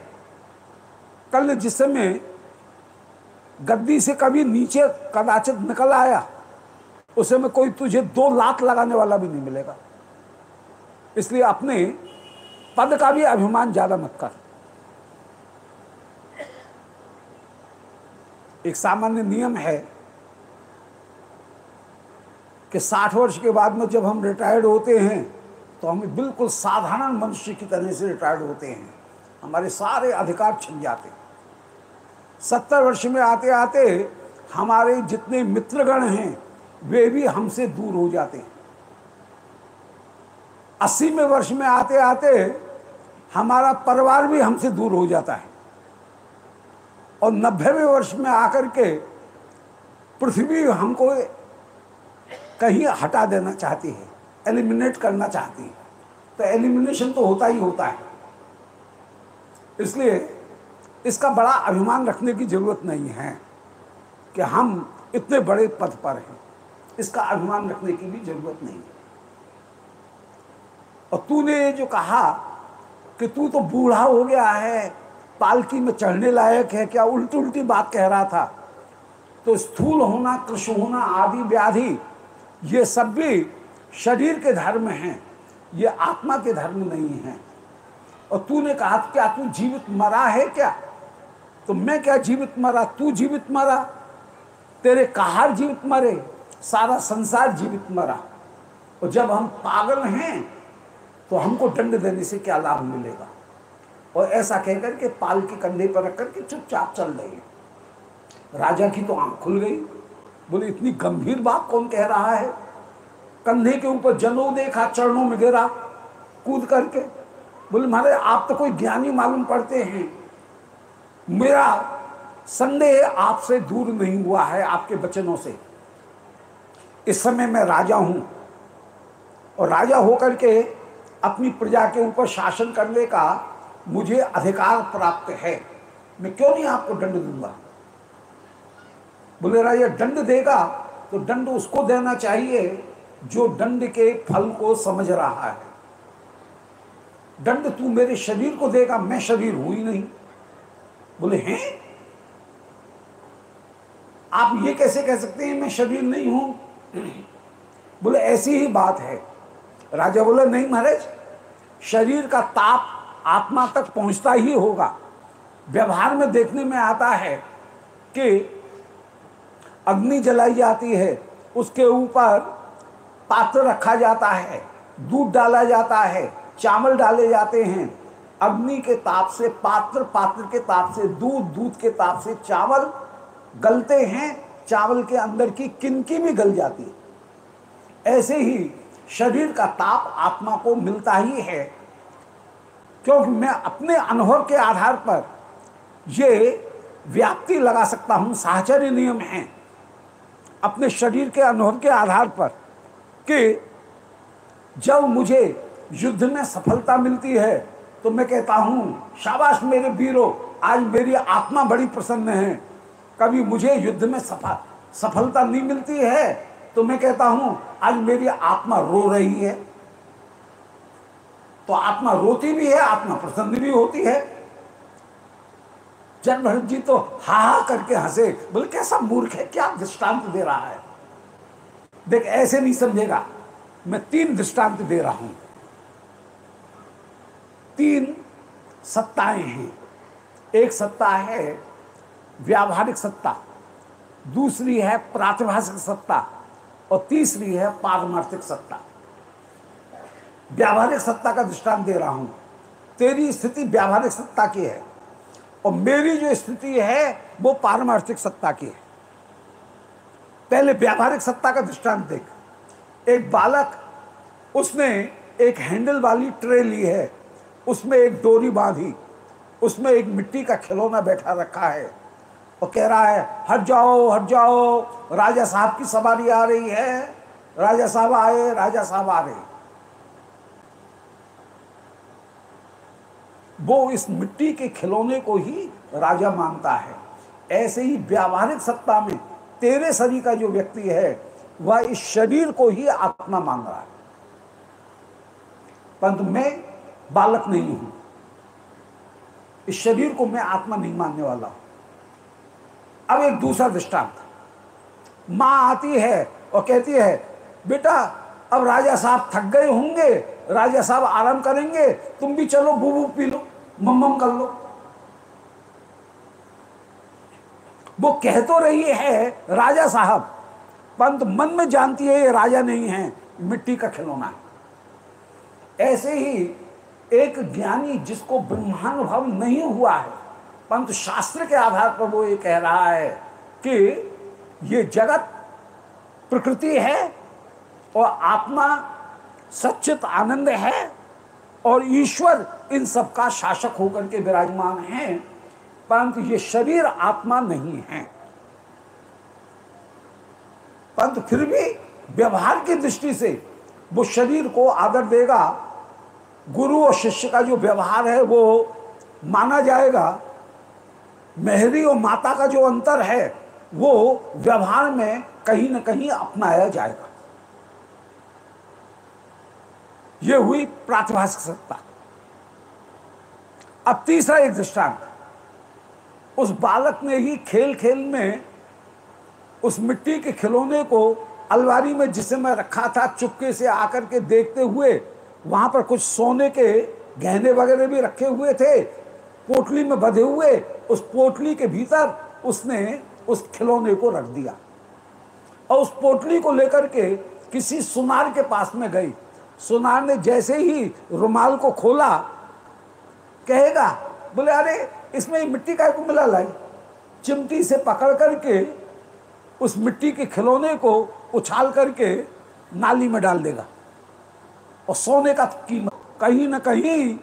कल जिस समय गद्दी से कभी नीचे कदाचित निकल आया, उस समय कोई तुझे दो लात लगाने वाला भी नहीं मिलेगा। इसलिए अपने पद का भी अभिमान ज़्यादा मत कर। एक सामान्य नियम है कि 60 वर्ष के बाद में जब हम रिटायर्ड होते हैं तो हम बिल्कुल साधारण मनुष्य की तरह से रिटायर्ड होते हैं। हमारे सारे अधिकार छिन जाते सत्तर वर्ष में आते आते हमारे जितने मित्रगण हैं, वे भी हमसे दूर हो जाते हैं। अस्सी में वर्ष में आते आते हमारा परिवार भी हमसे दूर हो जाता है। और नब्बेवें वर्ष में आकर के पृथ्वी हमको कहीं हटा देना चाहती है। एलिमिनेट करना चाहती है। तो एलिमिनेशन तो होता ही होता है। इसलिए इसका बड़ा अभिमान रखने की ज़रूरत नहीं है कि हम इतने बड़े पद पर हैं। इसका अभिमान रखने की भी ज़रूरत नहीं है। और तूने जो कहा कि तू तो बूढ़ा हो गया है, पालकी में चढ़ने लायक है, क्या उल्टी उल्टी बात कह रहा था? तो स्थूल होना, कृष्ण होना, आदि, व्याधि, ये सब भी शरीर के धर्म हैं, ये आत्मा के धर्म नहीं है। और तूने कहा, क्या तू जीवित मरा है क्या? तो मैं क्या जीवित मरा? तू जीवित मरा। तेरे कहार जीवित मरे, सारा संसार जीवित मरा। और जब हम पागल हैं तो हमको दंड देने से क्या लाभ मिलेगा? और ऐसा कहकर के पाल के कंधे पर रख करके चुपचाप चल रही राजा की तो आँख खुल गई। बोले, इतनी गंभीर बात कौन कह रहा है? कंधे के ऊपर जनों देखा, चरणों में गिरा, कूद करके। बोले, महाराज, आप तो कोई ज्ञानी मालूम पड़ते हैं। मेरा संदेह आपसे दूर नहीं हुआ है, आपके वचनों से। इस समय मैं राजा हूँ और राजा होकर के अपनी प्रजा के ऊपर शासन करने का मुझे अधिकार प्राप्त है। मैं क्यों नहीं आपको दंड दूँगा? बोले, राजा, दंड देगा तो दंड उसको देना चाहिए जो दंड के फल को समझ रहा है। दंड तू मेरे शरीर को देगा, मैं शरीर हूँ ही नहीं। बोले, हैं? आप ये कैसे कह सकते हैं, मैं शरीर नहीं हूँ? बोले, ऐसी ही बात है। राजा बोले, नहीं महाराज, शरीर का ताप आत्मा तक पहुँचता ही होगा। व्यवहार में देखने में आता है कि अग्नि जलाई जाती है, उसके ऊपर पात्र रखा जाता है, दूध डाला जाता है, चावल डाले जाते हैं। अग्नि के ताप से, पात्र पात्र के ताप से, दूध दूध के ताप से चावल गलते हैं। चावल के अंदर की किनकी भी गल जाती है। ऐसे ही शरीर का ताप आत्मा को मिलता ही है। क्योंकि मैं अपने अनुभव के आधार पर ये व्याप्ति लगा सकता हूँ। साहचर्य नियम है। अपने शरीर के अनुभव के आधार पर कि जब मुझे युद्ध में सफलता मिलती है तो मैं कहता हूँ, शाबाश मेरे वीरों, आज मेरी आत्मा बड़ी प्रसन्न है। कभी मुझे युद्ध में सफल सफलता नहीं मिलती है तो मैं कहता हूँ, आज मेरी आत्मा रो रही है। तो आत्मा रोती भी है, आत्मा प्रसन्न भी होती है। जन भरत जी तो हा हा करके हंसे, बोले, कैसा मूर्ख है, क्या दृष्टांत दे रहा है? देख, ऐसे नहीं समझेगा। मैं तीन दृष्टांत दे रहा हूँ। तीन सत्ताएँ हैं। एक सत्ता है व्यावहारिक सत्ता, दूसरी है प्रातभाषिक सत्ता, और तीसरी है पारमार्थिक सत्ता। व्यावहारिक सत्ता का दृष्टांत दे रहा हूँ। तेरी स्थिति व्यावहारिक सत्ता की है, और मेरी जो स्थिति है वो पारमार्थिक सत्ता की है। पहले व्यावहारिक सत्ता का दृष्टांत देख। एक बालक, उसने एक हैंडल वाली ट्रे ली है, उसमें एक डोरी बांधी, उसमें एक मिट्टी का खिलौना बैठा रखा है और कह रहा है, हट जाओ हट जाओ, राजा साहब की सवारी आ रही है, राजा साहब आए, राजा साहब आ रहे। वो इस मिट्टी के खिलौने को ही राजा मानता है। ऐसे ही व्यावहारिक सत्ता में तेरे शरीर का जो व्यक्ति है, वह इस शरीर को ही आत्मा मान रहा है। परंतु मैं बालक नहीं हूँ। इस शरीर को मैं आत्मा नहीं मानने वाला हूँ। अब एक दूसरा दृष्टांत। माँ आती है और कहती है, बेटा, अब राजा साहब थक गए होंगे, राजा साहब आराम करेंगे, तुम भी चलो, बूबू पी लो, मम्मम कर लो। वो कह तो रही है राजा साहब, पंत मन में जानती है ये राजा नहीं है, मिट्टी का खिलौना। है ऐसे ही एक ज्ञानी जिसको ब्रह्मानुभव नहीं हुआ है, पंत शास्त्र के आधार पर वो ये कह रहा है कि ये जगत प्रकृति है और आत्मा सच्चित आनंद है और ईश्वर इन सबका शासक होकर के विराजमान है। परंतु ये शरीर आत्मा नहीं है। परंतु फिर भी व्यवहार की दृष्टि से वो शरीर को आदर देगा। गुरु और शिष्य का जो व्यवहार है वो माना जाएगा। मेहरी और माता का जो अंतर है, वो व्यवहार में कहीं ना कहीं अपनाया जाएगा। ये हुई प्रातिभाषिक सत्ता। अब तीसरा एक दृष्टांत। उस बालक ने ही खेल खेल में उस मिट्टी के खिलौने को अलवारी में जिसे मैं रखा था, चुपके से आकर के देखते हुए, वहाँ पर कुछ सोने के गहने वगैरह भी रखे हुए थे। पोटली में बधे हुए, उस पोटली के भीतर उसने उस खिलौने को रख दिया। और उस पोटली को लेकर के किसी सुनार के पास में गई। सुनार ने जैसे ही रुमाल को खोला, कहेगा, बोले, अरे इसमें मिट्टी का को मिला लाई। चिमटी से पकड़ करके उस मिट्टी के खिलौने को उछाल करके नाली में डाल देगा। और सोने का कीमत, कहीं ना कहीं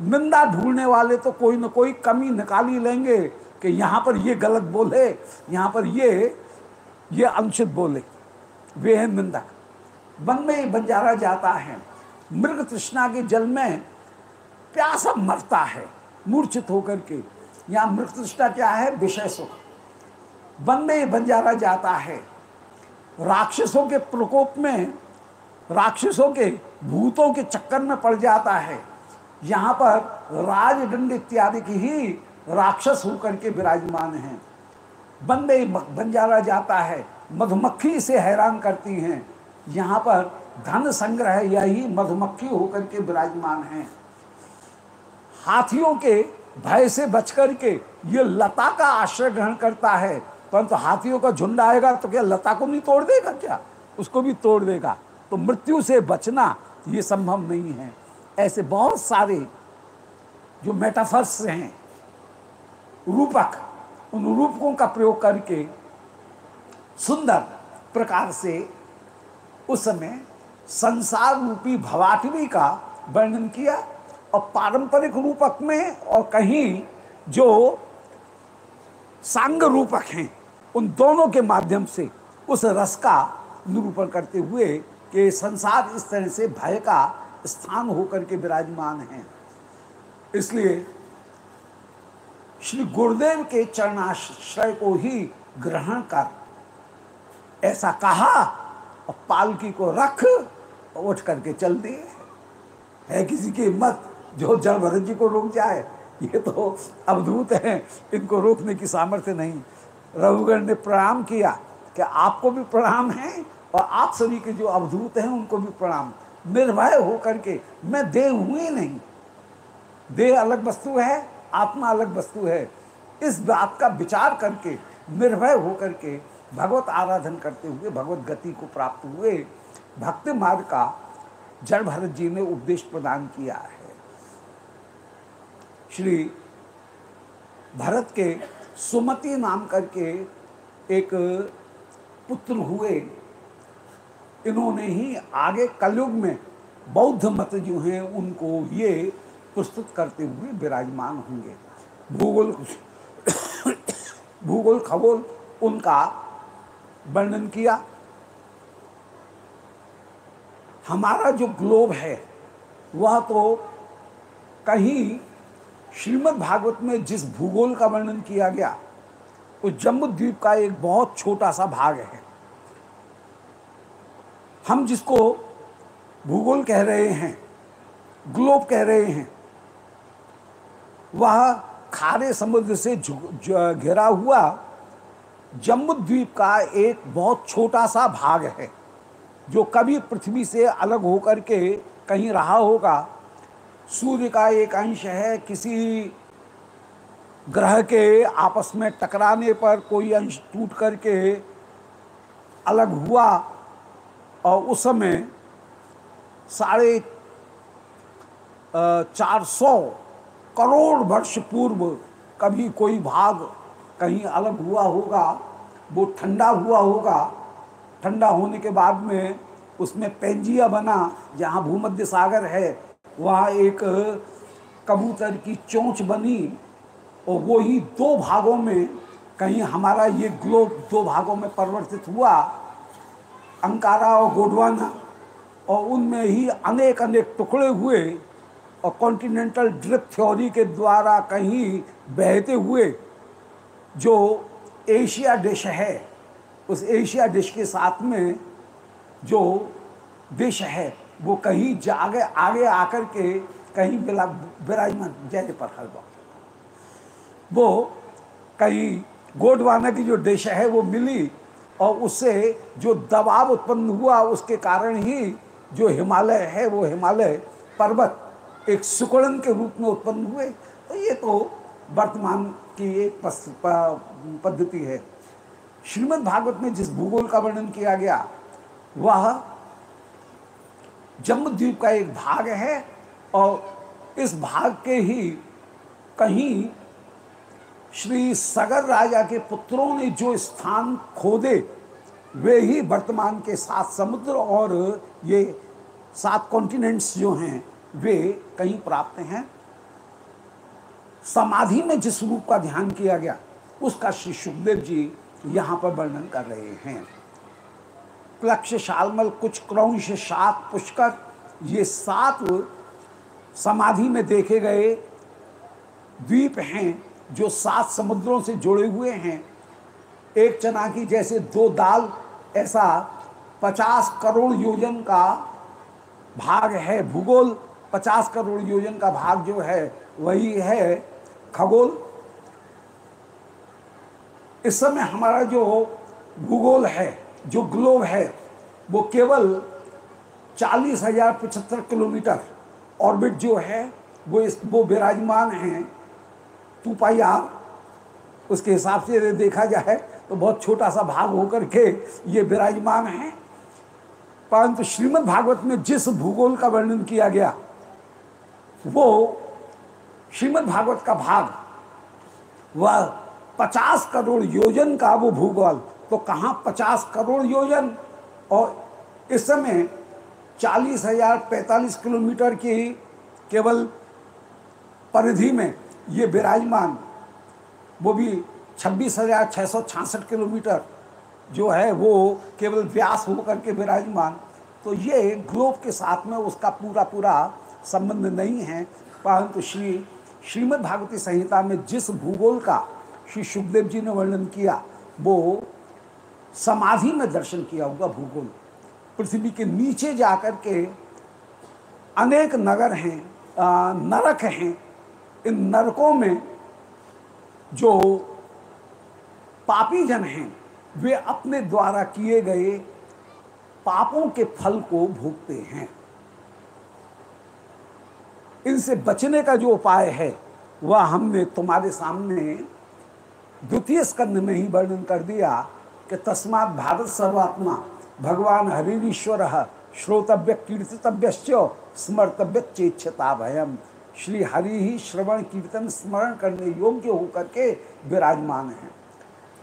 निंदा ढूँढने वाले तो कोई ना कोई कमी निकाल ही लेंगे कि यहाँ पर ये गलत बोले, यहाँ पर ये ये अनुचित बोले। वे हैं निंदक वन में बंजारा जाता है। मृग तृष्णा के जल में प्यासा मरता है, मूर्छित होकर के। यहाँ मृग तृष्णा क्या है? विषय सुख। वन में बंजारा जाता है। राक्षसों के प्रकोप में, राक्षसों के भूतों के चक्कर में पड़ जाता है। यहाँ पर राजदंड इत्यादि की ही राक्षस होकर के विराजमान हैं। बंदे बंजारा जाता है। मधुमक्खी से हैरान करती हैं। यहाँ पर धन संग्रह, यही मधुमक्खी होकर के विराजमान हैं। हाथियों के भय से बच के ये लता का आश्रय ग्रहण करता है। परंतु तो हाथियों का झुंड आएगा तो क्या लता को नहीं तोड़ देगा क्या? उसको भी तोड़ देगा। तो मृत्यु से बचना ये संभव नहीं है। ऐसे बहुत सारे जो मेटाफर्स हैं, रूपक, उन रूपकों का प्रयोग करके सुंदर प्रकार से उस समय संसार रूपी भवाटवी का वर्णन किया। और पारंपरिक रूपक में और कहीं जो सांग रूपक हैं, उन दोनों के माध्यम से उस रस का निरूपण करते हुए कि संसार इस तरह से भय का स्थान होकर के विराजमान है। इसलिए श्री गुरुदेव के चरणाश्रय को ही ग्रहण कर, ऐसा कहा और पालकी को रख उठ करके चल दिए है किसी की हिम्मत? जो जल भरत जी को रोक जाए, ये तो अवधूत हैं, इनको रोकने की सामर्थ्य नहीं। रघुगण ने प्रणाम किया कि आपको भी प्रणाम है और आप सभी के जो अवधूत हैं, उनको भी प्रणाम। निर्भय होकर के मैं देह हुए नहीं। देह अलग वस्तु है, आत्मा अलग वस्तु है। इस बात का विचार करके, निर्भय होकर के भगवत आराधन करते हुए, भगवत गति को प्राप्त हुए, भक्ति मार्ग का जड़ भरत जी ने उपदेश प्रदान किया है। श्री भरत के सुमति नाम करके एक पुत्र हुए। इन्होंने ही आगे कलयुग में बौद्ध मत जो हैं, उनको ये प्रस्तुत करते हुए विराजमान होंगे। भूगोल <coughs> भूगोल, खगोल, उनका वर्णन किया। हमारा जो ग्लोब है, वह तो कहीं श्रीमद् भागवत में जिस भूगोल का वर्णन किया गया, वो जम्मू द्वीप का एक बहुत छोटा सा भाग है। हम जिसको भूगोल कह रहे हैं, ग्लोब कह रहे हैं, वह खारे समुद्र से घिरा हुआ जम्मू द्वीप का एक बहुत छोटा सा भाग है, जो कभी पृथ्वी से अलग होकर के कहीं रहा होगा सूर्य का एक अंश है, किसी ग्रह के आपस में टकराने पर कोई अंश टूट करके अलग हुआ और उस समय साढ़े चार सौ करोड़ वर्ष पूर्व कभी कोई भाग कहीं अलग हुआ होगा, वो ठंडा हुआ होगा। ठंडा होने के बाद में उसमें पेंजिया बना, जहाँ भूमध्य सागर है वहाँ एक कबूतर की चोंच बनी और वो ही दो भागों में कहीं हमारा ये ग्लोब दो भागों में परिवर्तित हुआ, अंकारा और गोडवाना, और उनमें ही अनेक अनेक टुकड़े हुए और कॉन्टिनेंटल ड्रिप थ्योरी के द्वारा कहीं बहते हुए जो एशिया डिश है, उस एशिया डिश के साथ में जो डिश है वो कहीं जागे, आगे आकर के कहीं बिला विराजमान जय पर हलवा वो कहीं गोडवाना की जो डिश है वो मिली और उससे जो दबाव उत्पन्न हुआ उसके कारण ही जो हिमालय है, वो हिमालय पर्वत एक सुकड़न के रूप में उत्पन्न हुए। तो ये तो वर्तमान की एक पद्धति है। श्रीमद् भागवत में जिस भूगोल का वर्णन किया गया, वह जम्मू द्वीप का एक भाग है और इस भाग के ही कहीं श्री सगर राजा के पुत्रों ने जो स्थान खोदे, वे ही वर्तमान के सात समुद्र और ये सात कॉन्टिनेंट्स जो हैं, वे कहीं प्राप्त हैं। समाधि में जिस रूप का ध्यान किया गया, उसका श्री सुखदेव जी यहाँ पर वर्णन कर रहे हैं। प्लक्ष शालमल, कुछ क्रौश सात पुष्कर, ये सात समाधि में देखे गए द्वीप हैं जो सात समुद्रों से जुड़े हुए हैं। एक चना की जैसे दो दाल, ऐसा पचास करोड़ योजन का भाग है भूगोल। पचास करोड़ योजन का भाग जो है, वही है खगोल। इस समय हमारा जो भूगोल है जो ग्लोब है, वो केवल चालीस हज़ार पचहत्तर किलोमीटर ऑर्बिट जो है, वो इस, वो विराजमान हैं। टू पाई आर उसके हिसाब से यदि देखा जाए तो बहुत छोटा सा भाग होकर के ये विराजमान है। परंतु श्रीमद् भागवत में जिस भूगोल का वर्णन किया गया, वो श्रीमद् भागवत का भाग, वह पचास करोड़ योजन का वो भूगोल तो कहाँ पचास करोड़ योजन? और इस समय चालीस हज़ार पैंतालीस किलोमीटर की केवल परिधि में ये विराजमान, वो भी छब्बीस हज़ार छः सौ छियासठ किलोमीटर जो है, वो केवल व्यास होकर के विराजमान। तो ये ग्लोब के साथ में उसका पूरा पूरा संबंध नहीं है। परंतु श्री, श्रीमद् भागवती संहिता में जिस भूगोल का श्री सुखदेव जी ने वर्णन किया, वो समाधि में दर्शन किया हुआ भूगोल। पृथ्वी के नीचे जाकर के अनेक नगर हैं नरक हैं। इन नरकों में जो पापी जन हैं, वे अपने द्वारा किए गए पापों के फल को भोगते हैं। इनसे बचने का जो उपाय है, वह हमने तुम्हारे सामने द्वितीय स्कंध में ही वर्णन कर दिया। कि तस्मात भारत सर्वात्मा, भगवान हरिश्वर श्रोतव्य कीर्तितव्य स्मर्तव्य चेक्षता भयम श्री हरि ही श्रवण कीर्तन स्मरण करने योग्य होकर के विराजमान है।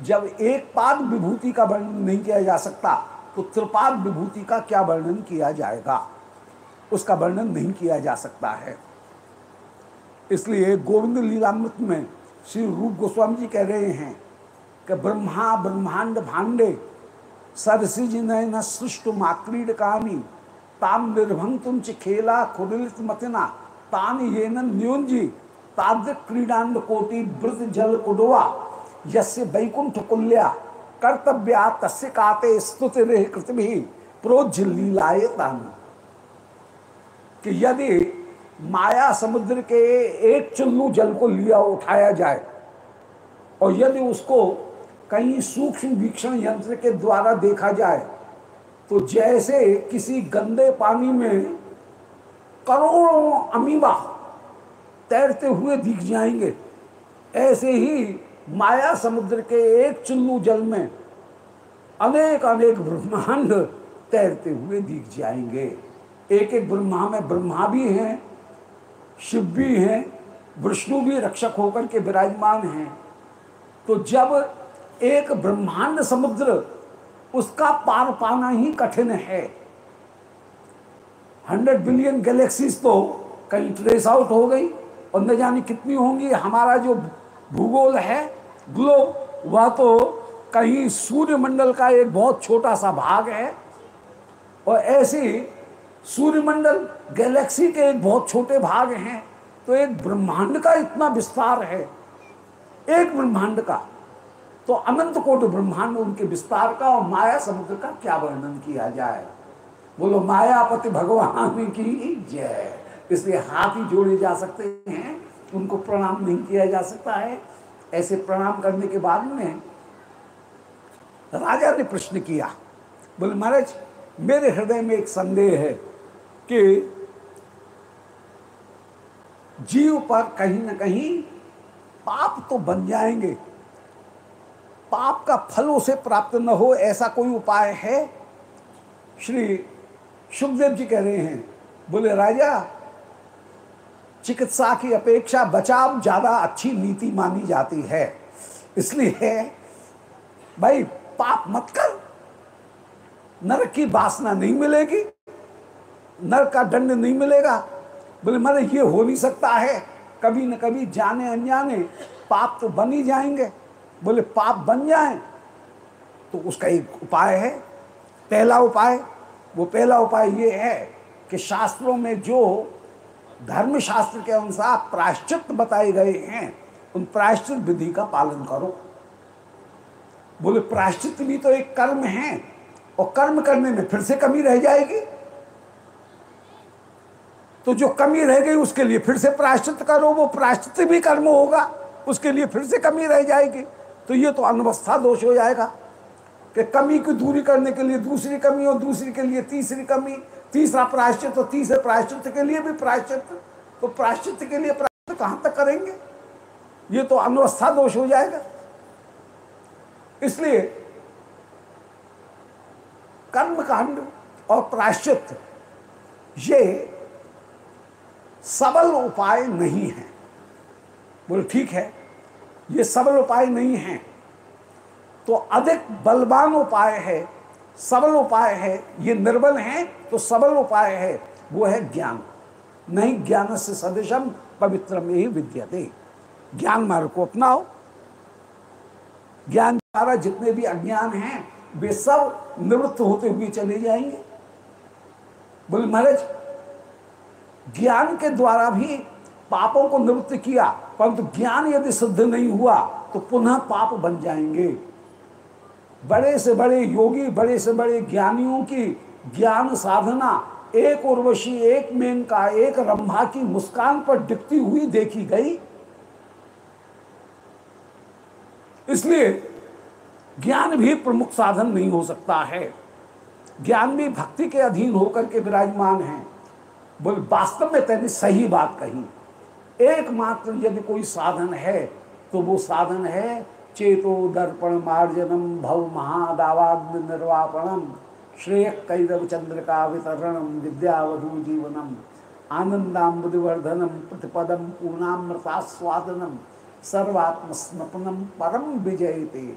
जब एक पाद विभूति का वर्णन नहीं किया जा सकता तो त्रिपाद विभूति का क्या वर्णन किया जाएगा? उसका वर्णन नहीं किया जा सकता है। इसलिए गोविंद लीलामृत में श्री रूप गोस्वामी जी कह रहे हैं कि ब्रह्मा, ब्रह्मांड भांडे सरसिज न सृष्ट माक्रीड कामी, ताम निर्भंग तुम खेला खुदिलित मतना, तान ये न्यूंजी ताद्र क्रीडांड कोटि वृत जल कुडवा, यस्य वैकुंठ कुल्या, कर्तव्या तस्य काते स्तुति रे कृत भी प्रोज लीलाए तान। कि यदि माया समुद्र के एक चुल्लू जल को लिया, उठाया जाए, और यदि उसको कहीं सूक्ष्म वीक्षण यंत्र के द्वारा देखा जाए तो जैसे किसी गंदे पानी में करोड़ों अमीबा तैरते हुए दिख जाएँगे, ऐसे ही माया समुद्र के एक चुल्लू जल में अनेक अनेक ब्रह्मांड तैरते हुए दिख जाएँगे। एक एक ब्रह्मा में ब्रह्मा भी हैं, शिव भी हैं, विष्णु भी रक्षक होकर के विराजमान हैं। तो जब एक ब्रह्मांड समुद्र, उसका पार पाना ही कठिन है। हंड्रेड बिलियन गैलेक्सीज तो कहीं ट्रेस आउट हो गई, और न जाने कितनी होंगी। हमारा जो भूगोल है ग्लोब वह तो कहीं सूर्यमंडल का एक बहुत छोटा सा भाग है, और ऐसे सूर्यमंडल गैलेक्सी के एक बहुत छोटे भाग हैं। तो एक ब्रह्मांड का इतना विस्तार है, एक ब्रह्मांड का। तो अनंत कोट ब्रह्मांड उनके विस्तार का और माया समुद्र का क्या वर्णन किया जाए? बोलो, मायापति भगवान की जय। इसलिए हाथ ही जोड़े जा सकते हैं, उनको प्रणाम नहीं किया जा सकता है। ऐसे प्रणाम करने के बाद में राजा ने प्रश्न किया, बोले, महाराज, मेरे हृदय में एक संदेह है कि जीव पर कहीं ना कहीं पाप तो बन जाएँगे पाप का फल उसे प्राप्त न हो, ऐसा कोई उपाय है? श्री सुखदेव जी कह रहे हैं, बोले, राजा, चिकित्सा की अपेक्षा बचाव ज़्यादा अच्छी नीति मानी जाती है। इसलिए है भाई, पाप मत कर। नरक की वासना नहीं मिलेगी, नरक का दंड नहीं मिलेगा। बोले, मारे, ये हो नहीं सकता है। कभी न कभी जाने अनजाने पाप तो बन ही जाएँगे। बोले, पाप बन जाए। तो उसका एक उपाय है। पहला उपाय, वो पहला उपाय ये है कि शास्त्रों में जो धर्म शास्त्र के अनुसार प्रायश्चित बताए गए हैं, उन प्रायश्चित विधि का पालन करो। बोले, प्रायश्चित भी तो एक कर्म है और कर्म करने में फिर से कमी रह जाएगी। तो जो कमी रह गई उसके लिए फिर से प्रायश्चित करो, वो प्रायश्चित भी कर्म होगा, उसके लिए फिर से कमी रह जाएगी। तो ये तो अनवस्था दोष हो जाएगा कि कमी की दूरी करने के लिए दूसरी कमी और दूसरी के लिए तीसरी कमी, तीसरा प्रायश्चित और तीसरे प्रायश्चित के लिए भी प्रायश्चित तो प्रायश्चित के लिए प्रायश्चित कहाँ तक करेंगे? ये तो अनवस्था दोष हो जाएगा। इसलिए कर्म कांड और प्रायश्चित, ये सबल उपाय नहीं है। बोले, ठीक है। ये सबल उपाय नहीं है। तो अधिक बलवान उपाय है, सबल उपाय है, ये निर्बल है तो सबल उपाय है, वो है ज्ञान। नहीं ज्ञान से सदृशम पवित्र में ही विद्यते। ज्ञान मार्ग को अपनाओ। ज्ञान द्वारा जितने भी अज्ञान हैं, वे सब निवृत्त होते हुए चले जाएँगे। बोले, महाराज, ज्ञान के द्वारा भी पापों को निवृत्त किया परंतु ज्ञान यदि सिद्ध नहीं हुआ तो पुनः पाप बन जाएँगे। बड़े से बड़े योगी, बड़े से बड़े ज्ञानियों की ज्ञान साधना एक उर्वशी, एक मेनका, एक रंभा की मुस्कान पर डिपती हुई देखी गई। इसलिए ज्ञान भी प्रमुख साधन नहीं हो सकता है। ज्ञान भी भक्ति के अधीन होकर के विराजमान है। बोल, वास्तव में तेने सही बात कही। एकमात्र यदि कोई साधन है तो वो साधन है चेतो दर्पण मार्जनम भव महादावाग्न निर्वापणम, श्रेय कैरव चंद्र का वितरणम, विद्यावधु जीवनम आनंदाबुदिवर्धनम प्रतिपदम पूर्णामृतास्वादनम सर्वात्म स्नपनम परम विजयते।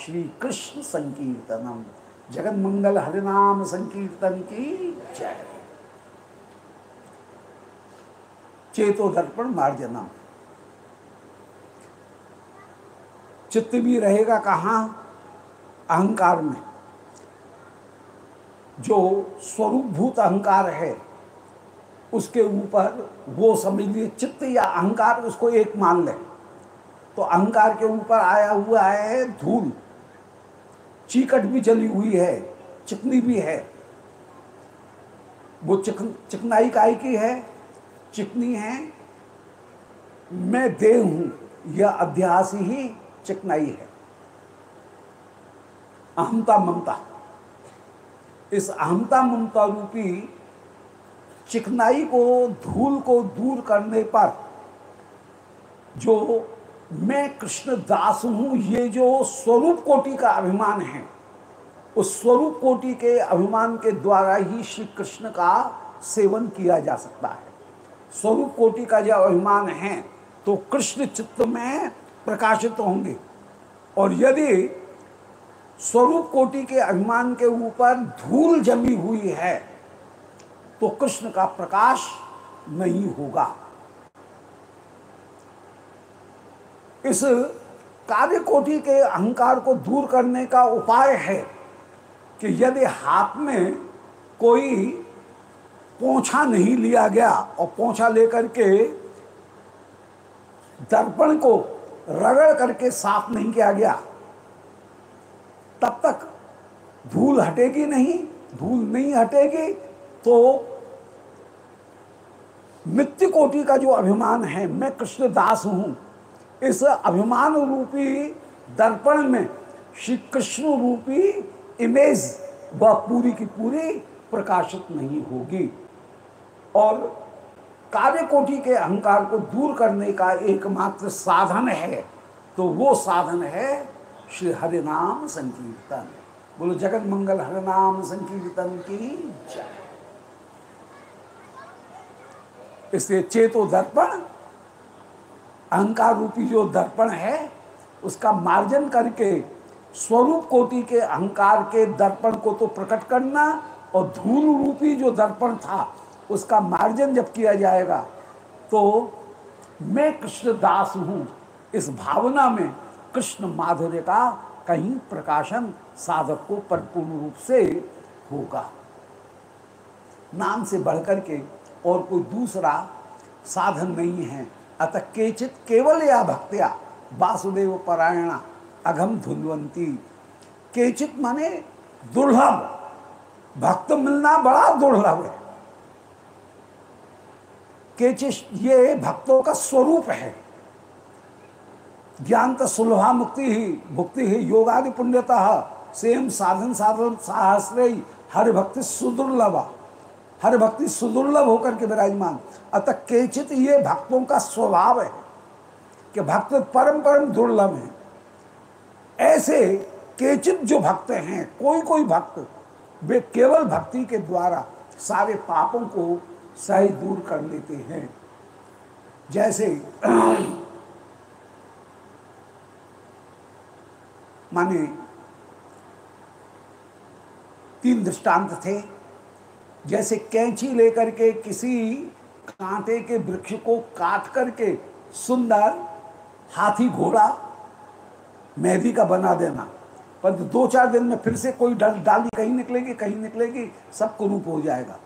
श्री कृष्ण संकीर्तनम। जगत मंगल हरिनाम संकीर्तन की जय। चेतो दर्पण मार्जनम। चित्त भी रहेगा कहाँ? अहंकार में। जो स्वरूप भूत अहंकार है, उसके ऊपर वो समझ लिए चित्त या अहंकार उसको एक मान ले। तो अहंकार के ऊपर आया हुआ है धूल। चीकट भी जली हुई है, चिकनी भी है। वो चिक चिकनाई काय की है चिकनी है, मैं देह हूँ, यह अध्यास ही चिकनाई है। अहमता ममता। इस अहमता ममता रूपी चिकनाई को, धूल को दूर करने पर, जो मैं कृष्ण दास हूँ, ये जो स्वरूप कोटि का अभिमान है, उस स्वरूप कोटि के अभिमान के द्वारा ही श्री कृष्ण का सेवन किया जा सकता है। स्वरूप कोटि का जो अभिमान है तो कृष्ण चित्त में प्रकाशित होंगे। और यदि स्वरूप कोटि के अभिमान के ऊपर धूल जमी हुई है तो कृष्ण का प्रकाश नहीं होगा। इस कार्य कोटि के अहंकार को दूर करने का उपाय है कि यदि हाथ में कोई पोछा नहीं लिया गया और पोछा लेकर के दर्पण को रगड़ करके साफ़ नहीं किया गया। तब तक धूल हटेगी नहीं, धूल नहीं हटेगी तो नित्य कोटि का जो अभिमान है, मैं कृष्ण दास हूँ। इस अभिमान रूपी दर्पण में श्री कृष्ण रूपी इमेज वह पूरी की पूरी प्रकाशित नहीं होगी। और कार्य कोटि के अहंकार को दूर करने का एकमात्र साधन है तो वो साधन है श्री हरिनाम संकीर्तन। बोलो जगत मंगल हरिनाम संकीर्तन की इसलिए चेतो दर्पण अहंकार रूपी जो दर्पण है, उसका मार्जन करके स्वरूप कोटि के अहंकार के दर्पण को तो प्रकट करना और धूल रूपी जो दर्पण था उसका मार्जन जब किया जाएगा तो मैं कृष्ण दास हूँ। इस भावना में कृष्ण माधुर्य का कहीं प्रकाशन साधक को परिपूर्ण रूप से होगा। नाम से बढ़कर के और कोई दूसरा साधन नहीं है। अतः केचित केवल या भक्तिया वासुदेव परायणा अघम धुनवंती। केचित माने दुर्लभ। भक्त मिलना बड़ा दुर्लभ है। केचित ये भक्तों का स्वरूप है, ज्ञान सुलभा मुक्ति ही मुक्ति ही योगादि पुण्यता सेम साधन साधन साहस्रय हर भक्ति सुदुर्लभा, हर भक्ति सुदुर्लभ होकर के विराजमान। अतः केचित ये भक्तों का स्वभाव है कि भक्त परम परम दुर्लभ है। ऐसे केचित जो भक्त हैं, कोई कोई भक्त, वे केवल भक्ति के द्वारा सारे पापों को सही दूर कर लेते हैं। जैसे माने तीन दृष्टांत थे। जैसे कैंची लेकर के किसी कांटे के वृक्ष को काट करके सुंदर हाथी घोड़ा मेहंदी का बना देना। पर दो चार दिन में फिर से कोई डाली कहीं निकलेगी कहीं निकलेगी, सब कुरूप हो जाएगा।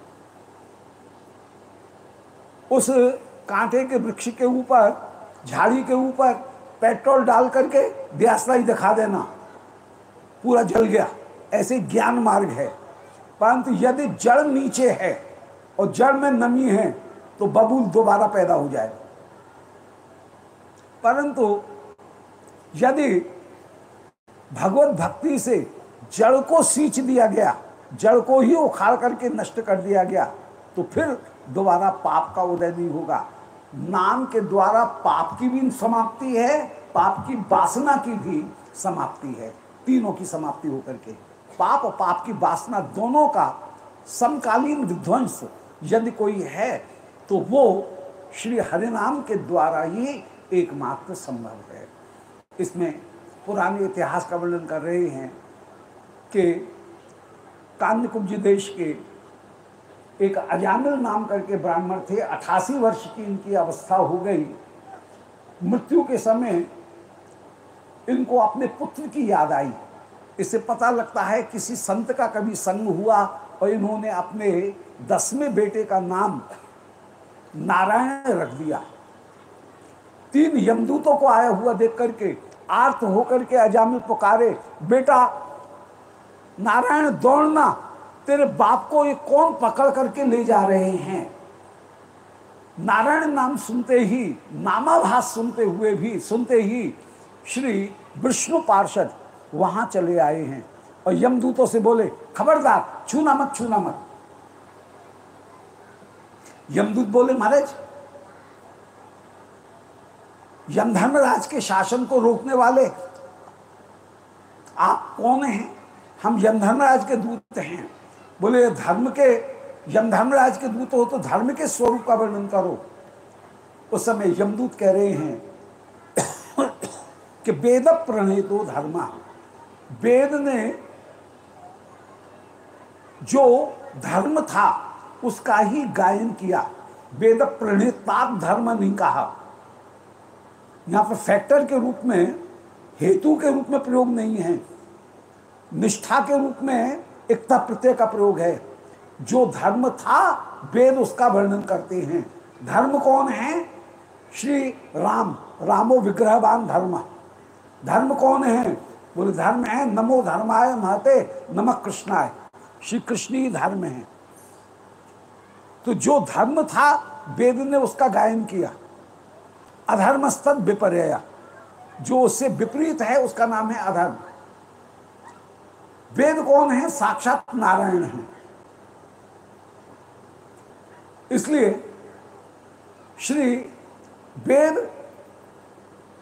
उस कांटे के वृक्ष के ऊपर, झाड़ी के ऊपर पेट्रोल डाल करके दियासलाई दिखा देना। पूरा जल गया। ऐसे ज्ञान मार्ग है। परंतु यदि जड़ नीचे है और जड़ में नमी है तो बबूल दोबारा पैदा हो जाए परंतु यदि भगवत भक्ति से जड़ को सींच दिया गया, जड़ को ही उखाड़ करके नष्ट कर दिया गया तो फिर दोबारा पाप का उदय नहीं होगा। नाम के द्वारा पाप की भी समाप्ति है, पाप की वासना की भी समाप्ति है। तीनों की समाप्ति होकर के। पाप और पाप की वासना दोनों का समकालीन विध्वंस यदि कोई है तो वो श्री हरिनाम के द्वारा ही एकमात्र संभव है। इसमें पुराने इतिहास का वर्णन कर रहे हैं कि कान्यकुब्ज देश के एक अजामिल नाम करके ब्राह्मण थे, अठासी वर्ष की इनकी अवस्था हो गई। मृत्यु के समय इनको अपने पुत्र की याद आई। इससे पता लगता है किसी संत का कभी संग हुआ और इन्होंने अपने दसवें बेटे का नाम नारायण रख दिया। तीन यमदूतों को आया हुआ देख करके आर्थ होकर के अजामिल पुकारे, बेटा, नारायण दौड़ना तेरे बाप को ये कौन पकड़ करके ले जा रहे हैं? नारायण नाम सुनते ही, नामाभास सुनते हुए भी, सुनते ही श्री विष्णु पार्षद वहाँ चले आए हैं। और यमदूतों से बोले, खबरदार, छूना मत छूना मत। यमदूत बोले, महाराज, यमधर्मराज के शासन को रोकने वाले आप कौन हैं? हम यमधर्मराज के दूत हैं। बोले, धर्म के यमधर्मराज के दूत हो तो धर्म के स्वरूप का वर्णन करो। उस समय यमदूत कह रहे हैं कि वेद प्रणेतो धर्म। वेद ने जो धर्म था, उसका ही गायन किया। वेद प्रणेताप धर्म नहीं कहा। यहाँ पर फैक्टर के रूप में, हेतु के रूप में प्रयोग नहीं है। निष्ठा के रूप में एकता प्रत्यय का प्रयोग है। जो धर्म था, वेद उसका वर्णन करते हैं। धर्म कौन है? श्री राम, रामो विग्रहवान धर्म। धर्म कौन है? बोले, धर्म है, नमो धर्माय महते नमक कृष्णाय। श्री कृष्ण ही धर्म है। तो जो धर्म था, वेद ने उसका गायन किया। अधर्मस्तद विपर्य जो उससे विपरीत है, उसका नाम है अधर्म। वेद कौन है? साक्षात नारायण है। इसलिए श्री वेद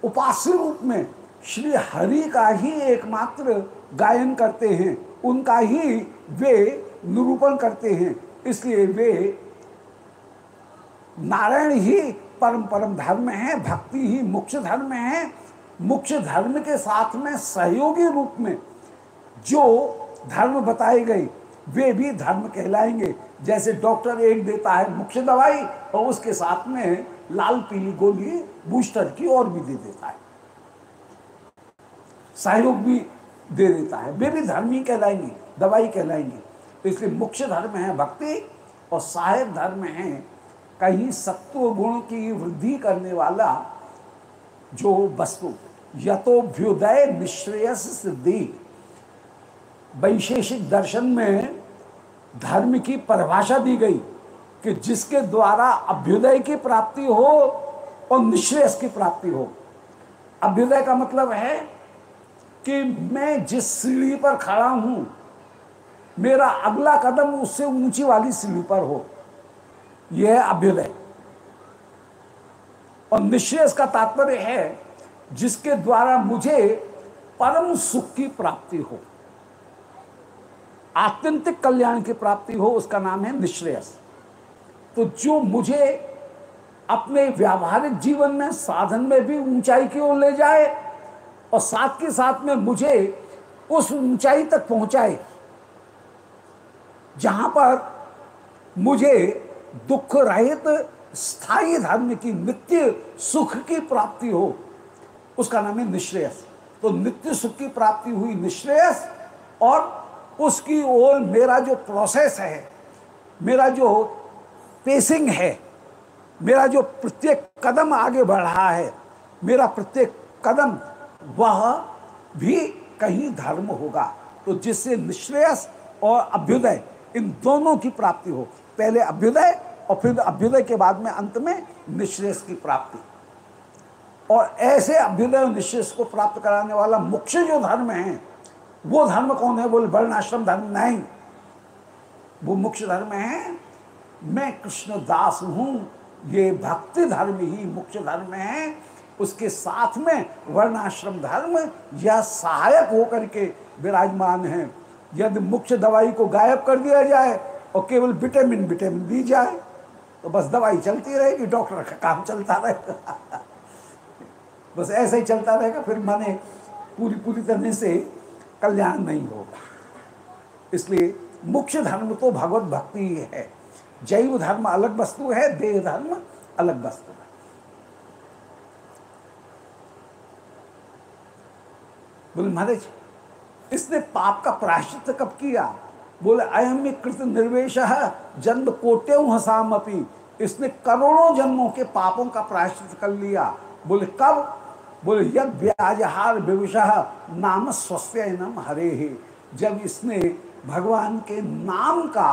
उपास्य रूप में श्री हरि का ही एकमात्र गायन करते हैं। उनका ही वे निरूपण करते हैं। इसलिए वे नारायण ही परम परम धर्म है, भक्ति ही मुख्य धर्म है। मुख्य धर्म के साथ में सहयोगी रूप में जो धर्म बताए गए वे भी धर्म कहलाएँगे। जैसे डॉक्टर एक देता है मुख्य दवाई और उसके साथ में लाल, पीली गोली बूस्टर की और भी दे देता है। सहयोग भी दे देता है। वे भी धर्म ही कहलाएँगे, दवाई कहलाएँगे। तो इसलिए मुख्य धर्म है भक्ति और सहायक धर्म है कहीं सत्व गुण की वृद्धि करने वाला जो वस्तु, यथोभ्युदय निश्रेयस सिद्धि। वैशेषिक दर्शन में धर्म की परिभाषा दी गई कि जिसके द्वारा अभ्युदय की प्राप्ति हो और निश्रेयस की प्राप्ति हो। अभ्युदय का मतलब है कि मैं जिस सीढ़ी पर खड़ा हूँ, मेरा अगला कदम उससे ऊँची वाली सीढ़ी पर हो। यह है अभ्युदय। और निश्रेयस का तात्पर्य है जिसके द्वारा मुझे परम सुख की प्राप्ति हो। आत्यंतिक कल्याण की प्राप्ति हो, उसका नाम है निश्रेयस। तो जो मुझे अपने व्यावहारिक जीवन में, साधन में भी ऊंचाई की ओर ले जाए और साथ के साथ में मुझे उस ऊंचाई तक पहुँचाए, जहाँ पर मुझे दुख रहित स्थायी धर्म की नित्य सुख की प्राप्ति हो, उसका नाम है निश्रेयस। तो नित्य सुख की प्राप्ति हुई निश्रेयस और उसकी ओर मेरा जो प्रोसेस है, मेरा जो पेसिंग है, मेरा जो प्रत्येक कदम आगे बढ़ रहा है, मेरा प्रत्येक कदम, वह भी कहीं धर्म होगा। तो जिससे निश्रेयस और अभ्युदय, इन दोनों की प्राप्ति हो। पहले अभ्युदय और फिर अभ्युदय के बाद में अंत में निश्रेयस की प्राप्ति। और ऐसे अभ्युदय और निश्रेयस को प्राप्त कराने वाला मुख्य जो धर्म है वो धर्म कौन है? बोले वर्णाश्रम धर्म नहीं। वो मुख्य धर्म है, मैं कृष्ण दास हूँ, ये भक्ति धर्म ही मुख्य धर्म है। उसके साथ में वर्णाश्रम धर्म यह सहायक होकर के विराजमान है। यदि मुख्य दवाई को गायब कर दिया जाए और केवल विटामिन विटामिन दी जाए तो बस दवाई चलती रहेगी, डॉक्टर का काम चलता रहेगा। <laughs> बस ऐसा ही चलता रहेगा, फिर माने पूरी पूरी तरह से कल्याण नहीं होगा। इसलिए मुख्य धर्म तो भगवत भक्ति ही है। जैव धर्म अलग वस्तु है, देह धर्म अलग वस्तु है। बोले, महाराज, इसने पाप का प्राश्चित कब किया? बोले अयम कृत निर्वेश, जन्म कोटे हसाम इसने करोड़ों जन्मों के पापों का प्राश्चित कर लिया। बोले, कब? बोले, यद ब्याजहार विविश नाम स्वस्थ नम हरे। हे जब इसने भगवान के नाम का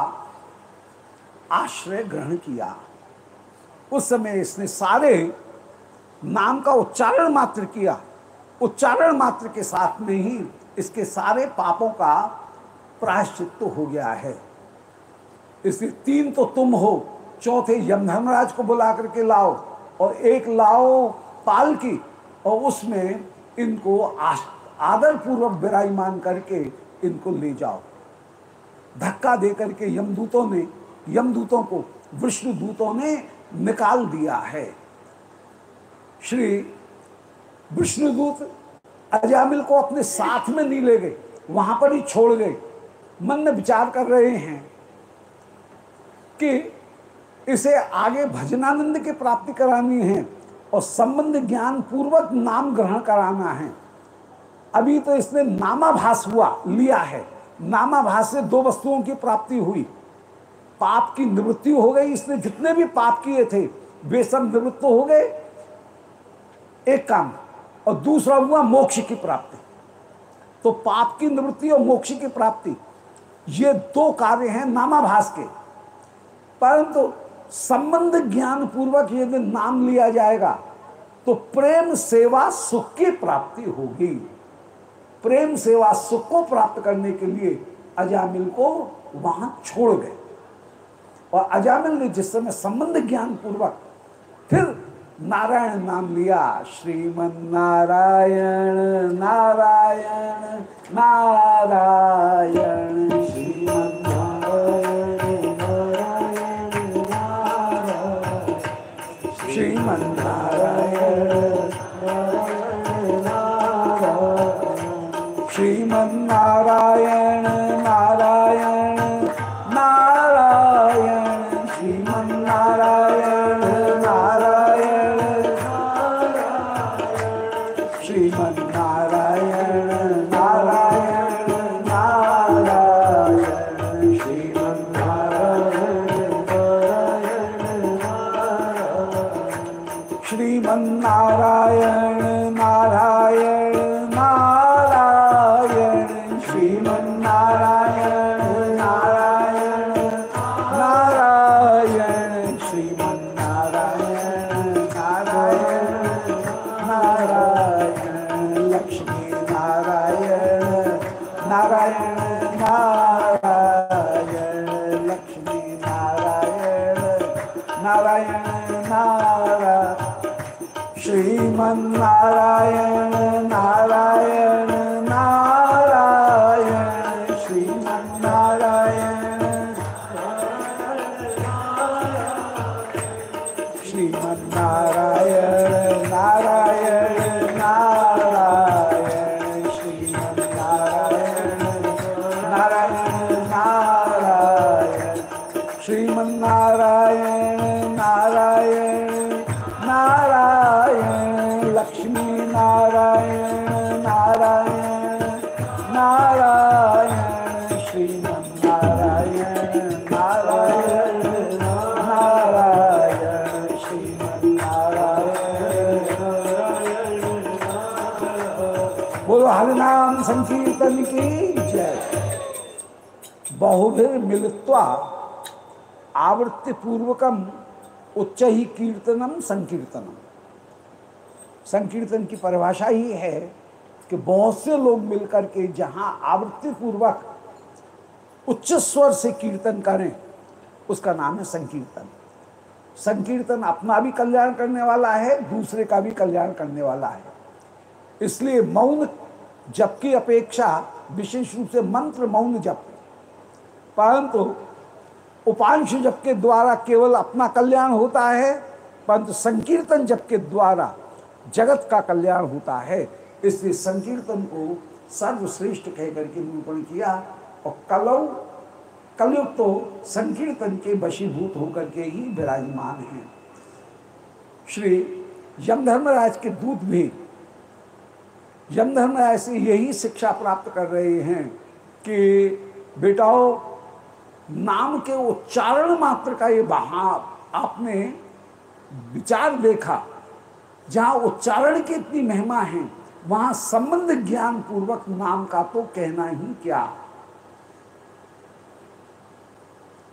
आश्रय ग्रहण किया, उस समय इसने सारे नाम का उच्चारण मात्र किया। उच्चारण मात्र के साथ में ही इसके सारे पापों का प्रायश्चित तो हो गया है। इसलिए तीन तो तुम हो, चौथे यमधर्मराज को बुला करके लाओ और एक लाओ पाल की और उसमें इनको आदर पूर्वक विराजमान करके इनको ले जाओ। धक्का दे करके यमदूतों ने, यमदूतों को, विष्णु दूतों ने निकाल दिया है। श्री विष्णुदूत अजामिल को अपने साथ में नहीं ले गए, वहाँ पर ही छोड़ गए। मन में विचार कर रहे हैं कि इसे आगे भजनानंद की प्राप्ति करानी है। और संबंध ज्ञान पूर्वक नाम ग्रहण कराना है। अभी तो इसने नामाभास हुआ, लिया है। नामाभास से दो वस्तुओं की प्राप्ति हुई। पाप की निवृत्ति हो गई, इसने जितने भी पाप किए थे, वे सब निवृत्त हो गए। एक काम, और दूसरा हुआ मोक्ष की प्राप्ति। तो पाप की निवृत्ति और मोक्ष की प्राप्ति, ये दो कार्य हैं नामाभास के। परंतु तो संबंध ज्ञान पूर्वक यदि नाम लिया जाएगा तो प्रेम सेवा सुख की प्राप्ति होगी। प्रेम सेवा सुख को प्राप्त करने के लिए अजामिल को वहाँ छोड़ गए। और अजामिल ने जिस समय संबंध ज्ञान पूर्वक फिर नारायण नाम लिया, श्रीमन नारायण नारायण नारायण, श्रीमन नारायण। श्रीमन्नारायण। श्रीमन नारायण बहुभिर मिलित्वा आवृत्ति पूर्वकम उच्च ही कीर्तनम, संकीर्तनम। संकीर्तन की परिभाषा ही है कि बहुत से लोग मिलकर के जहाँ आवृत्ति पूर्वक उच्च स्वर से कीर्तन करें, उसका नाम है संकीर्तन। संकीर्तन अपना भी कल्याण करने वाला है, दूसरे का भी कल्याण करने वाला है। इसलिए मौन जप की अपेक्षा, विशेष रूप से मंत्र मौन जप परंतु उपांशु जप के द्वारा केवल अपना कल्याण होता है, परंतु संकीर्तन जप के द्वारा जगत का कल्याण होता है, इसलिए संकीर्तन को सर्वश्रेष्ठ कहकर के निरूपण किया और कलव कलयुग तो संकीर्तन के वशीभूत होकर के ही विराजमान हैं। श्री यमधर्मराज के दूत भी यमधर्मराज से यही शिक्षा प्राप्त कर रहे हैं कि बेटाओ नाम के उच्चारण मात्र का ये बहाव आपने विचार देखा, जहाँ उच्चारण की इतनी महिमा है, वहाँ संबंध ज्ञान पूर्वक नाम का तो कहना ही क्या?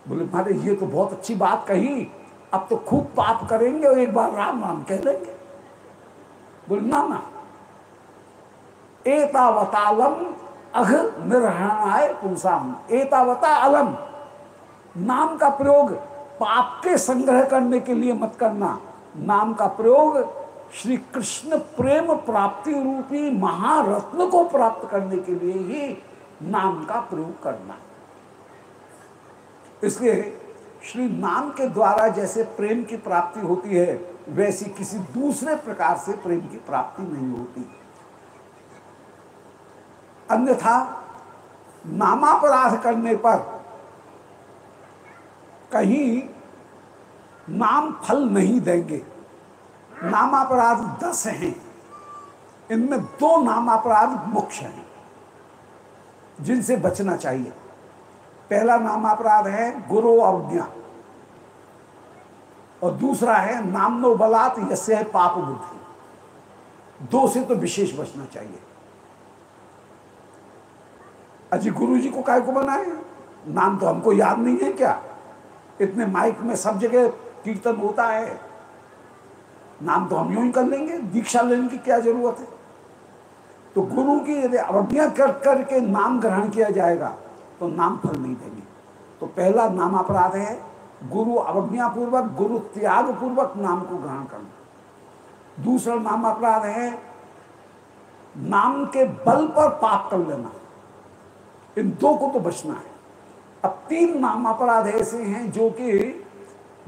बोले, मारे, ये तो बहुत अच्छी बात कही। अब तो खूब पाप करेंगे और एक बार राम नाम कह लेंगे। बोले, ना ना। एतावतालम अघ निर्हणाय पुंसाम। एतावता अलम नाम का प्रयोग पाप के संग्रह करने के लिए मत करना। नाम का प्रयोग श्री कृष्ण प्रेम प्राप्ति रूपी महारत्न को प्राप्त करने के लिए ही नाम का प्रयोग करना। इसलिए श्री नाम के द्वारा जैसे प्रेम की प्राप्ति होती है, वैसी किसी दूसरे प्रकार से प्रेम की प्राप्ति नहीं होती। अन्यथा नामापराध करने पर कहीं नाम फल नहीं देंगे। नामापराध दस हैं। इनमें दो नामापराध मुख्य हैं, जिनसे बचना चाहिए। पहला नामापराध है गुरु अवज्ञा, और दूसरा है नामनो बलात् यस्य है पाप बुद्धि। दो से तो विशेष बचना चाहिए। अजी गुरु जी को काय को बनाए नाम तो हमको याद नहीं है क्या? इतने माइक में सब जगह कीर्तन होता है। नाम तो हम यूँ ही कर लेंगे, दीक्षा लेने की क्या ज़रूरत है? तो गुरु की यदि अवज्ञा कर, करके नाम ग्रहण किया जाएगा तो नाम फल नहीं देंगे। तो पहला नाम अपराध है, गुरु अवज्ञा पूर्वक गुरु त्याग पूर्वक नाम को ग्रहण करना। दूसरा नाम अपराध है, नाम के बल पर पाप कर लेना। इन दो को तो बचना है। अब तीन नाम अपराध ऐसे हैं जो कि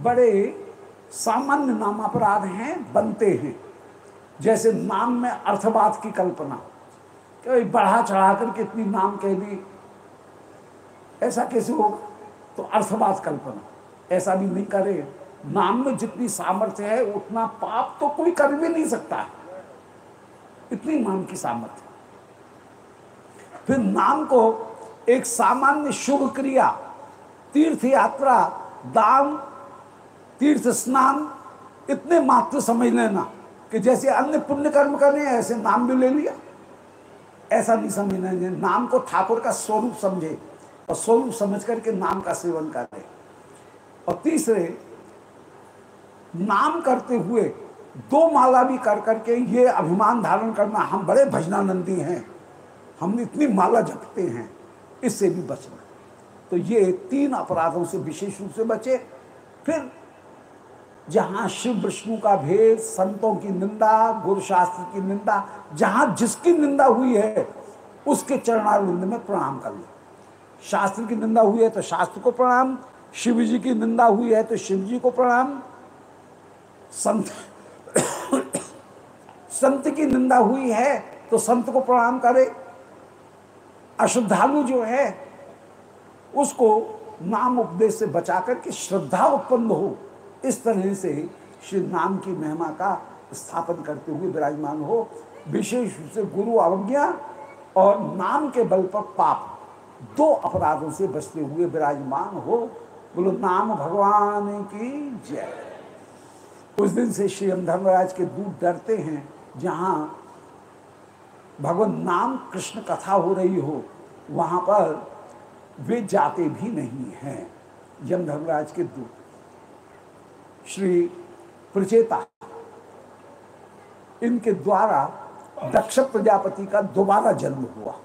बड़े सामान्य नाम अपराध हैं, बनते हैं। जैसे नाम में अर्थवाद की कल्पना। कि बढ़ा चढ़ा कर कितनी नाम कह दी। ऐसा कैसे होगा? तो अर्थवाद कल्पना। ऐसा भी नहीं करे। नाम में जितनी सामर्थ्य है, उतना पाप तो कोई कर भी नहीं सकता। इतनी नाम की सामर्थ्य। फिर नाम को एक सामान्य शुभ क्रिया, तीर्थ यात्रा, दान, तीर्थ स्नान, इतने मात्र समझ लेना कि जैसे अन्य पुण्य कर्म करने ऐसे नाम भी ले लिया। ऐसा नहीं समझना नाम को ठाकुर का स्वरूप समझे और स्वरूप समझ करके नाम का सेवन करे। और तीसरे, नाम करते हुए दो माला भी कर करके ये अभिमान धारण करना। हम बड़े भजनानंदी हैं। हम इतनी माला जपते हैं। इससे भी बचना। तो ये तीन अपराधों से विशेष रूप से बचे। फिर जहाँ शिव विष्णु का भेद, संतों की निंदा गुरु शास्त्र की निंदा, जहाँ जिसकी निंदा हुई है, उसके चरणारिंद में प्रणाम कर लो। शास्त्र की निंदा हुई है तो शास्त्र को प्रणाम शिव जी की निंदा हुई है तो शिव जी को प्रणाम। संत <coughs> संत की निंदा हुई है तो संत को प्रणाम करे। अश्रद्धालु जो है, उसको नाम उपदेश से बचा करके श्रद्धा उत्पन्न हो, इस तरह से श्री नाम की महिमा का स्थापन करते हुए विराजमान हो। विशेष रूप से गुरु अवज्ञा और नाम के बल पर पाप, दो अपराधों से बचते हुए विराजमान हो। बोलो, नाम भगवान की जय। उस दिन से श्री धर्मराज के दूत डरते हैं, जहाँ भगवान नाम कृष्ण कथा हो रही हो, वहाँ पर वे जाते भी नहीं हैं, यम धर्मराज के दूत। श्री प्रचेता, इनके द्वारा दक्ष प्रजापति का दोबारा जन्म हुआ।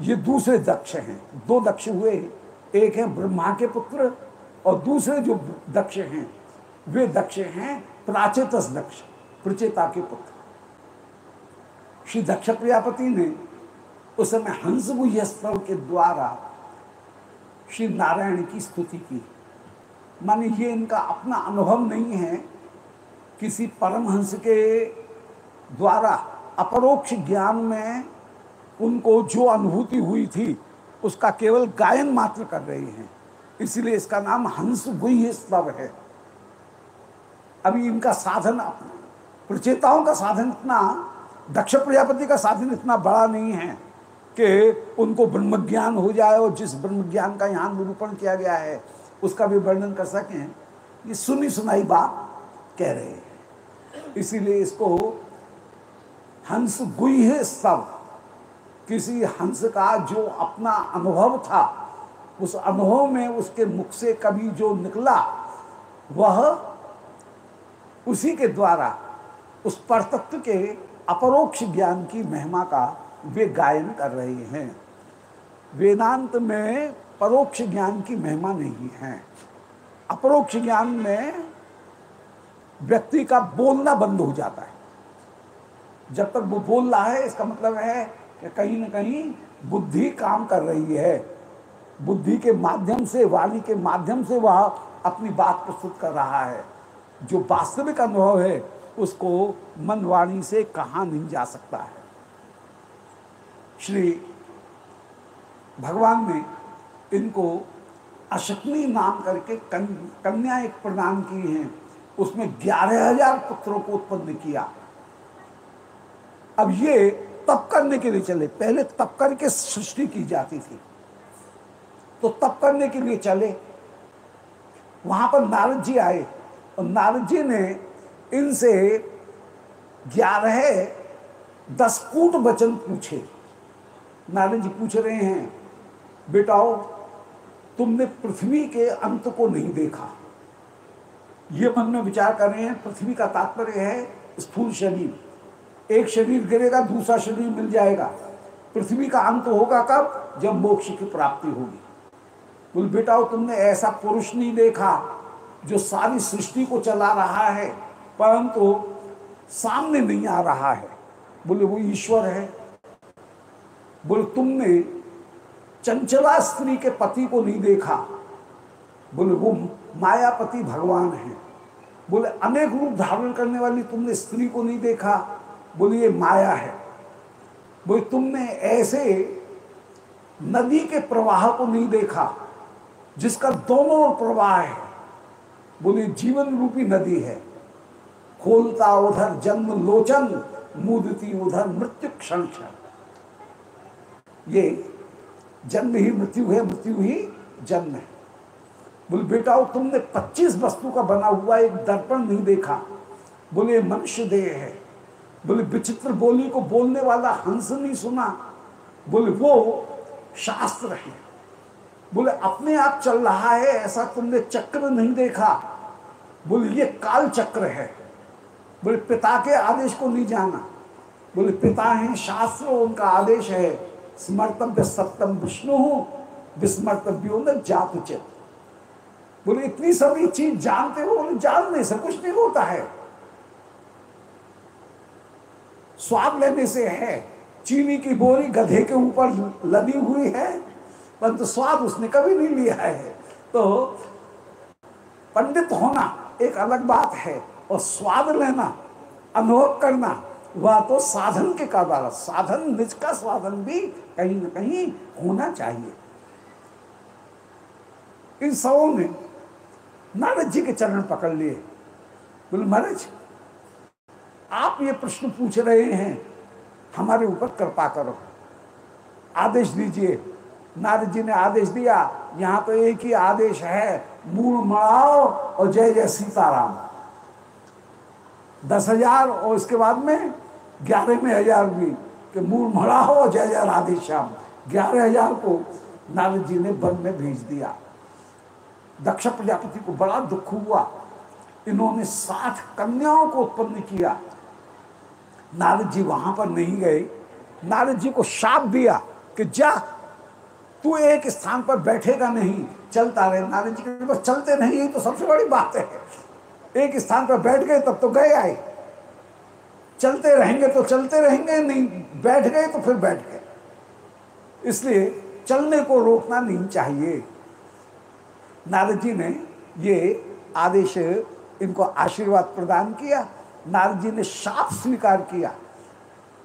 ये दूसरे दक्ष हैं, दो दक्ष हुए, एक है ब्रह्मा के पुत्र और दूसरे जो दक्ष हैं, वे दक्ष हैं प्राचेतस दक्ष, प्रचेता के पुत्र। श्री दक्ष प्रजापति ने उस समय हंस स्तव के द्वारा श्री नारायण की स्तुति की। माने ये इनका अपना अनुभव नहीं है किसी परमहंस के द्वारा अपरोक्ष ज्ञान में उनको जो अनुभूति हुई थी, उसका केवल गायन मात्र कर रहे हैं। इसलिए इसका नाम हंस गुह्य स्तव है। अभी इनका साधन, प्रचेताओं का साधन इतना दक्ष प्रजापति का साधन इतना बड़ा नहीं है कि उनको ब्रह्म ज्ञान हो जाए और जिस ब्रह्म ज्ञान का यहाँ निरूपण किया गया है, उसका भी वर्णन कर सकें। ये सुनी सुनाई बात कह रहे हैं। इसीलिए इसको हंस गुह्य सब। किसी हंस का जो अपना अनुभव था, उस अनुभव में उसके मुख से कभी जो निकला, वह उसी के द्वारा, उस परतत्व के अपरोक्ष ज्ञान की महिमा का वे गायन कर रहे हैं। वेदांत में परोक्ष ज्ञान की महिमा नहीं है। अपरोक्ष ज्ञान में व्यक्ति का बोलना बंद हो जाता है। जब तक वो बोल रहा है, इसका मतलब है कि कहीं ना कहीं बुद्धि काम कर रही है। बुद्धि के माध्यम से, वाणी के माध्यम से वह अपनी बात प्रस्तुत कर रहा है। जो वास्तविक अनुभव है उसको मनवाणी से कहा नहीं जा सकता है। श्री भगवान ने इनको अशक्नी नाम करके कन्या एक प्रदान की है। उसमें ग्यारह हज़ार पुत्रों को उत्पन्न किया। अब ये तप करने के लिए चले। पहले तप करके सृष्टि की जाती थी। तो तप करने के लिए चले। वहाँ पर नारद जी आए। और नारद जी ने इनसे ग्यारह दस कूट वचन पूछे। नारायण जी पूछ रहे हैं, बेटाओ, तुमने पृथ्वी के अंत को नहीं देखा। ये मन में विचार कर रहे हैं, पृथ्वी का तात्पर्य है स्थूल शरीर। एक शरीर गिरेगा, दूसरा शरीर मिल जाएगा। पृथ्वी का अंत होगा कब? जब मोक्ष की प्राप्ति होगी। बोल बेटा तुमने ऐसा पुरुष नहीं देखा जो सारी सृष्टि को चला रहा है। परंतु सामने नहीं आ रहा है। बोले, वो ईश्वर है। बोले, तुमने चंचला स्त्री के पति को नहीं देखा? बोले, वो मायापति भगवान है। बोले, अनेक रूप धारण करने वाली तुमने स्त्री को नहीं देखा? बोले, ये माया है। बोले, तुमने ऐसे नदी के प्रवाह को नहीं देखा, जिसका दोनों ओर प्रवाह है? बोले, जीवन रूपी नदी है। खोलता उधर जन्म लोचन, मुदती उधर मृत्यु क्षण क्षण। ये जन्म ही मृत्यु है, मृत्यु ही जन्म है। बोले, बेटा तुमने 25 वस्तु का बना हुआ एक दर्पण नहीं देखा? बोले, मनुष्य देह है। बोले, विचित्र बोली को बोलने वाला हंस नहीं सुना। बोले, वो शास्त्र है। बोले, अपने आप चल रहा है, ऐसा तुमने चक्र नहीं देखा। बोले, ये काल चक्र है। बोले, पिता के आदेश को नहीं जाना। बोले, पिता हैं, शास्त्र उनका आदेश है स्मर्तव्य सत्यम विष्णु विस्मर्तव्यो न जात चित। बोले, इतनी सभी चीज़ जानते हो बोले जानने से कुछ नहीं होता है। स्वाद लेने से है, चीनी की बोरी गधे के ऊपर लदी हुई है, परंतु तो स्वाद उसने कभी नहीं लिया है। तो पंडित होना एक अलग बात है। और स्वाद लेना अनुभव करना, वह तो साधन के द्वारा साधन निज का साधन भी कहीं ना कहीं होना चाहिए। इन सबों ने नारद जी के चरण पकड़ लिए। बोले, महाराज, आप ये प्रश्न पूछ रहे हैं, हमारे ऊपर कृपा करो। आदेश दीजिए। नारद जी ने आदेश दिया, यहाँ तो एक ही आदेश है, मूल मड़ाओ और जय जय सीताराम। दस हज़ार और इसके बाद में ग्यारह में हज़ार भी कि मूल मड़ाओ और जय जय राधे श्याम। ग्यारह हज़ार को नारद जी ने वन में भेज दिया। दक्ष प्रजापति को बड़ा दुख हुआ। इन्होंने साठ कन्याओं को उत्पन्न किया। नारद जी वहाँ पर नहीं गए। नारद जी को शाप दिया कि जा, तू एक स्थान पर बैठेगा नहीं, चलता रहे। नारद जी के बस चलते नहीं तो सबसे बड़ी बात है। एक स्थान पर बैठ गए, तब तो गए आए। चलते रहेंगे तो चलते रहेंगे, नहीं बैठ गए तो फिर बैठ गए। इसलिए चलने को रोकना नहीं चाहिए। नारद जी ने ये आदेश इनको आशीर्वाद प्रदान किया। नारद जी ने शाप स्वीकार किया।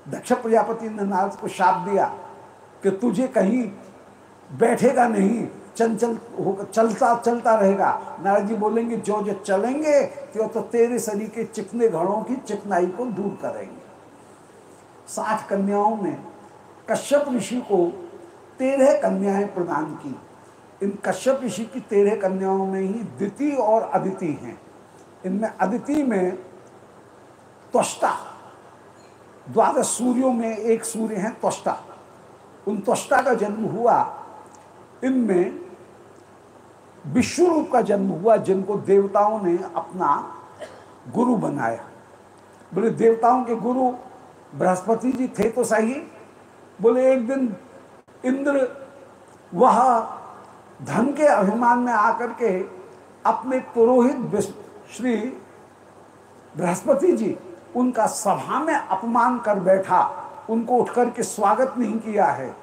दक्ष प्रजापति ने नारद को शाप दिया कि तुझे कहीं बैठेगा नहीं। चंचल होकर चलता चलता रहेगा। नारद जी बोलेंगे जो जो चलेंगे तो, तो तेरे शरीर के चिकने घड़ों की चिकनाई को दूर करेंगे। साठ कन्याओं में कश्यप ऋषि को तेरह कन्याएँ प्रदान की। इन कश्यप ऋषि की तेरह कन्याओं में ही दिति और अदिति हैं। इनमें अदिति में त्वष्टा। द्वादश सूर्यों में एक सूर्य है त्वष्टा। उन त्वष्टा का जन्म हुआ इनमें विश्व रूप का जन्म हुआ जिनको देवताओं ने अपना गुरु बनाया। बोले, देवताओं के गुरु बृहस्पति जी थे तो सही। बोले, एक दिन इंद्र वह धन के अभिमान में आकर के अपने पुरोहित श्री बृहस्पति जी, उनका सभा में अपमान कर बैठा। उनको उठकर के स्वागत नहीं किया है।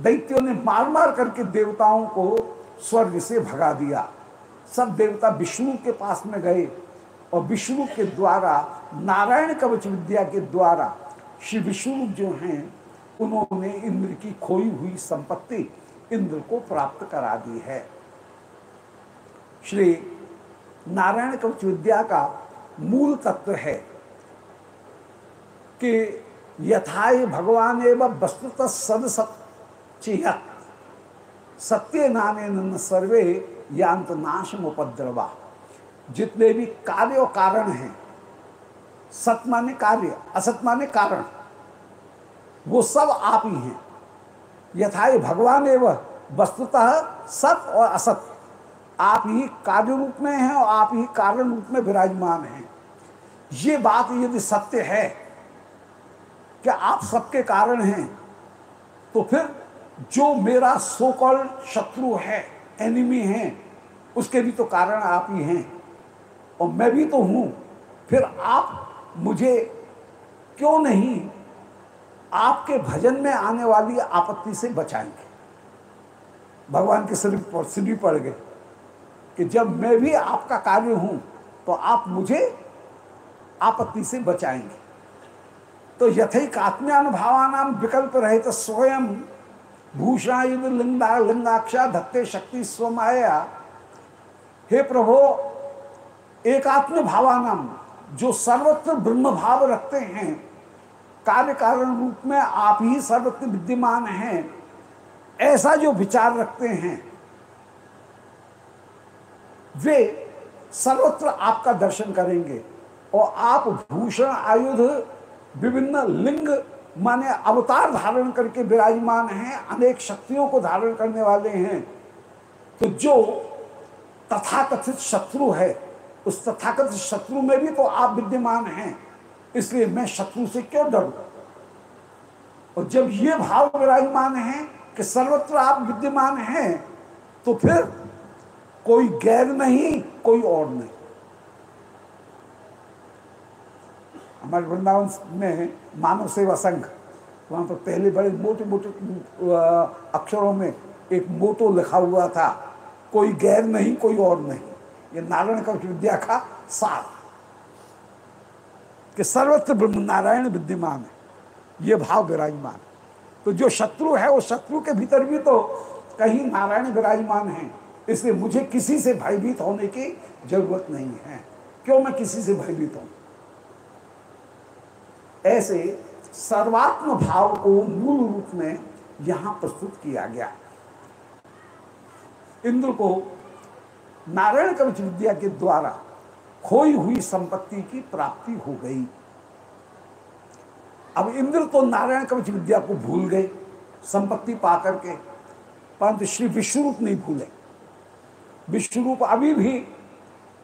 दैत्यों ने मार मार करके देवताओं को स्वर्ग से भगा दिया। सब देवता विष्णु के पास में गए और विष्णु के द्वारा, नारायण कवच विद्या के द्वारा श्री विष्णु जो हैं, उन्होंने इंद्र की खोई हुई संपत्ति इंद्र को प्राप्त करा दी है। श्री नारायण कवच विद्या का मूल तत्व है कि यथाय भगवान एवं वस्तुतः सद सत्य सत्य नाने सर्वे यांत नाश उपद्रवा। जितने भी कार्य और कारण हैं सत कार्य असत कारण, वो सब आप ही हैं। यथाय भगवान एवं वस्तुतः सत और असत। आप ही कार्य रूप में हैं और आप ही कारण रूप में विराजमान हैं। ये बात यदि सत्य है कि आप सबके कारण हैं तो फिर जो मेरा सोकॉल शत्रु है एनिमी है, उसके भी तो कारण आप ही हैं। और मैं भी तो हूँ। फिर आप मुझे क्यों नहीं आपके भजन में आने वाली आपत्ति से बचाएँगे? भगवान के सिर पर, सिरी पड़ गए कि जब मैं भी आपका कार्य हूँ तो आप मुझे आपत्ति से बचाएँगे। तो यथिक आत्म्यानुभावान विकल्प रहे तो स्वयं भूषायुध, लिंगा, लिंगाक्षा, धत्ते, शक्ति, स्वमाया। हे प्रभो, एकात्म भावानाम, जो सर्वत्र ब्रह्म भाव रखते हैं कार्य कारण रूप में आप ही सर्वत्र विद्यमान हैं, ऐसा जो विचार रखते हैं, वे सर्वत्र आपका दर्शन करेंगे और आप भूषण, आयुध, विभिन्न लिंग माने अवतार धारण करके विराजमान हैं, अनेक शक्तियों को धारण करने वाले हैं। तो जो तथाकथित शत्रु है, उस तथाकथित शत्रु में भी तो आप विद्यमान हैं, इसलिए मैं शत्रु से क्यों डरू? और जब ये भाव विराजमान है कि सर्वत्र आप विद्यमान हैं तो फिर कोई गैर नहीं, कोई और नहीं। हमारे वृंदावन में मानव सेवा संघ, वहाँ पर पहले बड़े मोटे मोटे अक्षरों में एक मोटो लिखा हुआ था, कोई गैर नहीं, कोई और नहीं। ये नारायण का विद्या का सार। कि सर्वत्र ब्रह्म नारायण विद्यमान है, ये भाव विराजमान तो जो शत्रु है, वो शत्रु के भीतर भी तो कहीं नारायण विराजमान है। इसलिए मुझे किसी से भयभीत होने की ज़रूरत नहीं है। क्यों मैं किसी से भयभीत हूँ? ऐसे सर्वात्म भाव को मूल रूप में यहाँ प्रस्तुत किया गया। इंद्र को नारायण कवच विद्या के द्वारा खोई हुई संपत्ति की प्राप्ति हो गई। अब इंद्र तो नारायण कवच विद्या को भूल गए, संपत्ति पा करके परंतु श्री विश्वरूप नहीं भूले। विश्वरूप अभी भी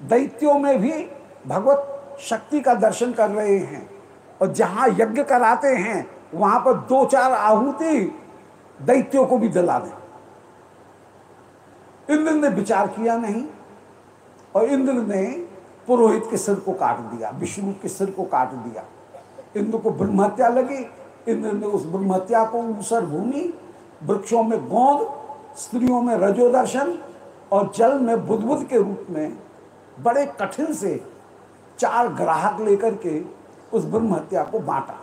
दैत्यों में भी भगवत शक्ति का दर्शन कर रहे हैं। और जहाँ यज्ञ कराते हैं, वहाँ पर दो चार आहुति दैत्यों को भी दिला दें। इंद्र ने विचार किया नहीं, और इंद्र ने पुरोहित के सिर को काट दिया, विष्णु के सिर को काट दिया। इंद्र को ब्रह्महत्या लगी, इंद्र ने उस ब्रह्महत्या को ऊसर भूमि, वृक्षों में गोंद, स्त्रियों में रजोदर्शन और जल में बुद्ध के रूप में बड़े कठिन से चार ग्राहक लेकर के उस ब्रह्म हत्या को बांटा।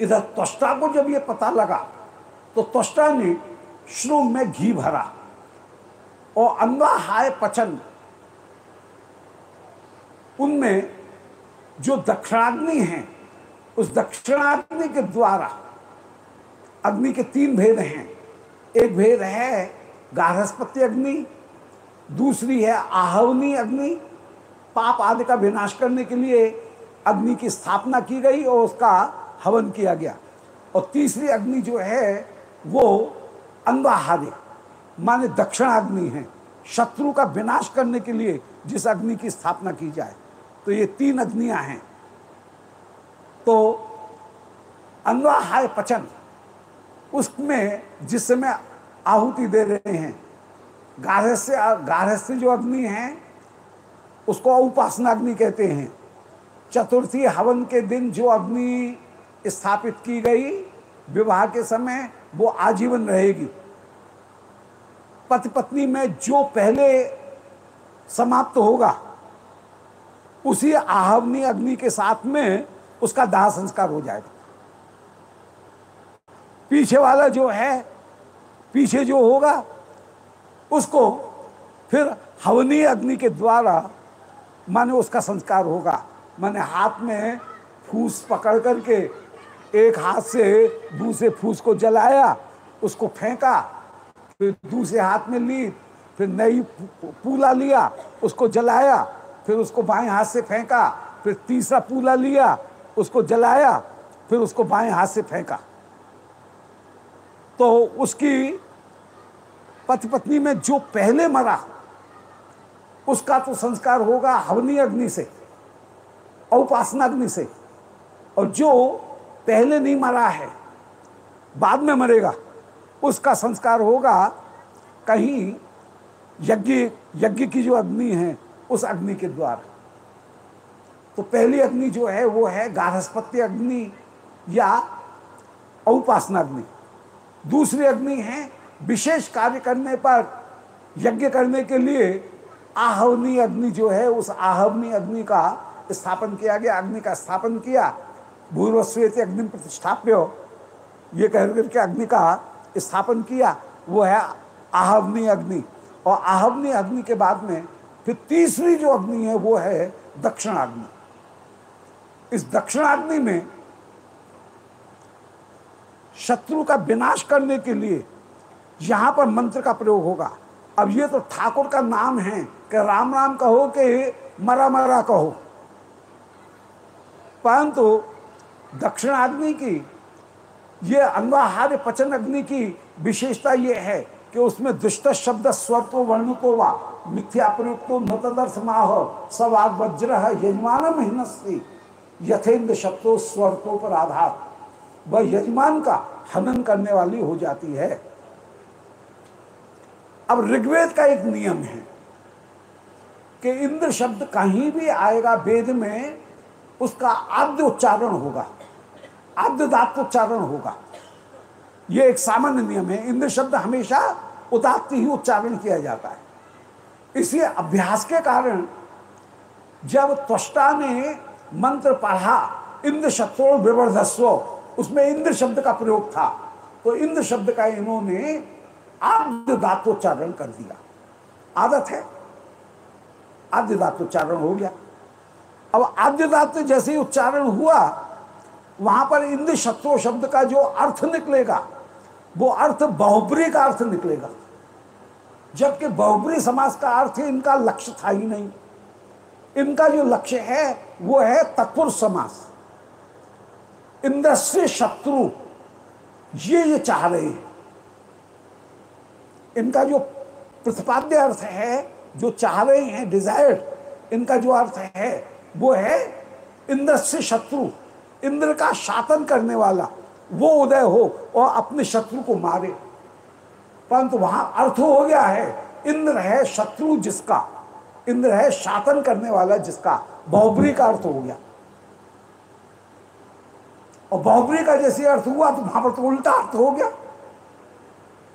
इधर त्वष्टा को जब ये पता लगा तो त्वष्टा ने श्रुम में घी भरा और अंगा हाय पचन। उनमें जो दक्षिणाग्नि है, उस दक्षिणाग्नि के द्वारा अग्नि के तीन भेद हैं। एक भेद है गारहस्पति अग्नि, दूसरी है आहवनी अग्नि पाप आदि का विनाश करने के लिए अग्नि की स्थापना की गई और उसका हवन किया गया। और तीसरी अग्नि जो है, वो अंगाहारी, माने दक्षिणाग्नि है। शत्रु का विनाश करने के लिए जिस अग्नि की स्थापना की जाए। तो ये तीन अग्नियाँ हैं। तो अंगाहाय पचन, उसमें जिस समय आहुति दे रहे हैं, गारहस्य गारहस्य जो अग्नि है उसको उपासना अग्नि कहते हैं। चतुर्थी हवन के दिन जो अग्नि स्थापित की गई, विवाह के समय वो आजीवन रहेगी। पति पत्नी में जो पहले समाप्त होगा, उसी आहवनी अग्नि के साथ में उसका दाह संस्कार हो जाएगा। पीछे वाला जो है, पीछे जो होगा, उसको फिर हवनी अग्नि के द्वारा माने उसका संस्कार होगा। माने हाथ में फूस पकड़ करके एक हाथ से दूसरे फूस को जलाया, उसको फेंका, फिर दूसरे हाथ में ली, फिर नई पूला लिया, उसको जलाया, फिर उसको बाएँ हाथ से फेंका, फिर तीसरा पूला लिया, उसको जलाया, फिर उसको बाएँ हाथ से फेंका। तो उसकी पति पत्नी में जो पहले मरा उसका तो संस्कार होगा हवनी अग्नि से, औपासना अग्नि से। और जो पहले नहीं मरा है, बाद में मरेगा, उसका संस्कार होगा कहीं यज्ञ यज्ञ की जो अग्नि है, उस अग्नि के द्वारा। तो पहली अग्नि जो है, वो है गारहस्पत्य अग्नि या औपासना अग्नि। दूसरी अग्नि है, विशेष कार्य करने पर, यज्ञ करने के लिए आहवनी अग्नि जो है, उस आहवनी अग्नि का स्थापन किया गया, अग्नि का स्थापन किया। भूर्वस्वेत अग्नि प्रतिष्ठाप्य। ये कह करके अग्नि का स्थापन किया, वो है आहवनी अग्नि। और आहवनी अग्नि के बाद में फिर तीसरी जो अग्नि है, वो है दक्षिणाग्नि। इस दक्षिणाग्नि में शत्रु का विनाश करने के लिए यहाँ पर मंत्र का प्रयोग होगा। अब ये तो ठाकुर का नाम है कि राम राम कहो कि मरा मरा कहो। परंतु दक्षिण दक्षिणाग्नि की, ये अन्वाहार्य पचन अग्नि की विशेषता ये है कि उसमें दुष्ट शब्द स्वर तो वर्ण तो वा, मिथ्या प्रयुक्त न तदर्थ माह, सवाग वज्र यजमान हिनस्ती, यथेन्द्र शब्दों स्वर तो पर आधार वह यजमान का हनन करने वाली हो जाती है। अब ऋग्वेद का एक नियम है कि इंद्र शब्द कहीं भी आएगा वेद में, उसका आद्य उच्चारण होगा, आद्य दात उच्चारण होगा। यह एक सामान्य नियम है। इंद्र शब्द हमेशा उदात्त ही उच्चारण किया जाता है। इसी अभ्यास के कारण जब त्वष्टा ने मंत्र पढ़ा, इंद्र शत्रो विवर्धस्व, उसमें इंद्र शब्द का प्रयोग था तो इंद्र शब्द का इन्होंने आद्य दातोच्चारण कर दिया। आदत है। आद्य दातोच्चारण हो गया। अब आद्य दात जैसे ही उच्चारण हुआ, वहाँ पर इंद्र शत्रु शब्द का जो अर्थ निकलेगा, वो अर्थ बहुबरी का अर्थ निकलेगा। जबकि बहुबरी समाज का अर्थ इनका लक्ष्य था ही नहीं। इनका जो लक्ष्य है, वो है तत्पुरुष समास। इंद्र से शत्रु, ये ये चाह रहे हैं। इनका जो प्रतिपाद्य अर्थ है, जो चाह रहे हैं डिज़ायर इनका जो अर्थ है, वो है इंद्र से शत्रु। इंद्र का शासन करने वाला, वो उदय हो और अपने शत्रु को मारे। परंतु वहाँ अर्थ हो गया है, इंद्र है शत्रु जिसका, इंद्र है शासन करने वाला जिसका, बहुबरी का अर्थ हो गया। और बहुबरी का जैसे अर्थ हुआ तो वहाँ पर तो उल्टा अर्थ हो गया।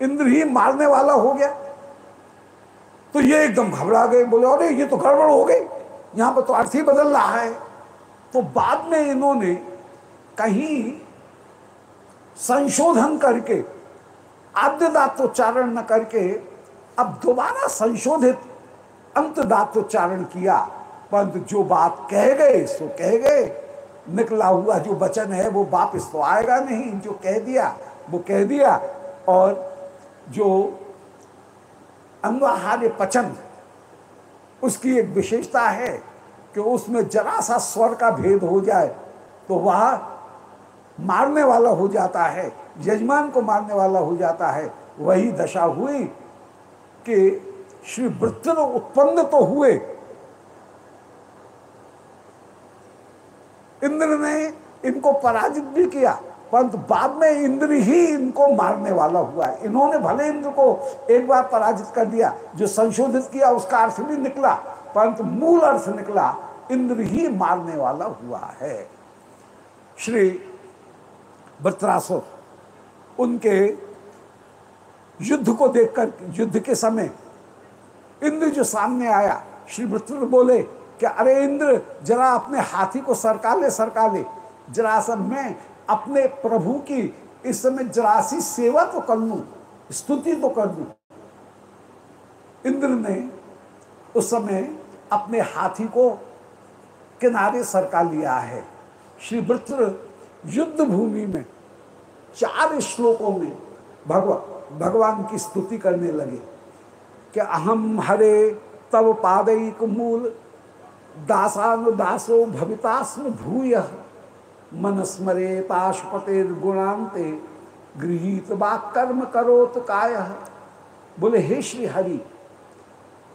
इंद्र ही मारने वाला हो गया। तो ये एकदम घबरा गए, बोले, अरे, ये तो गड़बड़ हो गई। यहाँ पर तो अर्थ ही बदल रहा है। तो बाद में इन्होंने कहीं संशोधन करके आद्य दातोच्चारण न करके, अब दोबारा संशोधित अंत दातोच्चारण किया। परंतु जो बात कह गए, सो कह गए। निकला हुआ जो वचन है, वो वापिस तो आएगा नहीं। जो कह दिया, वो कह दिया। और जो अंगाहार्य पचन, उसकी एक विशेषता है कि उसमें जरा सा स्वर का भेद हो जाए तो वह मारने वाला हो जाता है, यजमान को मारने वाला हो जाता है। वही दशा हुई कि श्री वृत्र उत्पन्न तो हुए। इंद्र ने इनको पराजित भी किया। परंतु बाद में इंद्र ही इनको मारने वाला हुआ इन्होंने भले इंद्र को एक बार पराजित कर दिया, जो संशोधित किया, उसका अर्थ भी निकला, परंतु मूल अर्थ निकला, इंद्र ही मारने वाला हुआ है। श्री वृत्रासुर, उनके युद्ध को देखकर, युद्ध के समय इंद्र जो सामने आया, श्री वृत्र बोले कि अरे इंद्र, जरा अपने हाथी को सरका ले सरका ले। जरा सा मैं अपने प्रभु की इस समय जरासी सेवा तो कर लू, स्तुति तो कर लू। इंद्र ने उस समय अपने हाथी को किनारे सरका लिया है। श्री वृत्र युद्ध भूमि में, चार श्लोकों में भगवान भगवान की स्तुति करने लगे। कि अहम हरे तब पादयिक मूल, दासानुदासो भवितास्म भूय। मनस्मरे गुणांते गृहित बा कर्म करोत काय। बोले, हे श्री हरि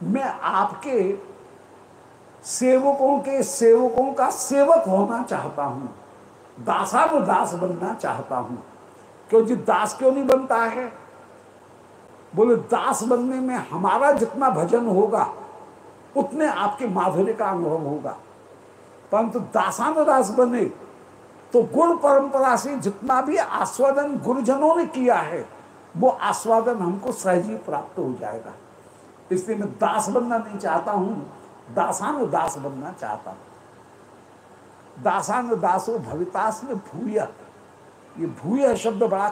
मैं आपके सेवकों के सेवकों का सेवक होना चाहता हूँ। दासा दास बनना चाहता हूँ। क्यों जी, दास क्यों नहीं बनता है? बोले, दास बनने में हमारा जितना भजन होगा, उतने आपके माधुर्य का अनुभव होगा। परंतु दासान दास बने तो गुण परंपरा से जितना भी आस्वादन गुरुजनों ने किया है, वो आस्वादन हमको सहज ही प्राप्त हो जाएगा। इसलिए मैं दास बनना नहीं चाहता हूँ दासान दास बनना चाहता हूँ। दासान दासो भवितास में भूया। ये भूय शब्द बड़ा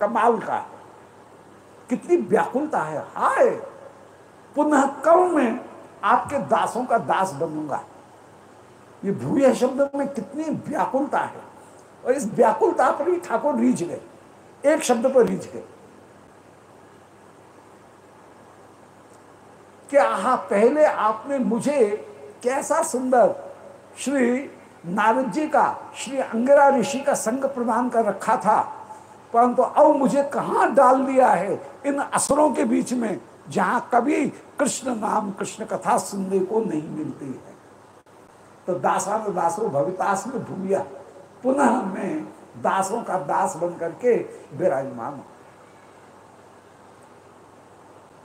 कमाल का है। कितनी व्याकुलता है। हाय! पुनः कब में आपके दासों का दास बनूँगा। ये भूय शब्द में कितनी व्याकुलता है। और इस व्याकुलता पर ही ठाकुर रीझ गए। एक शब्द पर रीझ गए। कि आहा, पहले आपने मुझे कैसा सुंदर श्री नारद जी का, श्री अंगरा ऋषि का संग प्रदान कर रखा था, परंतु अब मुझे कहाँ डाल दिया है इन असरों के बीच में, जहाँ कभी कृष्ण नाम, कृष्ण कथा सुनने को नहीं मिलती है। तो दासान दासो भवितास में भूमिया पुनः मैं दासों का दास बन करके विराजमान हूँ।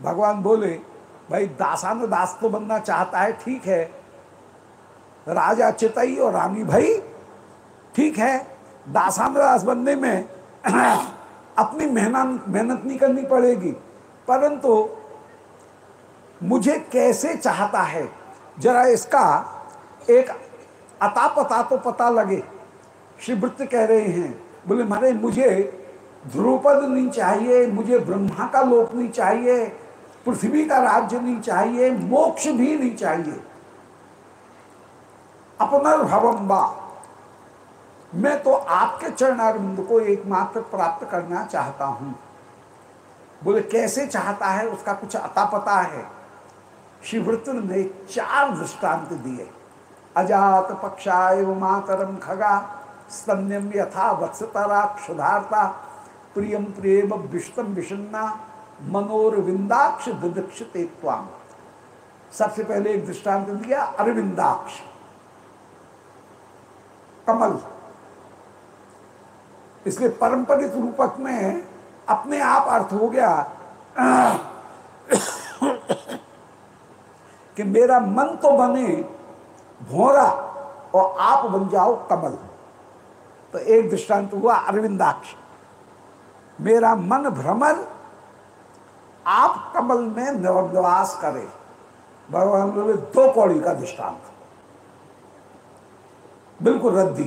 भगवान बोले, भाई, दासान दास तो बनना चाहता है, ठीक है। राजा चितई और रानी भाई, ठीक है। दासान दास बनने में <clears throat> अपनी मेहनत मेहनत नहीं करनी पड़ेगी। परंतु मुझे कैसे चाहता है, जरा इसका एक अता पता तो पता लगे। श्री वृत्त कह रहे हैं, बोले मारे मुझे ध्रुपद नहीं चाहिए, मुझे ब्रह्मा का लोक नहीं चाहिए, पृथ्वी का राज्य नहीं चाहिए, मोक्ष भी नहीं चाहिए। अपनर्भवम्बा मैं तो आपके चरणारविंद को एकमात्र प्राप्त करना चाहता हूँ। बोले, कैसे चाहता है? उसका कुछ अता पता है। शिवृत ने चार दृष्टांत दिए। अजात पक्षा एवं मातरम खगा। स्तन्यम यथा वत्सतरा क्षुधारता प्रियम प्रेम विष्टम विषन्ना मनोरविंदाक्ष दिदक्षते त्वाम सबसे पहले एक दृष्टांत दिया अरविंदाक्ष कमल। इसलिए परंपरित रूपक में अपने आप अर्थ हो गया कि मेरा मन तो बने भोरा और आप बन जाओ कमल। तो एक दृष्टांत हुआ अरविंदाक्ष। मेरा मन भ्रमर, आप कमल में निवास करे। भगवान बोले, दो कौड़ी का दृष्टांत। बिल्कुल रद्दी।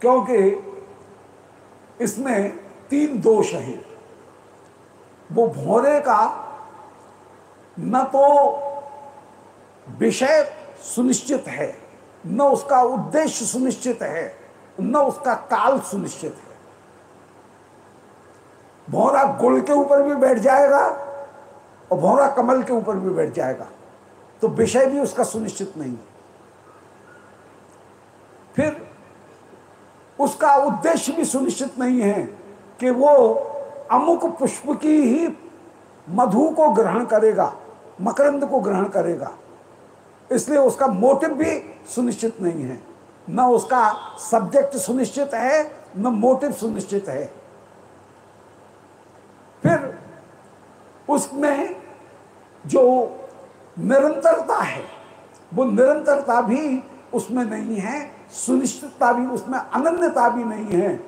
क्योंकि इसमें तीन दोष हैं। वो भोरे का न तो विषय सुनिश्चित है न उसका उद्देश्य सुनिश्चित है, न उसका काल सुनिश्चित है। भौरा गुड़ के ऊपर भी बैठ जाएगा और भौरा कमल के ऊपर भी बैठ जाएगा। तो विषय भी उसका सुनिश्चित नहीं है। फिर उसका उद्देश्य भी सुनिश्चित नहीं है कि वो अमुक पुष्प की ही मधु को ग्रहण करेगा, मकरंद को ग्रहण करेगा। इसलिए उसका मोटिव भी सुनिश्चित नहीं है। न उसका सब्जेक्ट सुनिश्चित है, न मोटिव सुनिश्चित है। फिर उसमें जो निरंतरता है, वो निरंतरता भी उसमें नहीं है, सुनिश्चितता भी उसमें अनन्यता भी नहीं है।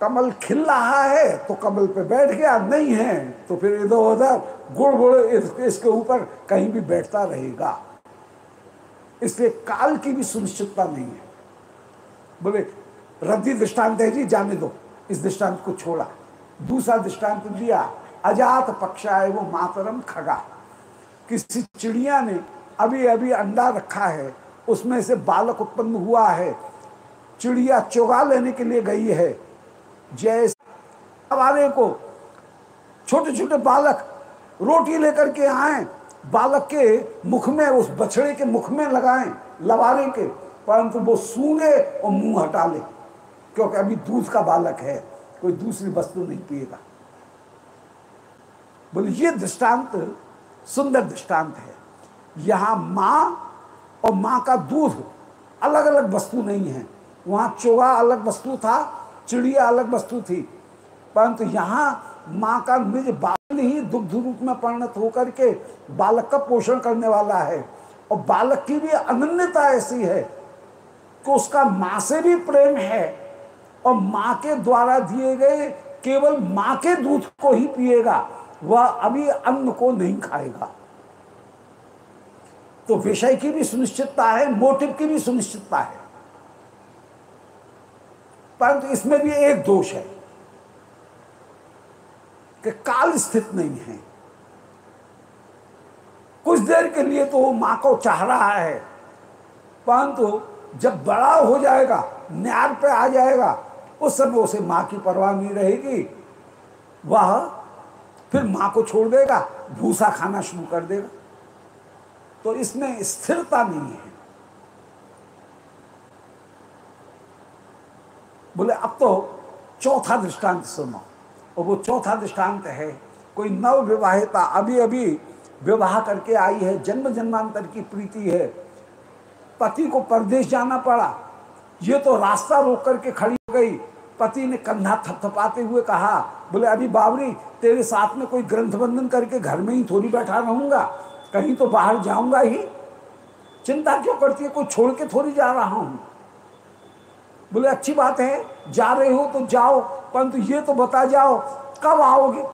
कमल खिल रहा है तो कमल पे बैठ गया, नहीं है तो फिर इधर उधर गुड़ गुड़ इसके ऊपर कहीं भी बैठता रहेगा। इसलिए काल की भी सुनिश्चितता नहीं है। बोले, रद्दी दृष्टांत है जी, जाने दो, इस दृष्टांत को छोड़ा। दूसरा दृष्टांत दिया, अजात पक्षा है वो मातरम खगा। किसी चिड़िया ने अभी अभी अंडा रखा है, उसमें से बालक उत्पन्न हुआ है, चिड़िया चुगा लेने के लिए गई है जैसे को छोटे छोटे बालक रोटी लेकर के आए, बालक के मुख में, उस बछड़े के मुख में लगाएँ लवारे के, परंतु वो सूँगे और मुँह हटा ले। क्योंकि अभी दूध का बालक है, कोई दूसरी वस्तु नहीं पिएगा। बोले, ये दृष्टांत, सुंदर दृष्टांत है। यहाँ माँ और माँ का दूध अलग अलग वस्तु नहीं है। वहाँ चोगा अलग वस्तु था चिड़िया अलग वस्तु थी। परंतु यहाँ माँ का निज बाल ही दुग्ध रूप में परिणत होकर के बालक का पोषण करने वाला है। और बालक की भी अनन्यता ऐसी है कि उसका माँ से भी प्रेम है और माँ के द्वारा दिए गए केवल माँ के दूध को ही पिएगा, वह अभी अन्न को नहीं खाएगा। तो विषय की भी सुनिश्चितता है, मोटिव की भी सुनिश्चितता है। परंतु इसमें भी एक दोष है कि काल स्थित नहीं है। कुछ देर के लिए तो वो माँ को चाह रहा है, परंतु जब बड़ा हो जाएगा, न्यार पे आ जाएगा, उस समय उसे माँ की परवाह नहीं रहेगी। वह फिर माँ को छोड़ देगा, भूसा खाना शुरू कर देगा। तो इसमें स्थिरता नहीं है। बोले, अब तो चौथा दृष्टांत सुनो। और वो चौथा दृष्टांत है, कोई नव विवाहिता अभी अभी विवाह करके आई है, जन्म जन्मांतर की प्रीति है। पति को परदेश जाना पड़ा। ये तो रास्ता रोक करके खड़ी हो गई। पति ने कंधा थपथपाते हुए कहा, बोले, अभी बाबरी, तेरे साथ में कोई ग्रंथ बंधन करके घर में ही थोड़ी बैठा रहूँगा। कहीं तो बाहर जाऊँगा ही। चिंता क्यों करती है? कोई छोड़ के थोड़ी जा रहा हूँ। बोले, अच्छी बात है, जा रहे हो तो जाओ, परंतु ये तो बता जाओ, कब आओगे?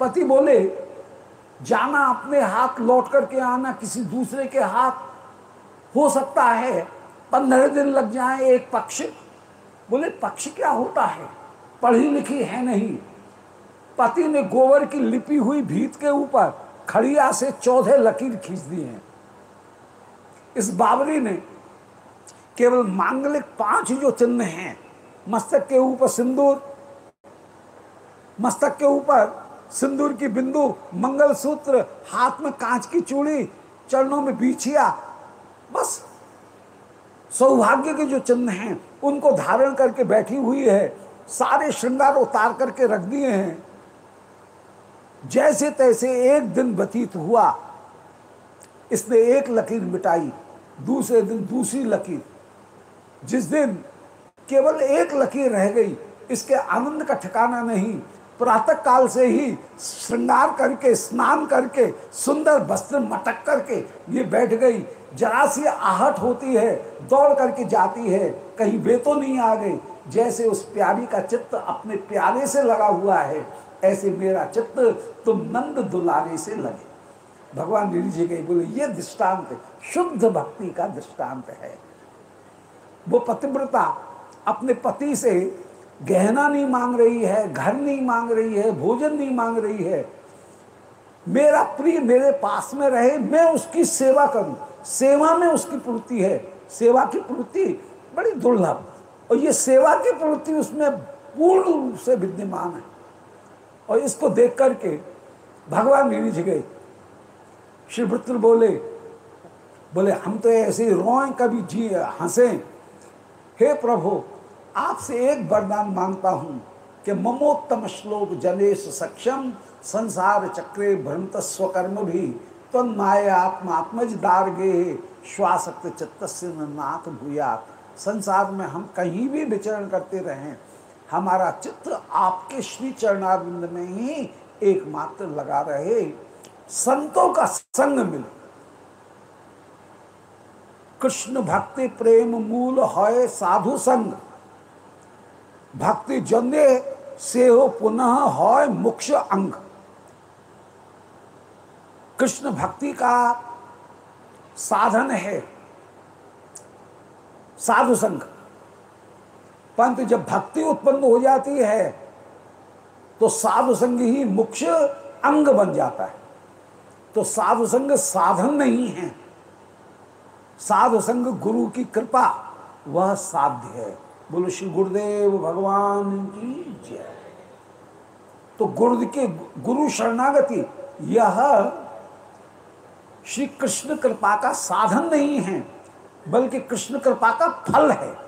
पति बोले, जाना अपने हाथ लौट करके आना, किसी दूसरे के हाथ, हो सकता है, पंद्रह दिन लग जाए एक पक्ष। बोले, पक्ष क्या होता है? पढ़ी लिखी है नहीं। पति ने गोबर की लिपि हुई भीत के ऊपर खड़िया से चौथे लकीर खींच दी है। इस बाबरी ने केवल मांगलिक पाँच जो चिन्ह हैं, मस्तक के ऊपर सिंदूर, मस्तक के ऊपर सिंदूर की बिंदु मंगल सूत्र हाथ में कांच की चूड़ी, चरणों में बीछिया, बस। सौभाग्य के जो चिन्ह हैं, उनको धारण करके बैठी हुई है, सारे श्रृंगार उतार करके रख दिए हैं। जैसे तैसे एक दिन व्यतीत हुआ, इसने एक लकीर मिटाई, दूसरे दिन दूसरी लकीर। जिस दिन केवल एक लकीर रह गई, इसके आनंद का ठिकाना नहीं प्रातः काल से ही श्रृंगार करके, स्नान करके, सुंदर वस्त्र मटक करके ये बैठ गई। जरा सी आहट होती है, दौड़ करके जाती है, कहीं वे तो नहीं आ गई जैसे उस प्यारी का चित्त अपने प्यारे से लगा हुआ है, ऐसे मेरा चित्त तुम नंद दुलारे से लगे। भगवान गिरी जी गई बोले, ये दृष्टांत, शुद्ध भक्ति का दृष्टांत है। वो पतिव्रता अपने पति से गहना नहीं मांग रही है, घर नहीं मांग रही है, भोजन नहीं मांग रही है। मेरा प्रिय मेरे पास में रहे, मैं उसकी सेवा करूँ। सेवा में उसकी पूर्ति है, सेवा की पूर्ति बड़ी दुर्लभ। और ये सेवा की प्रवृत्ति उसमें पूर्ण रूप से विद्यमान है। और इसको देख करके भगवान गिरिज गए। श्री वृत्र बोले बोले, हम तो ऐसे रोए, कभी जी, हंसे हे प्रभु, आपसे एक वरदान माँगता हूँ कि ममोत्तम श्लोक जनेश सक्षम, संसार चक्रे भ्रंत स्वकर्म भी तन्माय आत्मात्मज दार्गे, श्वासक्त चित्त नाथ भूयात। संसार में हम कहीं भी विचरण करते रहें, हमारा चित्र आपके श्री चरणारिंद में ही एकमात्र लगा रहे। संतों का संग मिल। कृष्ण भक्ति प्रेम मूल है साधु संग। भक्ति जन्य से हो पुनः है मुख्य अंग। कृष्ण भक्ति का साधन है साधु संघ परंतु जब भक्ति उत्पन्न हो जाती है तो साधु संघ ही मुख्य अंग बन जाता है। तो साधु संघ साधन नहीं है। साधु संघ गुरु की कृपा, वह साध्य है। बोलो, श्री गुरुदेव भगवान की जय। तो गुरु के गुरु शरणागति, यह श्री कृष्ण कृपा का साधन नहीं है, बल्कि कृष्ण कृपा का फल है।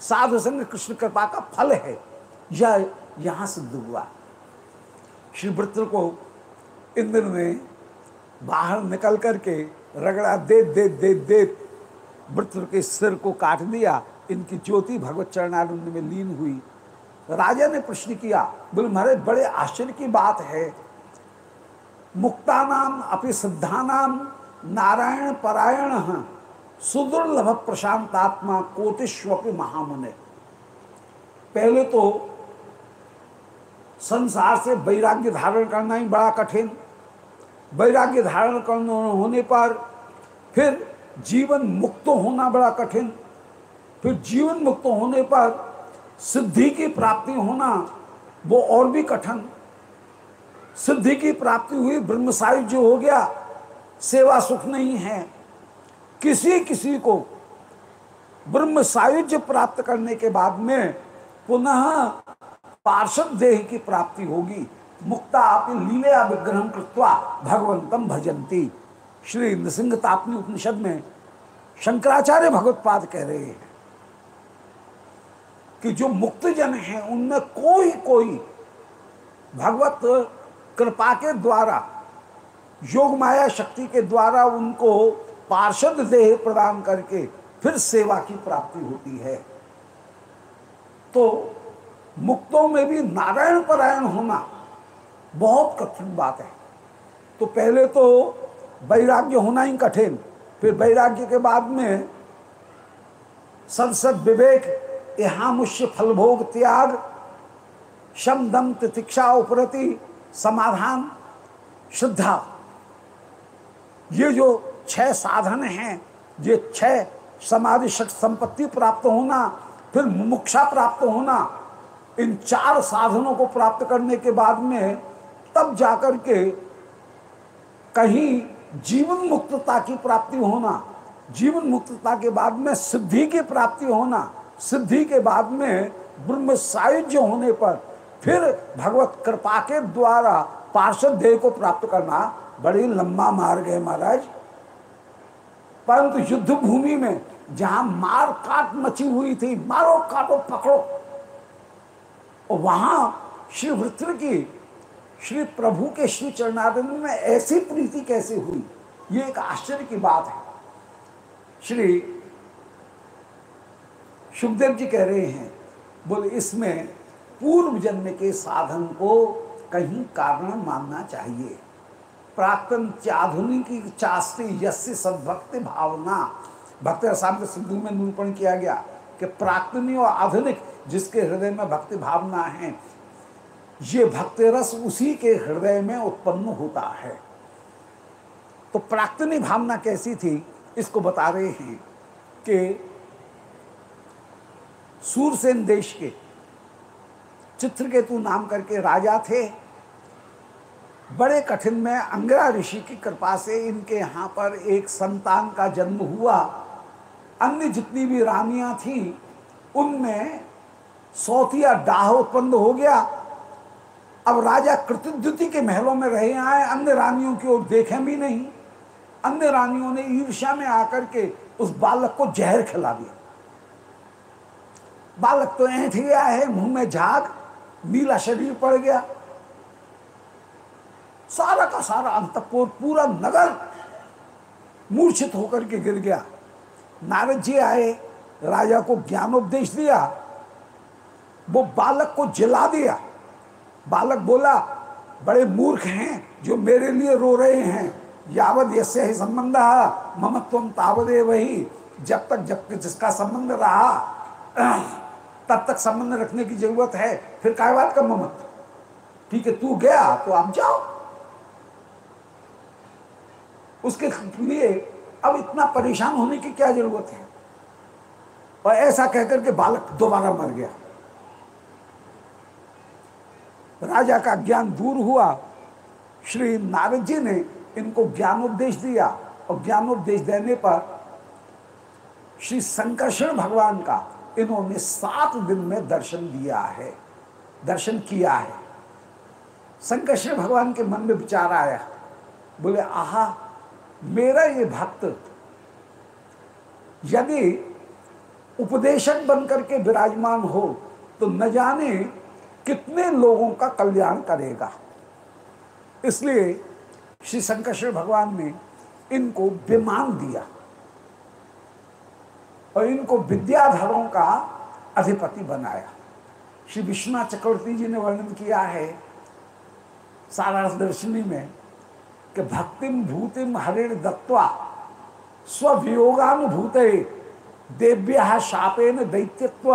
साधु संग कृष्ण कृपा का फल है। यह यहाँ सिद्ध हुआ। श्री वृत्र को इंद्र ने बाहर निकल करके रगड़ा दे दे दे दे। वृत्र के सिर को काट दिया। इनकी ज्योति भगवत चरणानंद में लीन हुई। राजा ने प्रश्न किया, बोले महाराज, बड़े आश्चर्य की बात है। मुक्ता नाम अपनी सिद्धानाम नारायण परायण सुदुर्लभ प्रशांतात्मा कोटिश्वपि महामुने। पहले तो संसार से वैराग्य धारण करना ही बड़ा कठिन। वैराग्य धारण करने होने पर फिर जीवन मुक्त होना बड़ा कठिन। फिर जीवन मुक्त होने पर सिद्धि की प्राप्ति होना वो और भी कठिन। सिद्धि की प्राप्ति हुई ब्रह्म जो हो गया, सेवा सुख नहीं है। किसी किसी को ब्रह्म सायुज्य प्राप्त करने के बाद में पुनः पार्षद देह की प्राप्ति होगी। मुक्ता आप लीला विग्रह कृत्वा भगवंतम भजंती श्री नृसिंह तापनी उपनिषद में शंकराचार्य भगवत्पाद कह रहे हैं कि जो मुक्त जन हैं, उनमें कोई कोई भगवत कृपा के द्वारा, योग माया शक्ति के द्वारा उनको पार्षद देह प्रदान करके फिर सेवा की प्राप्ति होती है। तो मुक्तों में भी नारायण परायण होना बहुत कठिन बात है। तो पहले तो वैराग्य होना ही कठिन, फिर वैराग्य के बाद में संसद विवेक यहामुष्य फलभोग त्याग, शम दम तितिक्षा उपरति समाधान श्रद्धा ये जो छह साधन हैं, ये छह समाधि संपत्ति प्राप्त होना, फिर मुमुक्षा प्राप्त होना, इन चार साधनों को प्राप्त करने के बाद में तब जाकर के कहीं जीवन मुक्तता की प्राप्ति होना, जीवन मुक्तता के बाद में सिद्धि की प्राप्ति होना, सिद्धि के बाद में ब्रह्म सायुज्य होने पर फिर भगवत कृपा के द्वारा पार्षद देह को प्राप्त करना बड़ी लंबा मार्ग है महाराज। परंतु युद्ध भूमि में जहाँ मार काट मची हुई थी, मारो काटो पकड़ो, वहाँ श्री वृत्र की श्री प्रभु के श्री चरणारिंद में ऐसी प्रीति कैसे हुई? ये एक आश्चर्य की बात है। श्री सुखदेव जी कह रहे हैं, बोले, इसमें पूर्व जन्म के साधन को कहीं कारण मानना चाहिए। प्राक्तन आधुनिक चास्ती यस्य सद्भक्ति भावना। भक्त रसांत सिद्धू में निरूपण किया गया कि प्राक्तनी और आधुनिक जिसके हृदय में भक्ति भावना है ये भक्ति रस उसी के हृदय में उत्पन्न होता है। तो प्राक्तनी भावना कैसी थी? इसको बता रहे हैं कि सूरसेन देश के चित्रकेतु नाम करके राजा थे। बड़े कठिन में अंगरा ऋषि की कृपा से इनके यहाँ पर एक संतान का जन्म हुआ। अन्य जितनी भी रानियाँ थी, उनमें सौतिया डाह उत्पन्न हो गया। अब राजा कृतद्युति के महलों में रहे, आए, अन्य रानियों की ओर देखें भी नहीं। अन्य रानियों ने ईर्ष्या में आकर के उस बालक को जहर खिला दिया। बालक तो ऐठ गया है, मुँह में झाग, नीला शरीर पड़ गया। सारा का सारा अंतपुर, पूरा नगर मूर्छित होकर के गिर गया। नारद जी आए, राजा को ज्ञानोपदेश दिया, वो बालक को जिला दिया। बालक बोला, बड़े मूर्ख हैं जो मेरे लिए रो रहे हैं। यावत यसे ही संबंध ममत्व तावदे वही जब तक जब जिसका संबंध रहा, तब तक संबंध रखने की ज़रूरत है। फिर काय बात का ममत ठीक है, तू गया तो आप जाओ। उसके लिए अब इतना परेशान होने की क्या ज़रूरत है? और ऐसा कहकर के बालक दोबारा मर गया। राजा का ज्ञान दूर हुआ। श्री नारद जी ने इनको ज्ञानोपदेश दिया और ज्ञानोपदेश देने पर श्री संकर्षण भगवान का इन्होंने सात दिन में दर्शन दिया है, दर्शन किया है। संकर्षण भगवान के मन में विचार आया। बोले, आहा, मेरा ये भक्त यदि उपदेशक बनकर के विराजमान हो तो न जाने कितने लोगों का कल्याण करेगा। इसलिए श्री शंकर भगवान ने इनको विमान दिया और इनको विद्याधरों का अधिपति बनाया। श्री विश्वनाथ चक्रवर्ती जी ने वर्णन किया है सारा दर्शनी में कि भक्तिम भूतिम हरिण दत्वा स्ववियोगानुभूत देव्य शापेन दैत्यत्व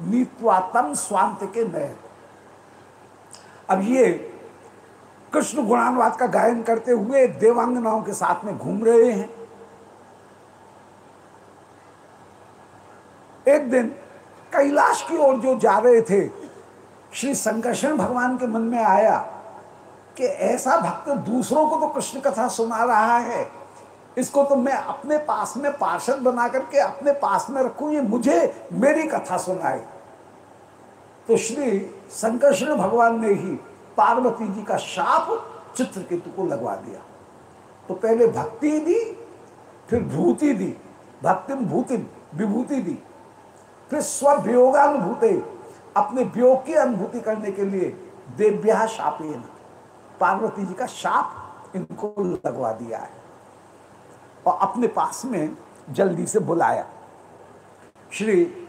नीतवा तम स्वांत के नय अब ये कृष्ण गुणानुवाद का गायन करते हुए देवांगनाओं के साथ में घूम रहे हैं। एक दिन कैलाश की ओर जो जा रहे थे, श्री संकर्षण भगवान के मन में आया कि ऐसा भक्त दूसरों को तो कृष्ण कथा सुना रहा है। इसको तो मैं अपने पास में पार्षद बना करके अपने पास में रखू, ये मुझे मेरी कथा सुनाए। तो श्री संकर्षण भगवान ने ही पार्वती जी का शाप चित्रकेतु को लगवा दिया। तो पहले भक्ति दी, फिर भूति दी, भक्तिम भूति विभूति दी, फिर स्ववियोगानुभूति अपने वियोग की अनुभूति करने के लिए देव्या शापेन, पार्वती जी का शाप इनको लगवा दिया है। और अपने पास में जल्दी से बुलाया। श्री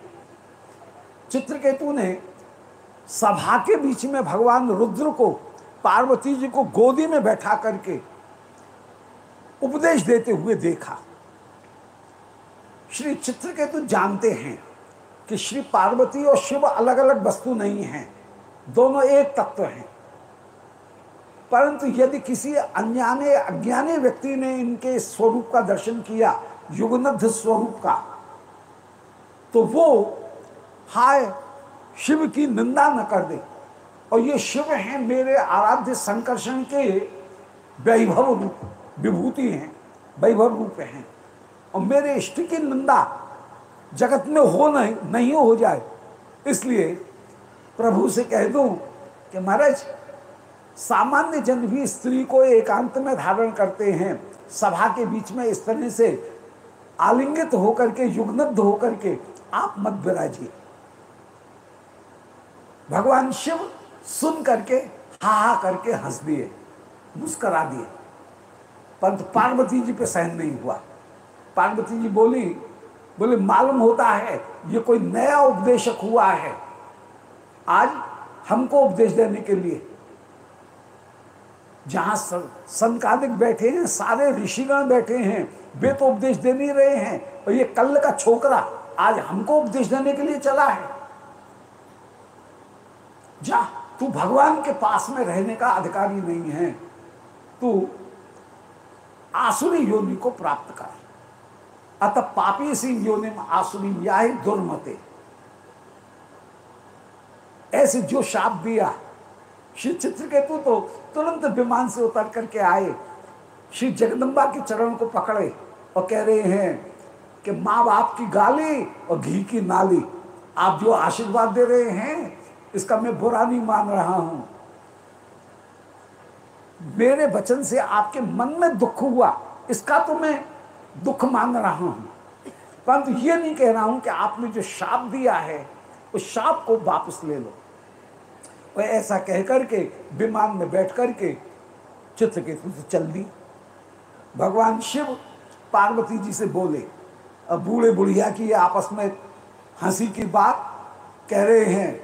चित्रकेतु ने सभा के बीच में भगवान रुद्र को, पार्वती जी को गोदी में बैठा करके उपदेश देते हुए देखा। श्री चित्रकेतु जानते हैं कि श्री पार्वती और शिव अलग अलग वस्तु नहीं हैं, दोनों एक तत्व हैं। परंतु यदि किसी अज्ञाने अज्ञानी व्यक्ति ने इनके स्वरूप का दर्शन किया, युगनद्ध स्वरूप का तो वो, हाय शिव की निंदा न कर दे। और ये शिव हैं मेरे आराध्य संकर्षण के वैभव रूप, विभूति हैं, वैभव रूप हैं। और मेरे इष्ट की निंदा जगत में हो नहीं नहीं हो जाए। इसलिए प्रभु से कह दूँ कि महाराज, सामान्य जन भी स्त्री को एकांत में धारण करते हैं। सभा के बीच में इस तरह से आलिंगित होकर के युग्नद्ध होकर के आप मत विराजिए। भगवान शिव सुन करके हा हा करके हंस दिए, मुस्करा दिए। परंतु पार्वती जी पे सहन नहीं हुआ। पार्वती जी बोली, बोले, मालूम होता है, ये कोई नया उपदेशक हुआ है। आज हमको उपदेश देने के लिए। जहाँ संकादिक बैठे हैं, सारे ऋषिगण बैठे हैं, वे तो उपदेश दे नहीं रहे हैं। और ये कल का छोकरा आज हमको उपदेश देने के लिए चला है। जा, तू भगवान के पास में रहने का अधिकारी नहीं है। तू आसुरी योनि को प्राप्त कर। अतः पापी सिंह योनि में आसुरी या दुर्मते। ऐसे जो शाप दिया, श्री चित्रकेतु तो तुरंत विमान से उतर करके आए। श्री जगदम्बा के चरण को पकड़े और कह रहे हैं कि माँ बाप की गाली और घी की नाली, आप जो आशीर्वाद दे रहे हैं इसका मैं बुरा नहीं मान रहा हूँ। मेरे वचन से आपके मन में दुख हुआ, इसका तो मैं दुख मान रहा हूँ। परंतु ये नहीं कह रहा हूँ कि आपने जो शाप दिया है, उस शाप को वापस ले लो। वह ऐसा कह करके, विमान में बैठ करके चित्रकेतु से चल दी। भगवान शिव पार्वती जी से बोले, अब बूढ़े बुढ़िया की आपस में हँसी की बात कह रहे हैं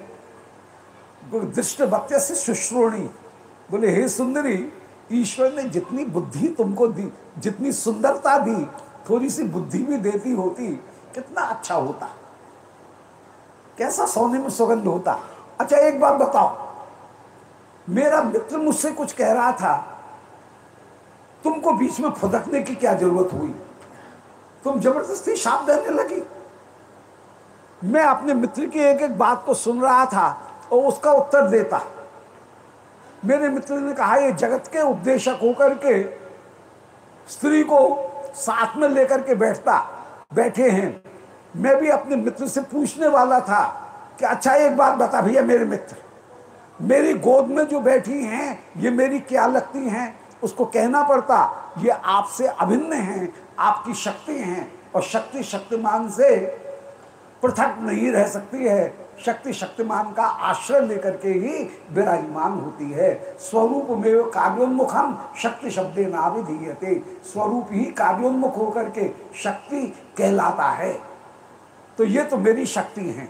दृष्ट भक्त्य से सुश्रोणी बोले, हे सुंदरी, ईश्वर ने जितनी बुद्धि तुमको दी, जितनी सुंदरता दी, थोड़ी सी बुद्धि भी देती होती, कितना अच्छा होता। कैसा सोने में सुगंध होता। अच्छा एक बात बताओ, मेरा मित्र मुझसे कुछ कह रहा था, तुमको बीच में फुदकने की क्या ज़रूरत हुई? तुम ज़बरदस्ती शाप देने लगी। मैं अपने मित्र की एक एक बात को सुन रहा था और उसका उत्तर देता। मेरे मित्र ने कहा, ये जगत के उपदेशक होकर के, स्त्री को साथ में लेकर के बैठता, बैठे हैं। मैं भी अपने मित्र से पूछने वाला था कि अच्छा एक बात बता भैया, मेरे मित्र, मेरी गोद में जो बैठी हैं, ये मेरी क्या लगती हैं? उसको कहना पड़ता, ये आपसे अभिन्न हैं, आपकी शक्ति हैं, और शक्ति शक्तिमान से पृथक नहीं रह सकती है शक्ति शक्तिमान का आश्रय लेकर के ही विराजमान होती है। स्वरूप में कार्योन्मुखम शक्ति शब्द नाविधीयते स्वरूप ही कार्योन्मुख होकर के शक्ति कहलाता है। तो ये तो मेरी शक्ति है।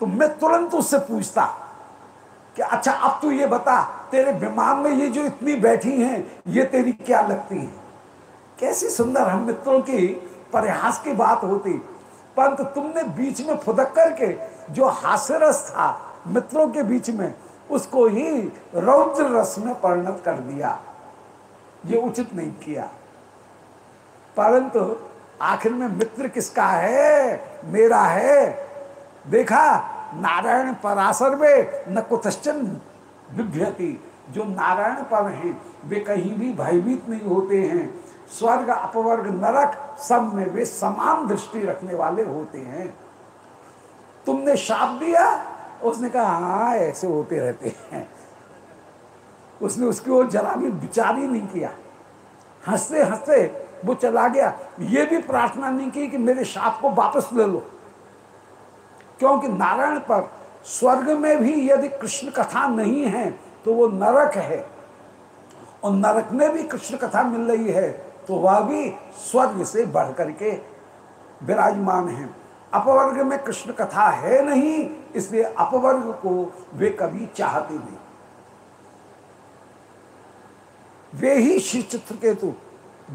तो मैं तुरंत उससे पूछता कि अच्छा अब तू ये बता, तेरे विमान में ये जो इतनी बैठी हैं, ये तेरी क्या लगती है? कैसी सुंदर हम मित्रों की प्रयास की बात होती। परंतु तुमने बीच में फुदक करके जो हास्य रस था मित्रों के बीच में, उसको ही रौद्र रस में परिणत कर दिया। ये उचित नहीं किया। परंतु आखिर में मित्र किसका है? मेरा है। देखा, नारायण पराशर में न कुतश्चन विभ्यति जो नारायण पर हैं, वे कहीं भी भयभीत नहीं होते हैं। स्वर्ग, अपवर्ग, नरक सब में वे समान दृष्टि रखने वाले होते हैं। तुमने शाप दिया? उसने कहा हाँ ऐसे होते रहते हैं। उसने उसकी ओर जरा भी विचार ही नहीं किया। हँसते हँसते वो चला गया। ये भी प्रार्थना नहीं की कि मेरे शाप को वापस ले लो। क्योंकि नारायण पर स्वर्ग में भी यदि कृष्ण कथा नहीं है तो वो नरक है। और नरक में भी कृष्ण कथा मिल रही है तो वह भी स्वर्ग से बढ़ करके विराजमान है। अपवर्ग में कृष्ण कथा है नहीं, इसलिए अपवर्ग को वे कभी चाहते नहीं। वे ही श्री चित्रकेतु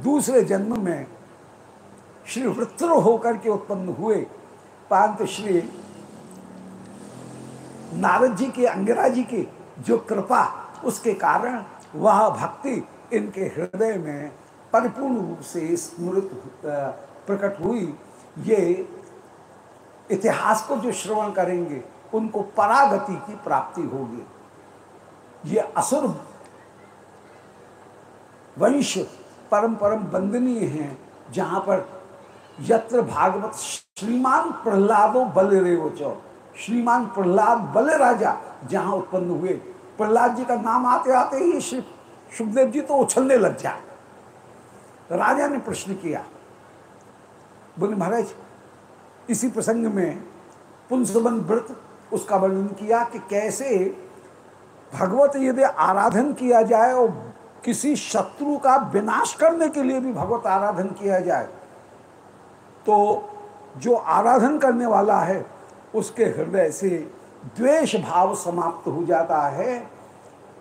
दूसरे जन्म में श्री वृत्र होकर के उत्पन्न हुए। पांत श्री नारद जी के, अंगिरा जी की जो कृपा, उसके कारण वह भक्ति इनके हृदय में परिपूर्ण रूप से स्मृत प्रकट हुई। ये इतिहास को जो श्रवण करेंगे, उनको परागति की प्राप्ति होगी। ये असुर वंश परम परम वंदनीय हैं, जहाँ पर यत्र भागवत श्रीमान प्रहलादो बल रेवचो श्रीमान प्रहलाद बल राजा जहाँ उत्पन्न हुए। प्रहलाद जी का नाम आते आते ही श्री सुखदेव जी तो उछलने लग जाए। राजा ने प्रश्न किया, बोले, महाराज इसी प्रसंग में पुंसवन व्रत उसका वर्णन किया कि कैसे भगवत यदि आराधन किया जाए और किसी शत्रु का विनाश करने के लिए भी भगवत आराधन किया जाए तो जो आराधन करने वाला है, उसके हृदय से द्वेष भाव समाप्त हो जाता है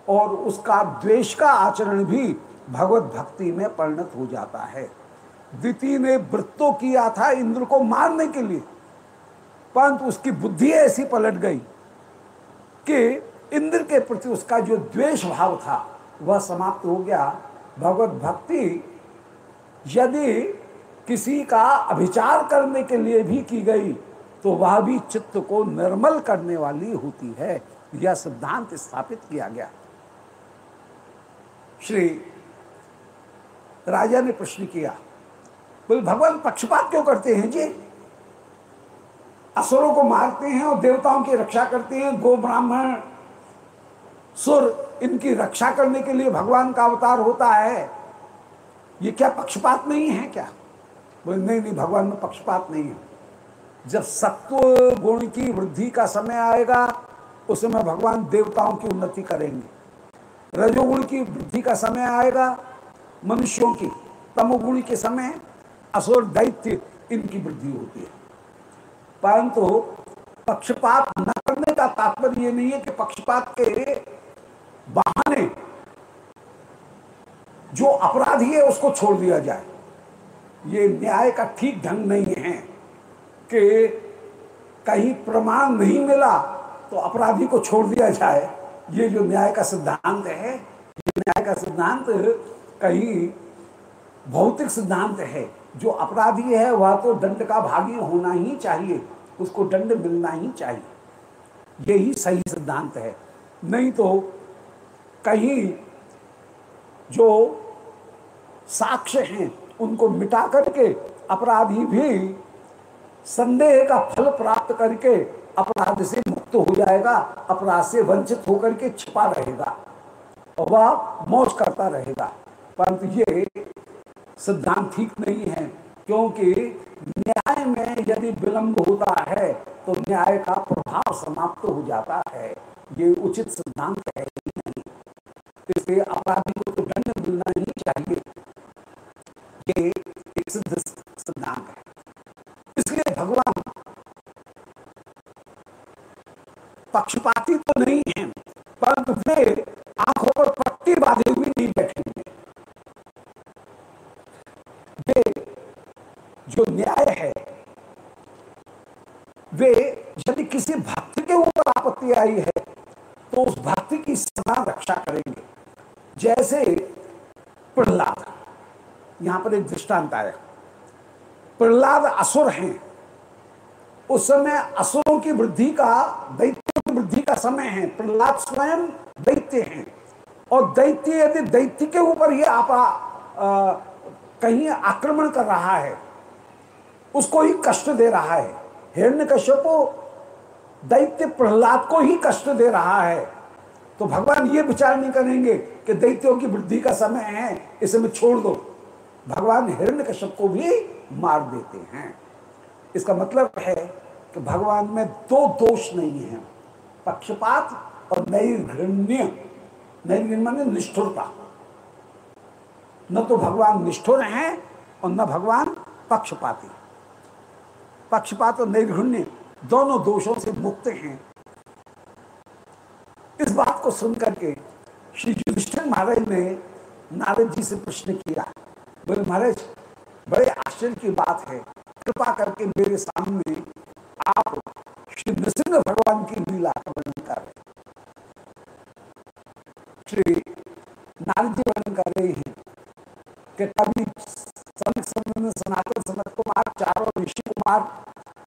और उसका द्वेष का आचरण भी भगवत भक्ति में परिणत हो जाता है। द्वितीय ने वृत्तो किया था इंद्र को मारने के लिए। परंतु उसकी बुद्धि ऐसी पलट गई कि इंद्र के प्रति उसका जो द्वेष भाव था, वह समाप्त हो गया। भगवत भक्ति यदि किसी का अभिचार करने के लिए भी की गई तो वह भी चित्त को निर्मल करने वाली होती है। यह सिद्धांत स्थापित किया गया। श्री राजा ने प्रश्न किया बोले, भगवान, पक्षपात क्यों करते हैं जी? असुरों को मारते हैं और देवताओं की रक्षा करते हैं। गो ब्राह्मण, सुर, इनकी रक्षा करने के लिए भगवान का अवतार होता है। ये क्या पक्षपात नहीं है क्या? बोले, नहीं नहीं, भगवान में पक्षपात नहीं है। जब सत्व गुण की वृद्धि का समय आएगा, उस समय भगवान देवताओं की उन्नति करेंगे। रजोगुण की वृद्धि का समय आएगा, मनुष्यों की तमोगुण के समय असुर दैत्य इनकी वृद्धि होती है। परंतु पक्षपात न करने का तात्पर्य ये नहीं है कि पक्षपात के बहाने जो अपराधी है उसको छोड़ दिया जाए। ये न्याय का ठीक ढंग नहीं है कि कहीं प्रमाण नहीं मिला तो अपराधी को छोड़ दिया जाए। ये जो न्याय का सिद्धांत है न्याय का सिद्धांत कहीं भौतिक सिद्धांत है। जो अपराधी है, वह तो दंड का भागी होना ही चाहिए। उसको दंड मिलना ही चाहिए। यही सही सिद्धांत है। नहीं तो कहीं जो साक्ष्य हैं, उनको मिटा करके अपराधी भी संदेह का फल प्राप्त करके अपराध से मुक्त हो जाएगा, अपराध से वंचित होकर के छिपा रहेगा और वह मौज करता रहेगा। परंतु ये सिद्धांत ठीक नहीं है, क्योंकि न्याय में यदि विलंब होता है तो न्याय का प्रभाव समाप्त हो जाता है। ये उचित सिद्धांत है ही नहीं। इसलिए अपराधी को तो दंड मिलना ही चाहिए। ये एक सिद्ध सिद्धांत है। इसलिए भगवान पक्षपाती तो नहीं है, परंतु वे आँखों पर पट्टी बांधे हुए नहीं बैठेंगे वे जो न्याय है, वे यदि किसी भक्ति के ऊपर आपत्ति आई है तो उस भक्ति की सदा रक्षा करेंगे। जैसे प्रहलाद, यहाँ पर एक दृष्टांत आया। प्रहलाद असुर हैं। उस समय असुरों की वृद्धि का, दैत्यों की वृद्धि का समय है। प्रहलाद स्वयं दैत्य हैं। और दैत्य यदि दैत्य के ऊपर ही आप कहीं आक्रमण कर रहा है, उसको ही कष्ट दे रहा है। हिरण्य कश्यप दैत्य प्रहलाद को ही कष्ट दे रहा है। तो भगवान ये विचार नहीं करेंगे कि दैत्यों की वृद्धि का समय है इसे मैं छोड़ दो। भगवान हिरण्य कश्यप को भी मार देते हैं। इसका मतलब है कि भगवान में दो दोष नहीं है, पक्षपात और नैर्घण्य माने निष्ठुरता। न तो भगवान निष्ठुर हैं और न भगवान पक्षपाती। पक्षपात और नैर्घण्य दोनों दोषों से मुक्त हैं। इस बात को सुनकर के श्री युधिष्ठिर महाराज ने नारद जी से प्रश्न किया, बोले महाराज, बड़े आश्चर्य की बात है। कृपा करके मेरे सामने आप श्री नृसिंह भगवान की लीला का वर्णन कर रहे श्री नारद जी वर्णन कर रहे हैं कि कभी सनातन सनत कुमार, चारों ऋषि कुमार,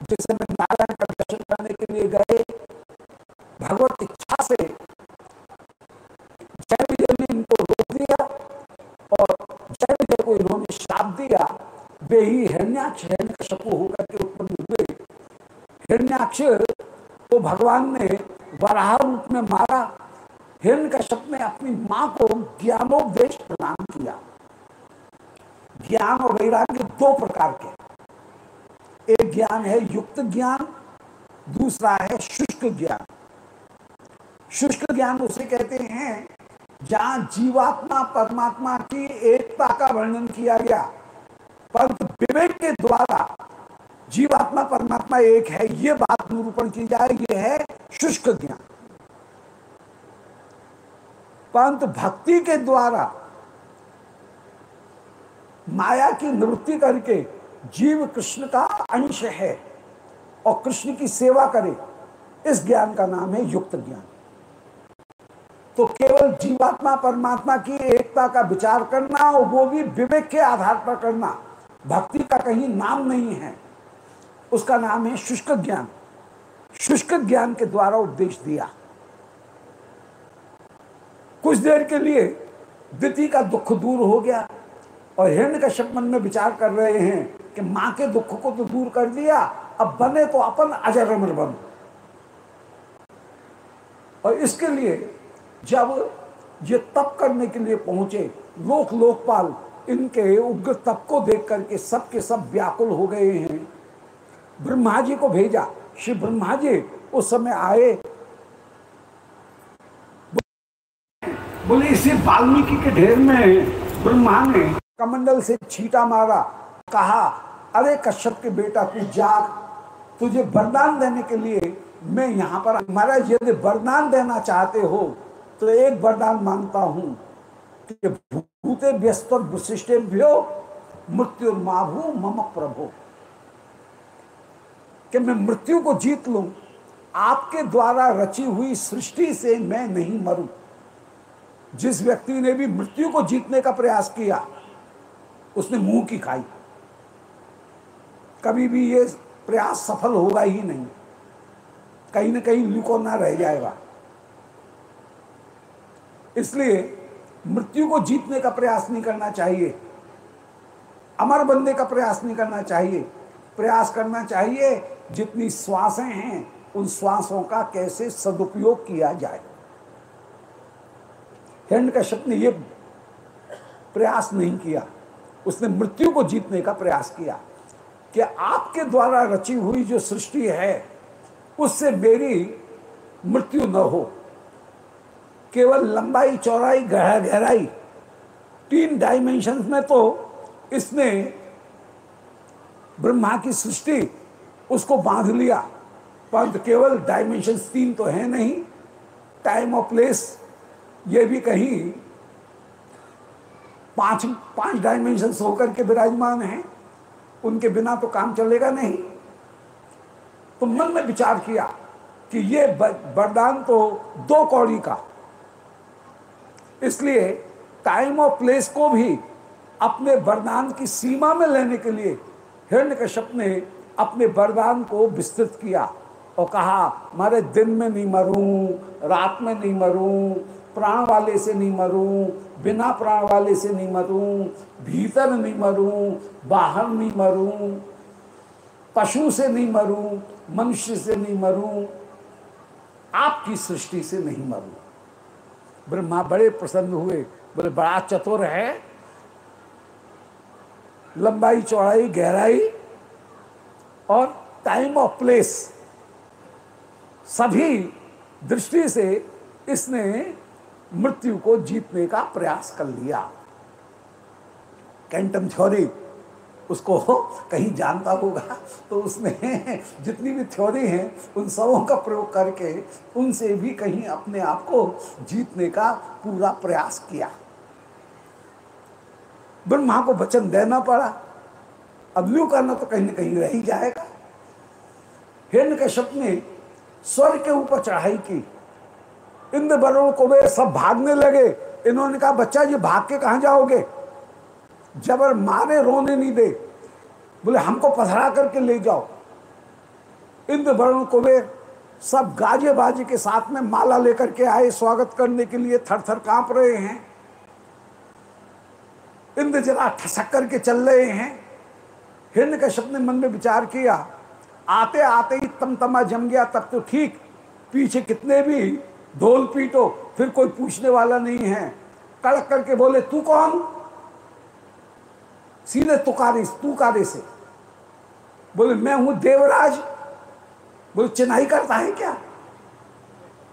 जिस समय नारायण का दर्शन करने के लिए गए, भगवत इच्छा से जय विजय ने इनको रोक दिया और जय विजय को इन्होंने श्राप दिया। वे ही हिरण्याक्ष, हिरण्य शपु होकर के उत्पन्न हुए। हिरण्याक्ष तो भगवान ने वराह रूप में मारा। हिरण्य कश्यप ने अपनी माँ को ज्ञानोपदेश प्रदान किया। ज्ञान और वैराग्य दो प्रकार के एक ज्ञान है युक्त ज्ञान, दूसरा है शुष्क ज्ञान। शुष्क ज्ञान उसे कहते हैं जहाँ जीवात्मा, परमात्मा की एकता का वर्णन किया गया। परंतु विवेक के द्वारा जीवात्मा, परमात्मा एक है, ये बात निरूपण की जाए, ये है शुष्क ज्ञान। परंतु भक्ति के द्वारा माया की निवृत्ति करके जीव कृष्ण का अंश है और कृष्ण की सेवा करे, इस ज्ञान का नाम है युक्त ज्ञान। तो केवल जीवात्मा, परमात्मा की एकता का विचार करना और वो भी विवेक के आधार पर करना, भक्ति का कहीं नाम नहीं है। उसका नाम है शुष्क ज्ञान। शुष्क ज्ञान के द्वारा उपदेश दिया। कुछ देर के लिए द्वितीय का दुख दूर हो गया। और हिरण्य का शब्द मन में विचार कर रहे हैं कि माँ के दुख को तो दूर कर दिया, अब बने तो अपन अजर अमर बन। और इसके लिए जब ये तप करने के लिए पहुँचे लोक लोकपाल इनके उग्र तप को देख करके सब के सब व्याकुल हो गए हैं। ब्रह्मा जी को भेजा। श्री ब्रह्मा जी उस समय आए। बोले, इसी वाल्मीकि के ढेर में ब्रह्मा ने कमंडल से छीटा मारा, कहा, अरे कश्यप के बेटा, तू जाग। तुझे वरदान देने के लिए मैं यहाँ पर महाराज, यदि वरदान देना चाहते हो तो एक वरदान माँगता हूँ। कि भूते व्यस्त विशिष्टे भ्यो मृत्यु माभू मम प्रभु। कि मैं मृत्यु को जीत लूँ। आपके द्वारा रची हुई सृष्टि से मैं नहीं मरूं। जिस व्यक्ति ने भी मृत्यु को जीतने का प्रयास किया उसने मुँह की खाई। कभी भी ये प्रयास सफल होगा ही नहीं। कहीं ना कहीं लुकोना रह जाएगा। इसलिए मृत्यु को जीतने का प्रयास नहीं करना चाहिए। अमर बनने का प्रयास नहीं करना चाहिए। प्रयास करना चाहिए जितनी श्वासें हैं, उन श्वासों का कैसे सदुपयोग किया जाए। हिरण्य कश्यप ने यह प्रयास नहीं किया। उसने मृत्यु को जीतने का प्रयास किया कि आपके द्वारा रची हुई जो सृष्टि है, उससे मेरी मृत्यु न हो। केवल लंबाई, चौड़ाई, गहरा गहराई, तीन डायमेंशन में तो इसने ब्रह्मा की सृष्टि उसको बाँध लिया। परंतु केवल डायमेंशन तीन तो है नहीं। टाइम और प्लेस ये भी कहीं पाँच पाँच डायमेंशन होकर के विराजमान हैं। उनके बिना तो काम चलेगा नहीं। तो मन में विचार किया कि ये वरदान तो दो कौड़ी का। इसलिए टाइम और प्लेस को भी अपने वरदान की सीमा में लेने के लिए हिरण्य कश्यप ने अपने वरदान को विस्तृत किया और कहा, मारे दिन में नहीं मरूं, रात में नहीं मरूं प्राण वाले से नहीं मरूं, बिना प्राण वाले से नहीं मरूं, भीतर नहीं मरूं, बाहर नहीं मरूं, पशु से नहीं मरूं, मनुष्य से नहीं मरूं, आपकी सृष्टि से नहीं मरूं। ब्रह्मा बड़े प्रसन्न हुए, बोले, बड़ा चतुर है। लंबाई, चौड़ाई, गहराई और टाइम ऑफ़ प्लेस सभी दृष्टि से इसने मृत्यु को जीतने का प्रयास कर लिया। कैंटम थ्योरी उसको कहीं जानता होगा तो उसने जितनी भी थ्योरी हैं, उन सबों का प्रयोग करके उनसे भी कहीं अपने आप को जीतने का पूरा प्रयास किया। ब्रह्मा को वचन देना पड़ा। अब यू करना तो कहीं ना कहीं रह ही जाएगा। हिरण कश्यप ने स्वर के ऊपर चढ़ाई की। इंद्र वरुण कुबेर सब भागने लगे। इन्होंने कहा, बच्चा जी, भाग के कहा जाओगे? जबर मारे रोने नहीं दे। बोले, हमको पथरा करके ले जाओ। इंद्र वरुण कुबेर सब गाजे बाजे के साथ में माला लेकर के आए। स्वागत करने के लिए थर थर काँप रहे हैं। इंद्र जरा ठसक करके चल रहे हैं। हिरण कश्यप ने मन में विचार किया आते आते ही तमतमा जम गया, तब तो ठीक। पीछे कितने भी ढोल पीटो, फिर कोई पूछने वाला नहीं है। कड़क करके बोले, तू कौन? सीधे तुकारे तू कारे से। बोले, मैं हूँ देवराज। बोले चिन्हाई करता है क्या?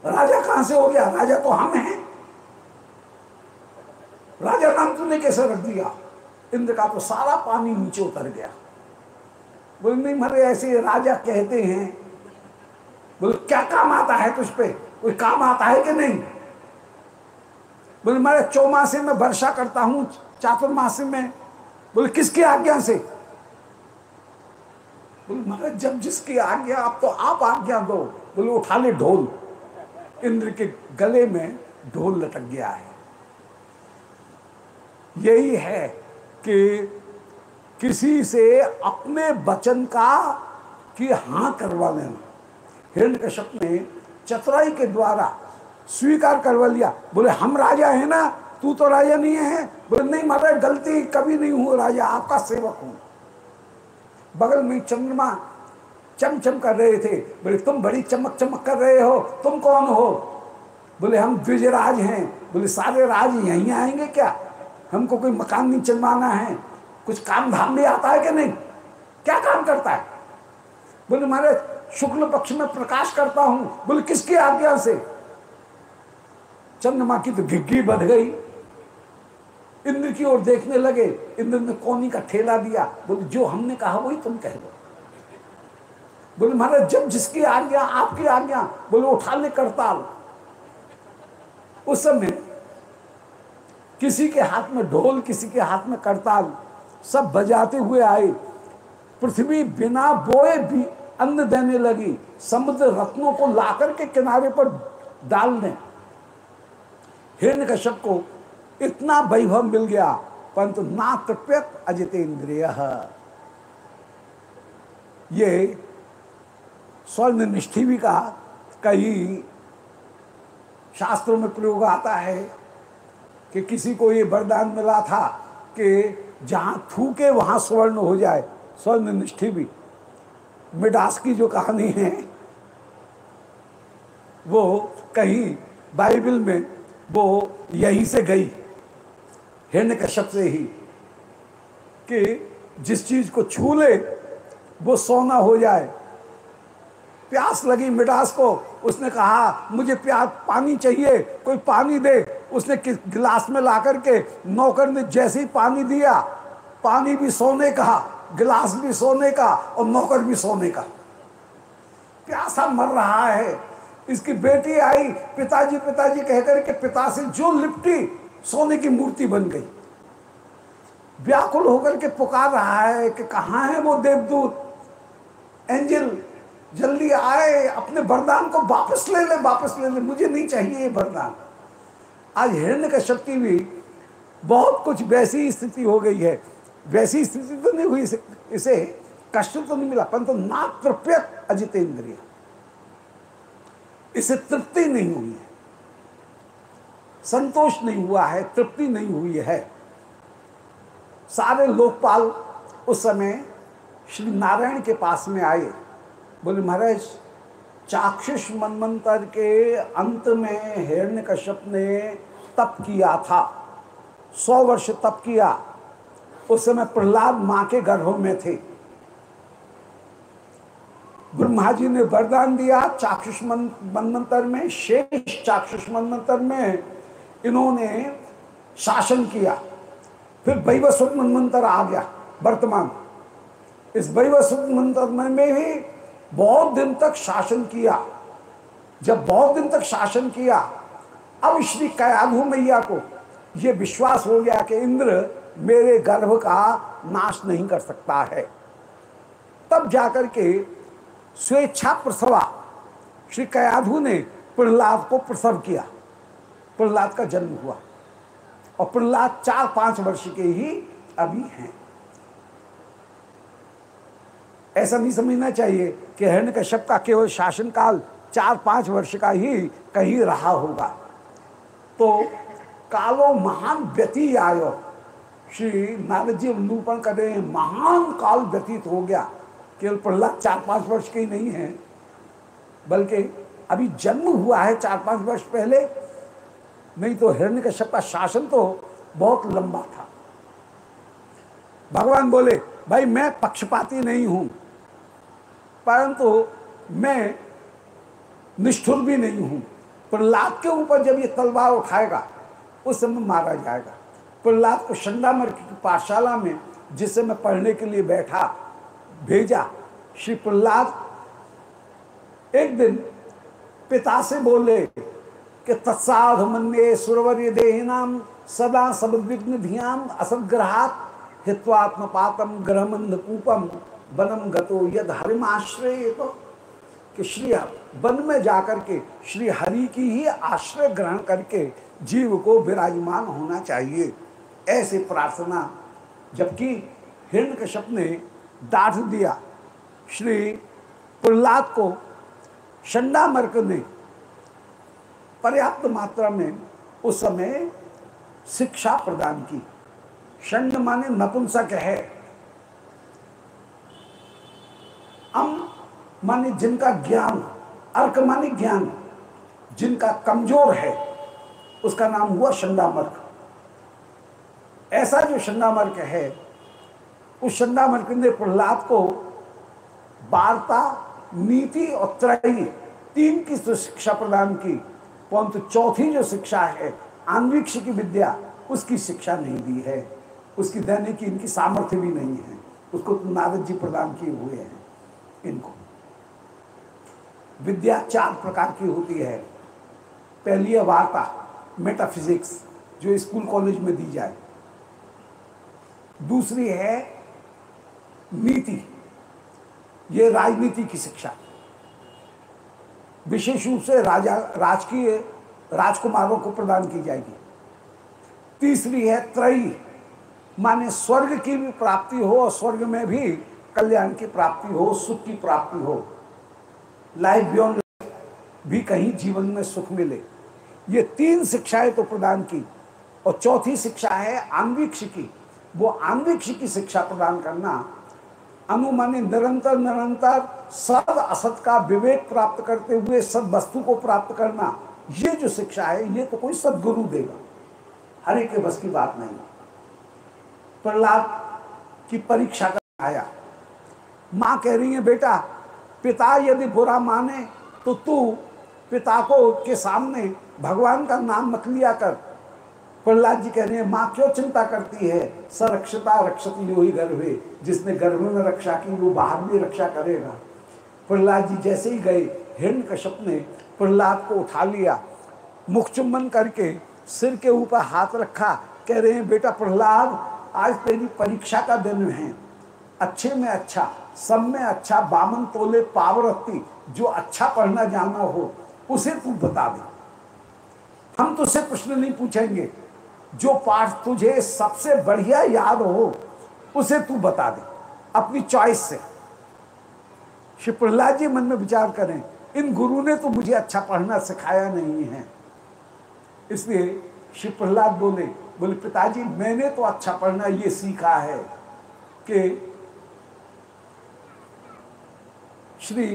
राजा कहाँ से हो गया? राजा तो हम हैं। राजा नाम तुमने कैसे रख दिया? इंद्र का तो सारा पानी नीचे उतर गया। बोले, नहीं मरे, ऐसे राजा कहते हैं। बोले, क्या काम आता है तुझ पे? कोई काम आता है कि नहीं? बोले मारे चौमासे में वर्षा करता हूँ, चातुर्मासे में। बोले, किसकी आज्ञा से? बोले, महाराज, जब जिसकी आज्ञा, आप तो आप आज्ञा दो। बोले, उठा ले ढोल। इंद्र के गले में ढोल लटक गया है। यही है कि किसी से अपने वचन का कि हाँ करवा लेना। हिरण कश्यप ने चतुराई के द्वारा स्वीकार करवा लिया। बोले, हम राजा है ना, तू तो राजा नहीं है। बोले, नहीं महाराज, गलती कभी नहीं हूँ, राजा, आपका सेवक हूँ। बगल में चंद्रमा चमचम कर रहे थे। बोले, तुम बड़ी चमक चमक कर रहे हो, तुम कौन हो? बोले, हम द्विजराज हैं। बोले, सारे राज यहीं आएँगे क्या? हमको कोई मकान नहीं चलवाना है। कुछ काम धाम भी आता है कि नहीं? क्या काम करता है? बोले मारे शुक्ल पक्ष में प्रकाश करता हूँ, बोले, किसकी आज्ञा से? चंद्रमा की तो घिग्गी बढ़ गई। इंद्र की ओर देखने लगे, इंद्र ने कोनी का ठेला दिया। बोले, जो हमने कहा वही तुम कह दो। बोले, महाराज, जब जिसकी आज्ञा, आपकी आज्ञा, बोले, उठा ले करताल। उस समय किसी के हाथ में ढोल, किसी के हाथ में करताल सब बजाते हुए आए। पृथ्वी बिना बोए भी अन्न देने लगी, समुद्र रत्नों को लाकर के किनारे पर डालने हिरण कश्यप को इतना वैभव मिल गया, परंतु ना तृप्यत अजितेंद्रिय। ये स्वर्ण निष्ठिवी का कई शास्त्रों में प्रयोग आता है कि किसी को ये वरदान मिला था कि जहाँ थूके, वहाँ स्वर्ण हो जाए स्वर्ण निष्ठिवी मिडास की जो कहानी है, वो कहीं बाइबल में वो यहीं से गई, हिरण्य कश्यप से ही, कि जिस चीज़ को छू ले, वो सोना हो जाए। प्यास लगी मिडास को, उसने कहा, मुझे प्यास, पानी चाहिए, कोई पानी दे। उसने किस गिलास में ला करके नौकर ने जैसे ही पानी दिया, पानी भी सोने का गिलास भी सोने का और नौकर भी सोने का। प्यासा मर रहा है। इसकी बेटी आई, पिताजी पिताजी कहकर के पिता से जो लिपटी सोने की मूर्ति बन गई। व्याकुल होकर के पुकार रहा है कि कहा है वो देवदूत? एंजल, जल्दी आए, अपने वरदान को वापस ले ले, वापस ले ले, मुझे नहीं चाहिए ये वरदान। आज हिरण्य का शक्ति भी बहुत कुछ वैसी स्थिति हो गई है। वैसी स्थिति तो नहीं हुई। इसे कष्ट तो नहीं मिला, परंतु तो ना तृप्यत अजितेंद्रिय। इसे तृप्ति नहीं हुई है। संतोष नहीं हुआ है, तृप्ति नहीं हुई है। सारे लोकपाल उस समय श्री नारायण के पास में आए। बोले, महाराज, चाक्षुष मनमंत्र के अंत में हिरण्य कश्यप ने तप किया था, सौ वर्ष तप किया। उस समय प्रहलाद माँ के गर्भ में थे। ब्रह्मा जी ने वरदान दिया चाक्षुष मनमंत्र में, शेष चाक्षुष मनमंत्र में इन्होंने शासन किया। फिर वैवस्वत मनमंत्र आ गया वर्तमान। इस वैवस्वत मंत्र में भी बहुत दिन तक शासन किया। जब बहुत दिन तक शासन किया, अब श्री कयाधु मैया को यह विश्वास हो गया कि इंद्र मेरे गर्भ का नाश नहीं कर सकता है। तब जाकर के स्वेच्छा प्रसवा श्री कयाधु ने प्रहलाद को प्रसव किया। प्रहलाद का जन्म हुआ और प्रहलाद चार पाँच वर्ष के ही अभी हैं। ऐसा नहीं समझना चाहिए कि हिरण्य कश्यप का केवल शासनकाल चार पाँच वर्ष का ही कहीं रहा होगा। तो कालो महान व्यती आयो श्री नारद जी निरूपण कर रहे हैं। महान काल व्यतीत हो गया। केवल प्रहलाद चार पाँच वर्ष के ही नहीं है, बल्कि अभी जन्म हुआ है चार पाँच वर्ष पहले। नहीं तो हिरण्य कश्यप का शासन तो बहुत लंबा था। भगवान बोले, भाई, मैं पक्षपाती नहीं हूँ, परंतु मैं निष्ठुर भी नहीं हूँ। प्रहलाद के ऊपर जब ये तलवार उठाएगा, उस समय मारा जाएगा। प्रहलाद को शंडामर की पाठशाला में, जिसे मैं पढ़ने के लिए बैठा, भेजा। श्री प्रहलाद एक दिन पिता से बोले कि तत्साध मन सुरवर्य देहिनाम सदा सब विघ्न ध्यान असदग्रहात हित्वात्मपातम ग्रहमंद कूपम वनम गतो यद हरिमाश्रय तो कि श्री वन में जाकर के श्री हरि की ही आश्रय ग्रहण करके जीव को विराजमान होना चाहिए। ऐसे प्रार्थना, जबकि हिरण कश्यप ने डांट दिया। श्री प्रहलाद को मर्क ने पर्याप्त मात्रा में उस समय शिक्षा प्रदान की। शंड माने नपुंसक है। अम माने जिनका ज्ञान, अर्क माने ज्ञान, जिनका कमज़ोर है, उसका नाम हुआ शंडामर्क ऐसा जो शंडामर्क है उस शंडामर्क ने प्रहलाद को वार्ता, नीति और त्रयी, तीन की तो शिक्षा प्रदान की, परंतु चौथी जो शिक्षा है, आन्वीक्ष की विद्या, उसकी शिक्षा नहीं दी है। उसकी देने की इनकी सामर्थ्य भी नहीं है। उसको तो नारद जी प्रदान किए हुए हैं, इनको। विद्या चार प्रकार की होती है। पहली है वार्ता मेटाफिजिक्स जो स्कूल कॉलेज में दी जाए। दूसरी है नीति। ये राजनीति की शिक्षा। विशेष रूप से राजा, राजकीय राजकुमारों को प्रदान की जाएगी। तीसरी है त्रयी। माने स्वर्ग की भी प्राप्ति हो और स्वर्ग में भी कल्याण की प्राप्ति हो, सुख की प्राप्ति हो। लाइफ बियॉन्ड भी कहीं जीवन में सुख मिले। ये तीन शिक्षाएँ तो प्रदान की। और चौथी शिक्षा है आंविक्ष की वो आंविक्ष की शिक्षा प्रदान करना, अनुमानी निरंतर निरंतर सद असत का विवेक प्राप्त करते हुए सद वस्तु को प्राप्त करना, ये जो शिक्षा है, ये तो कोई सदगुरु देगा। हर एक के बस की बात नहीं। प्रहलाद की परीक्षा कर आया। माँ कह रही है, बेटा, पिता यदि बुरा माने तो तू पिता को के सामने भगवान का नाम मत लिया कर। प्रहलाद जी कह रहे हैं, माँ क्यों चिंता करती है? सरक्षता रक्षत यो ही गर्भे जिसने गर्भ में रक्षा की, वो बाहर भी रक्षा करेगा। प्रहलाद जी जैसे ही गए हिरण कश्यप ने प्रहलाद को उठा लिया, मुख चुम्बन करके सिर के ऊपर हाथ रखा, कह रहे हैं, बेटा प्रहलाद, आज तेरी परीक्षा का दिन है। अच्छे में अच्छा सब में अच्छा बामन तोले पावरती जो अच्छा पढ़ना जानना हो, उसे तू बता दे। हम तुझसे प्रश्न नहीं पूछेंगे। जो पाठ तुझे सबसे बढ़िया याद हो, उसे तू बता दे, अपनी चॉइस से। श्री प्रहलाद जी मन में विचार करें, इन गुरु ने तो मुझे अच्छा पढ़ना सिखाया नहीं है। इसलिए श्री प्रहलाद बोले बोले, पिताजी, मैंने तो अच्छा पढ़ना ये सीखा है कि श्री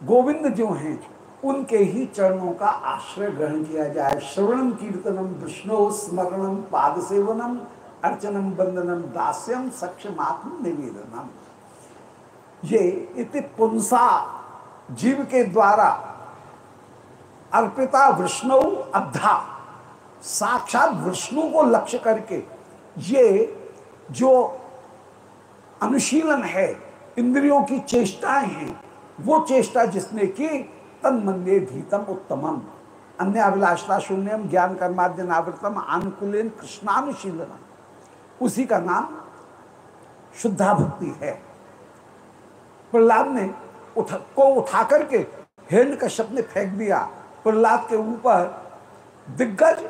गोविंद जो हैं उनके ही चरणों का आश्रय ग्रहण किया जाए। श्रवणम कीर्तनम विष्णु स्मरणम पाद सेवनम अर्चनम बंदनम दास्यम सक्षमात्म निवेदनम। ये इति पुंसा जीव के द्वारा अर्पिता विष्णु, अद्धा, साक्षात विष्णु को लक्ष्य करके ये जो अनुशीलन है, इंद्रियों की चेष्टाएँ हैं, वो चेष्टा जिसने की तन मंदे धीतम उत्तमम। अन्य अभिलाषता शून्यम ज्ञान कर्माद्यनावृतम अनुकूलन कृष्णानुशीलन उसी का नाम शुद्धा भक्ति है। प्रहलाद ने उठ, को उठा करके हिरण्य कश्यप ने फेंक दिया। प्रहलाद के ऊपर दिग्गज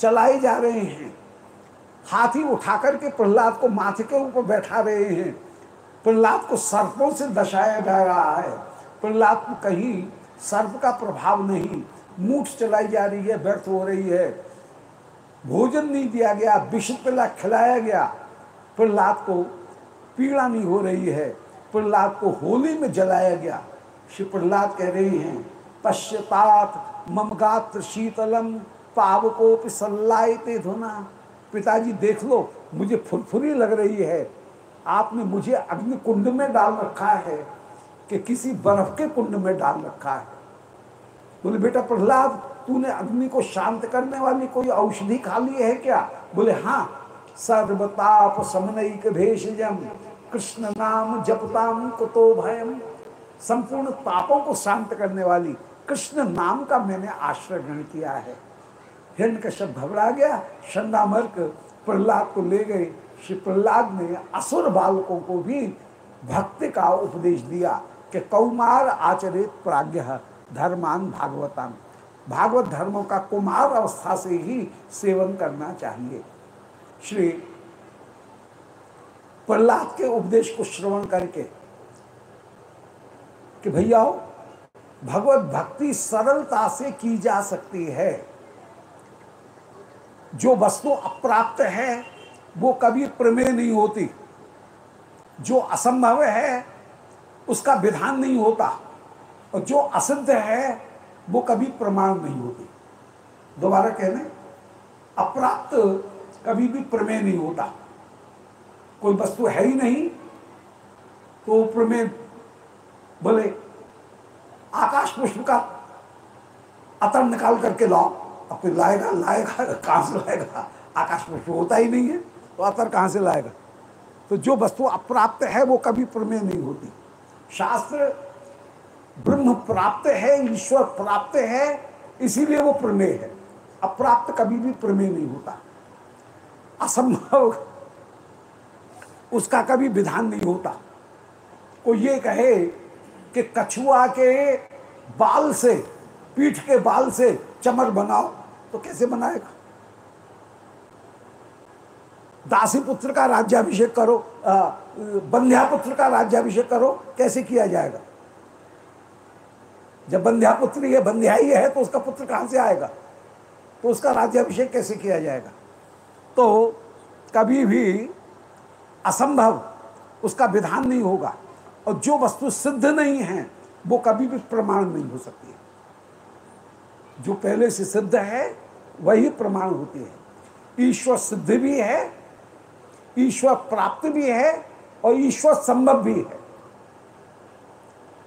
चलाए जा रहे हैं। हाथी उठा करके प्रहलाद को माथे के ऊपर बैठा रहे हैं। प्रहलाद को सर्पों से दशाया जा रहा है। प्रहलाद को कहीं सर्प का प्रभाव नहीं, मूठ चलाई जा रही है, व्यर्थ हो रही है। भोजन नहीं दिया गया, विष पिला खिलाया गया, प्रहलाद को पीड़ा नहीं हो रही है। प्रहलाद को होली में जलाया गया। श्री प्रहलाद कह रही हैं पश्चात ममगात्र शीतलम पाव को सल्लाते धुना पिताजी, देख लो, मुझे फुरफुरी लग रही है। आपने मुझे अग्नि कुंड में डाल रखा है। कि किसी बर्फ़ के कुंड में डाल रखा है। बोले, बेटा प्रहलाद, तूने अग्नि को शांत करने वाली कोई औषधि खा ली है क्या? बोले हाँ सर्वताप समनयिक भेषजम, कृष्ण नाम जपताम कुतो भयम, संपूर्ण तापों को शांत करने वाली कृष्ण नाम का मैंने आश्रय ग्रहण किया है। हिरण कश्यप घबरा गया शंडामर्क प्रहलाद को ले गए। श्री प्रहलाद ने असुर बालकों को भी भक्ति का उपदेश दिया। कि कौमार आचरित प्राज्ञ, धर्मान भागवतान। भागवत धर्मों का कुमार अवस्था से ही सेवन करना चाहिए। श्री प्रहलाद के उपदेश को श्रवण करके कि भैया, भगवत भक्ति सरलता से की जा सकती है। जो वस्तु अप्राप्त है, वो कभी प्रमेय नहीं होती। जो असंभव है उसका विधान नहीं होता। और जो असिद्ध है, वो कभी प्रमाण नहीं होती। दोबारा कहने, अप्राप्त कभी भी प्रमेय नहीं होता। कोई वस्तु है ही नहीं तो प्रमेय बोले, आकाश पुष्प का अतर निकाल करके लाओ। अब कोई लाएगा लाएगा, कहाँ से लाएगा? आकाश पुष्प होता ही नहीं है तो अतर कहाँ से लाएगा? तो जो वस्तु अप्राप्त है, वो कभी प्रमेय नहीं होती। शास्त्र ब्रह्म प्राप्त है, ईश्वर प्राप्त है, इसीलिए वो प्रमेय है। अप्राप्त कभी भी प्रमेय नहीं होता। असंभव उसका कभी विधान नहीं होता। को ये कहे कि कछुआ के बाल से, पीठ के बाल से चमर बनाओ तो कैसे बनाएगा? दासी पुत्र का राज्याभिषेक करो बंध्या पुत्र का राज्याभिषेक करो, कैसे किया जाएगा? जब बंध्या पुत्र है बंध्या ही है तो उसका पुत्र कहाँ से आएगा? तो उसका राज्याभिषेक कैसे किया जाएगा? तो कभी भी असंभव उसका विधान नहीं होगा, और जो वस्तु सिद्ध नहीं है, वो कभी भी प्रमाण नहीं हो सकती जो पहले से सिद्ध है, वही प्रमाण होती है। ईश्वर सिद्ध भी है ईश्वर प्राप्त भी है और ईश्वर संभव भी है।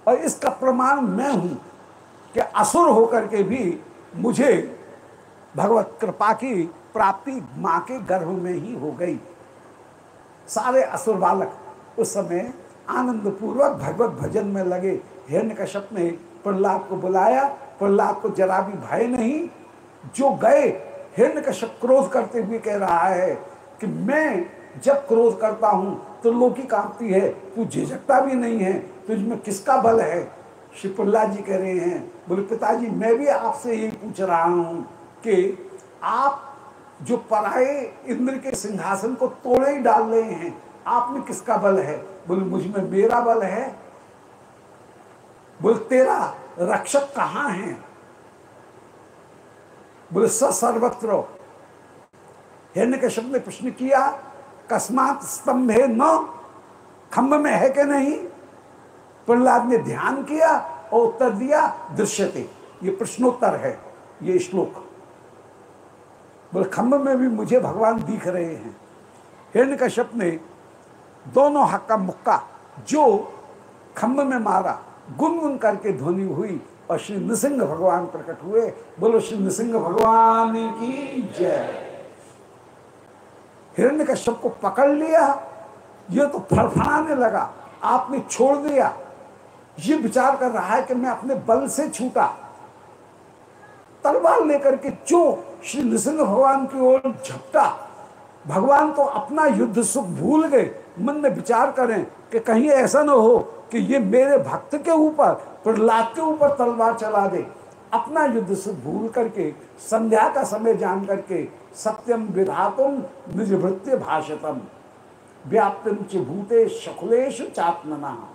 और इसका प्रमाण मैं हूँ कि असुर होकर के भी मुझे भगवत कृपा की प्राप्ति माँ के गर्भ में ही हो गई। सारे असुर बालक उस समय आनंद पूर्वक भगवत भजन में लगे। हिरण्य कश्यप ने प्रहलाद को बुलाया। प्रहलाद को जरा भी भय नहीं। जो गए, हिरण्य कश्यप क्रोध करते हुए कह रहा है कि मैं जब क्रोध करता हूँ तो लोकी कांपती है तू झिझकता भी नहीं है तुझमें किसका बल है? प्रहलाद जी कह रहे हैं, बोले, पिताजी, मैं भी आपसे यही पूछ रहा हूँ कि आप जो पराए इंद्र के सिंहासन को तोड़े ही डाल रहे हैं, आप में किसका बल है? बोले, मुझमें मेरा बल है। बोले, तेरा रक्षक कहाँ है? बोले सर्वत्र हिरण्य कश्यप ने प्रश्न किया कस्मात स्तंभे न खम्भ में है कि नहीं? प्रहलाद ने ध्यान किया और उत्तर दिया, दृश्यते। ये प्रश्नोत्तर है, ये श्लोक। बोले खम्भ में भी मुझे भगवान दिख रहे हैं। हिरण्य कश्यप ने दोनों हक्का मुक्का जो खम्भ में मारा, गुनगुन करके ध्वनि हुई और श्री नृसिंह भगवान प्रकट हुए। बोलो, श्री नृसिंह भगवान की जय। हिरण्य कश्यप को पकड़ लिया। ये तो फड़फड़ाने लगा। आपने छोड़ दिया। ये विचार कर रहा है कि मैं अपने बल से छूटा। तलवार लेकर के जो श्री नृसिंह भगवान की ओर झपटा। भगवान तो अपना युद्ध सुख भूल गए। मन में विचार करें कि कहीं ऐसा ना हो कि ये मेरे भक्त के ऊपर, प्रहलाद के ऊपर तलवार चला दे। अपना युद्ध से भूल करके, संध्या का समय जान करके, सत्यम विधातुम निज भृत्य भाषतम। व्याप्तम च भूते शकुलेश चात्मना।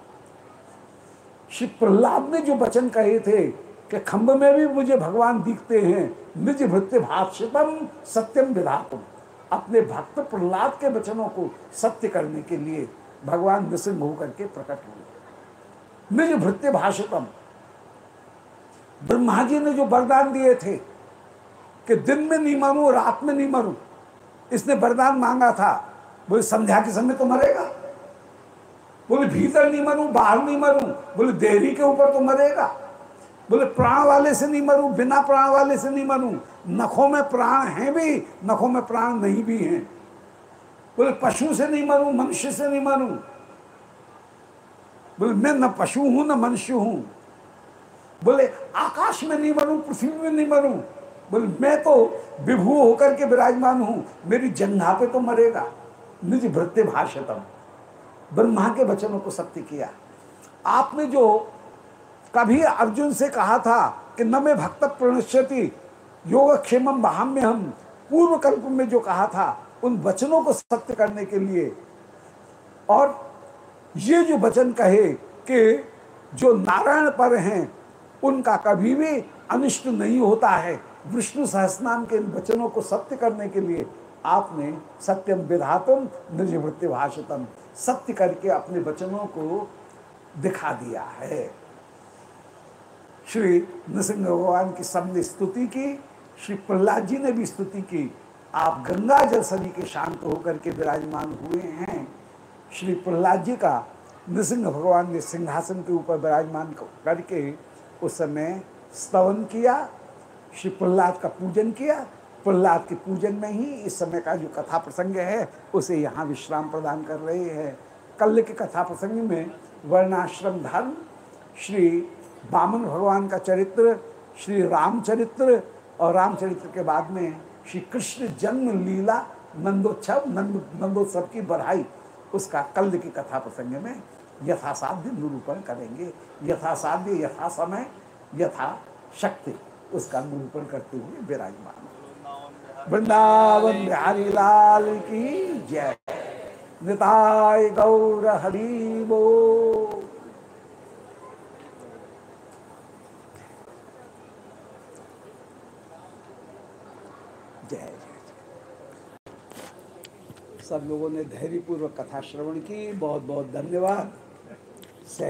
श्री प्रहलाद ने जो वचन कहे थे कि खंभ में भी मुझे भगवान दिखते हैं निज भृत्य भाष्यतम सत्यम विधातुम। अपने भक्त प्रहलाद के वचनों को सत्य करने के लिए भगवान नृसिंह होकर के प्रकट हुए। निज भृत्य भाषितम। ब्रह्मा जी ने जो वरदान दिए थे कि दिन में नहीं मरू, रात में नहीं मरू, इसने वरदान मांगा था। बोले, संध्या के समय तो मरेगा। बोले, भीतर नहीं मरू, बाहर नहीं मरू, बोले, देहरी के ऊपर तो मरेगा। बोले, प्राण वाले से नहीं मरू, बिना प्राण वाले से नहीं मरू, नखों में प्राण हैं भी, नखों में प्राण नहीं भी हैं। बोले, पशु से नहीं मरू, मनुष्य से नहीं मरू। बोले, मैं न पशु हूँ, न मनुष्य हूँ। बोले, आकाश में नहीं मरू, पृथ्वी में नहीं मरू। बोले, मैं तो विभू होकर के विराजमान हूँ, मेरी जंघा पे तो मरेगा। निज भृत्य भाषतम ब्रह्मा के वचनों को सत्य किया। आपने जो कभी अर्जुन से कहा था कि न मैं भक्त प्रणश्यति योग क्षेम बहाम्य हम पूर्व कल्प में जो कहा था, उन वचनों को सत्य करने के लिए। और ये जो वचन कहे कि जो नारायण पर हैं उनका कभी भी अनिष्ट नहीं होता है। विष्णु सहस्नाम के इन वचनों को सत्य करने के लिए आपने सत्यम विधातम निजवृत्ति भाषितम, सत्य करके अपने वचनों को दिखा दिया है। श्री नृसिंह भगवान की सबने स्तुति की, श्री प्रहलाद जी ने भी स्तुति की। आप गंगा जल सभी के शांत होकर के विराजमान हुए हैं। श्री प्रहलाद जी का नृसिंह भगवान ने सिंहासन के ऊपर विराजमान करके उस समय स्तवन किया, श्री प्रहलाद का पूजन किया। प्रहलाद के पूजन में ही इस समय का जो कथा प्रसंग है, उसे यहाँ विश्राम प्रदान कर रहे हैं। कल के कथा प्रसंग में वर्णाश्रम धर्म, श्री बामन भगवान का चरित्र, श्री रामचरित्र और रामचरित्र के बाद में श्री कृष्ण जन्म लीला, नंदोत्सव, नंद, नंदोत्सव की बढ़ाई उसका कल की कथा प्रसंग में यथासाध्य निरूपण करेंगे। यथासाध्य यथा समय यथा शक्ति उसका निरूपण करते हुए विराजमान। वृंदावन बिहारी लाल की जय। निताय गौर हरिबो जय जय। सब लोगों ने धैर्यपूर्वक कथा श्रवण की। बहुत बहुत धन्यवाद।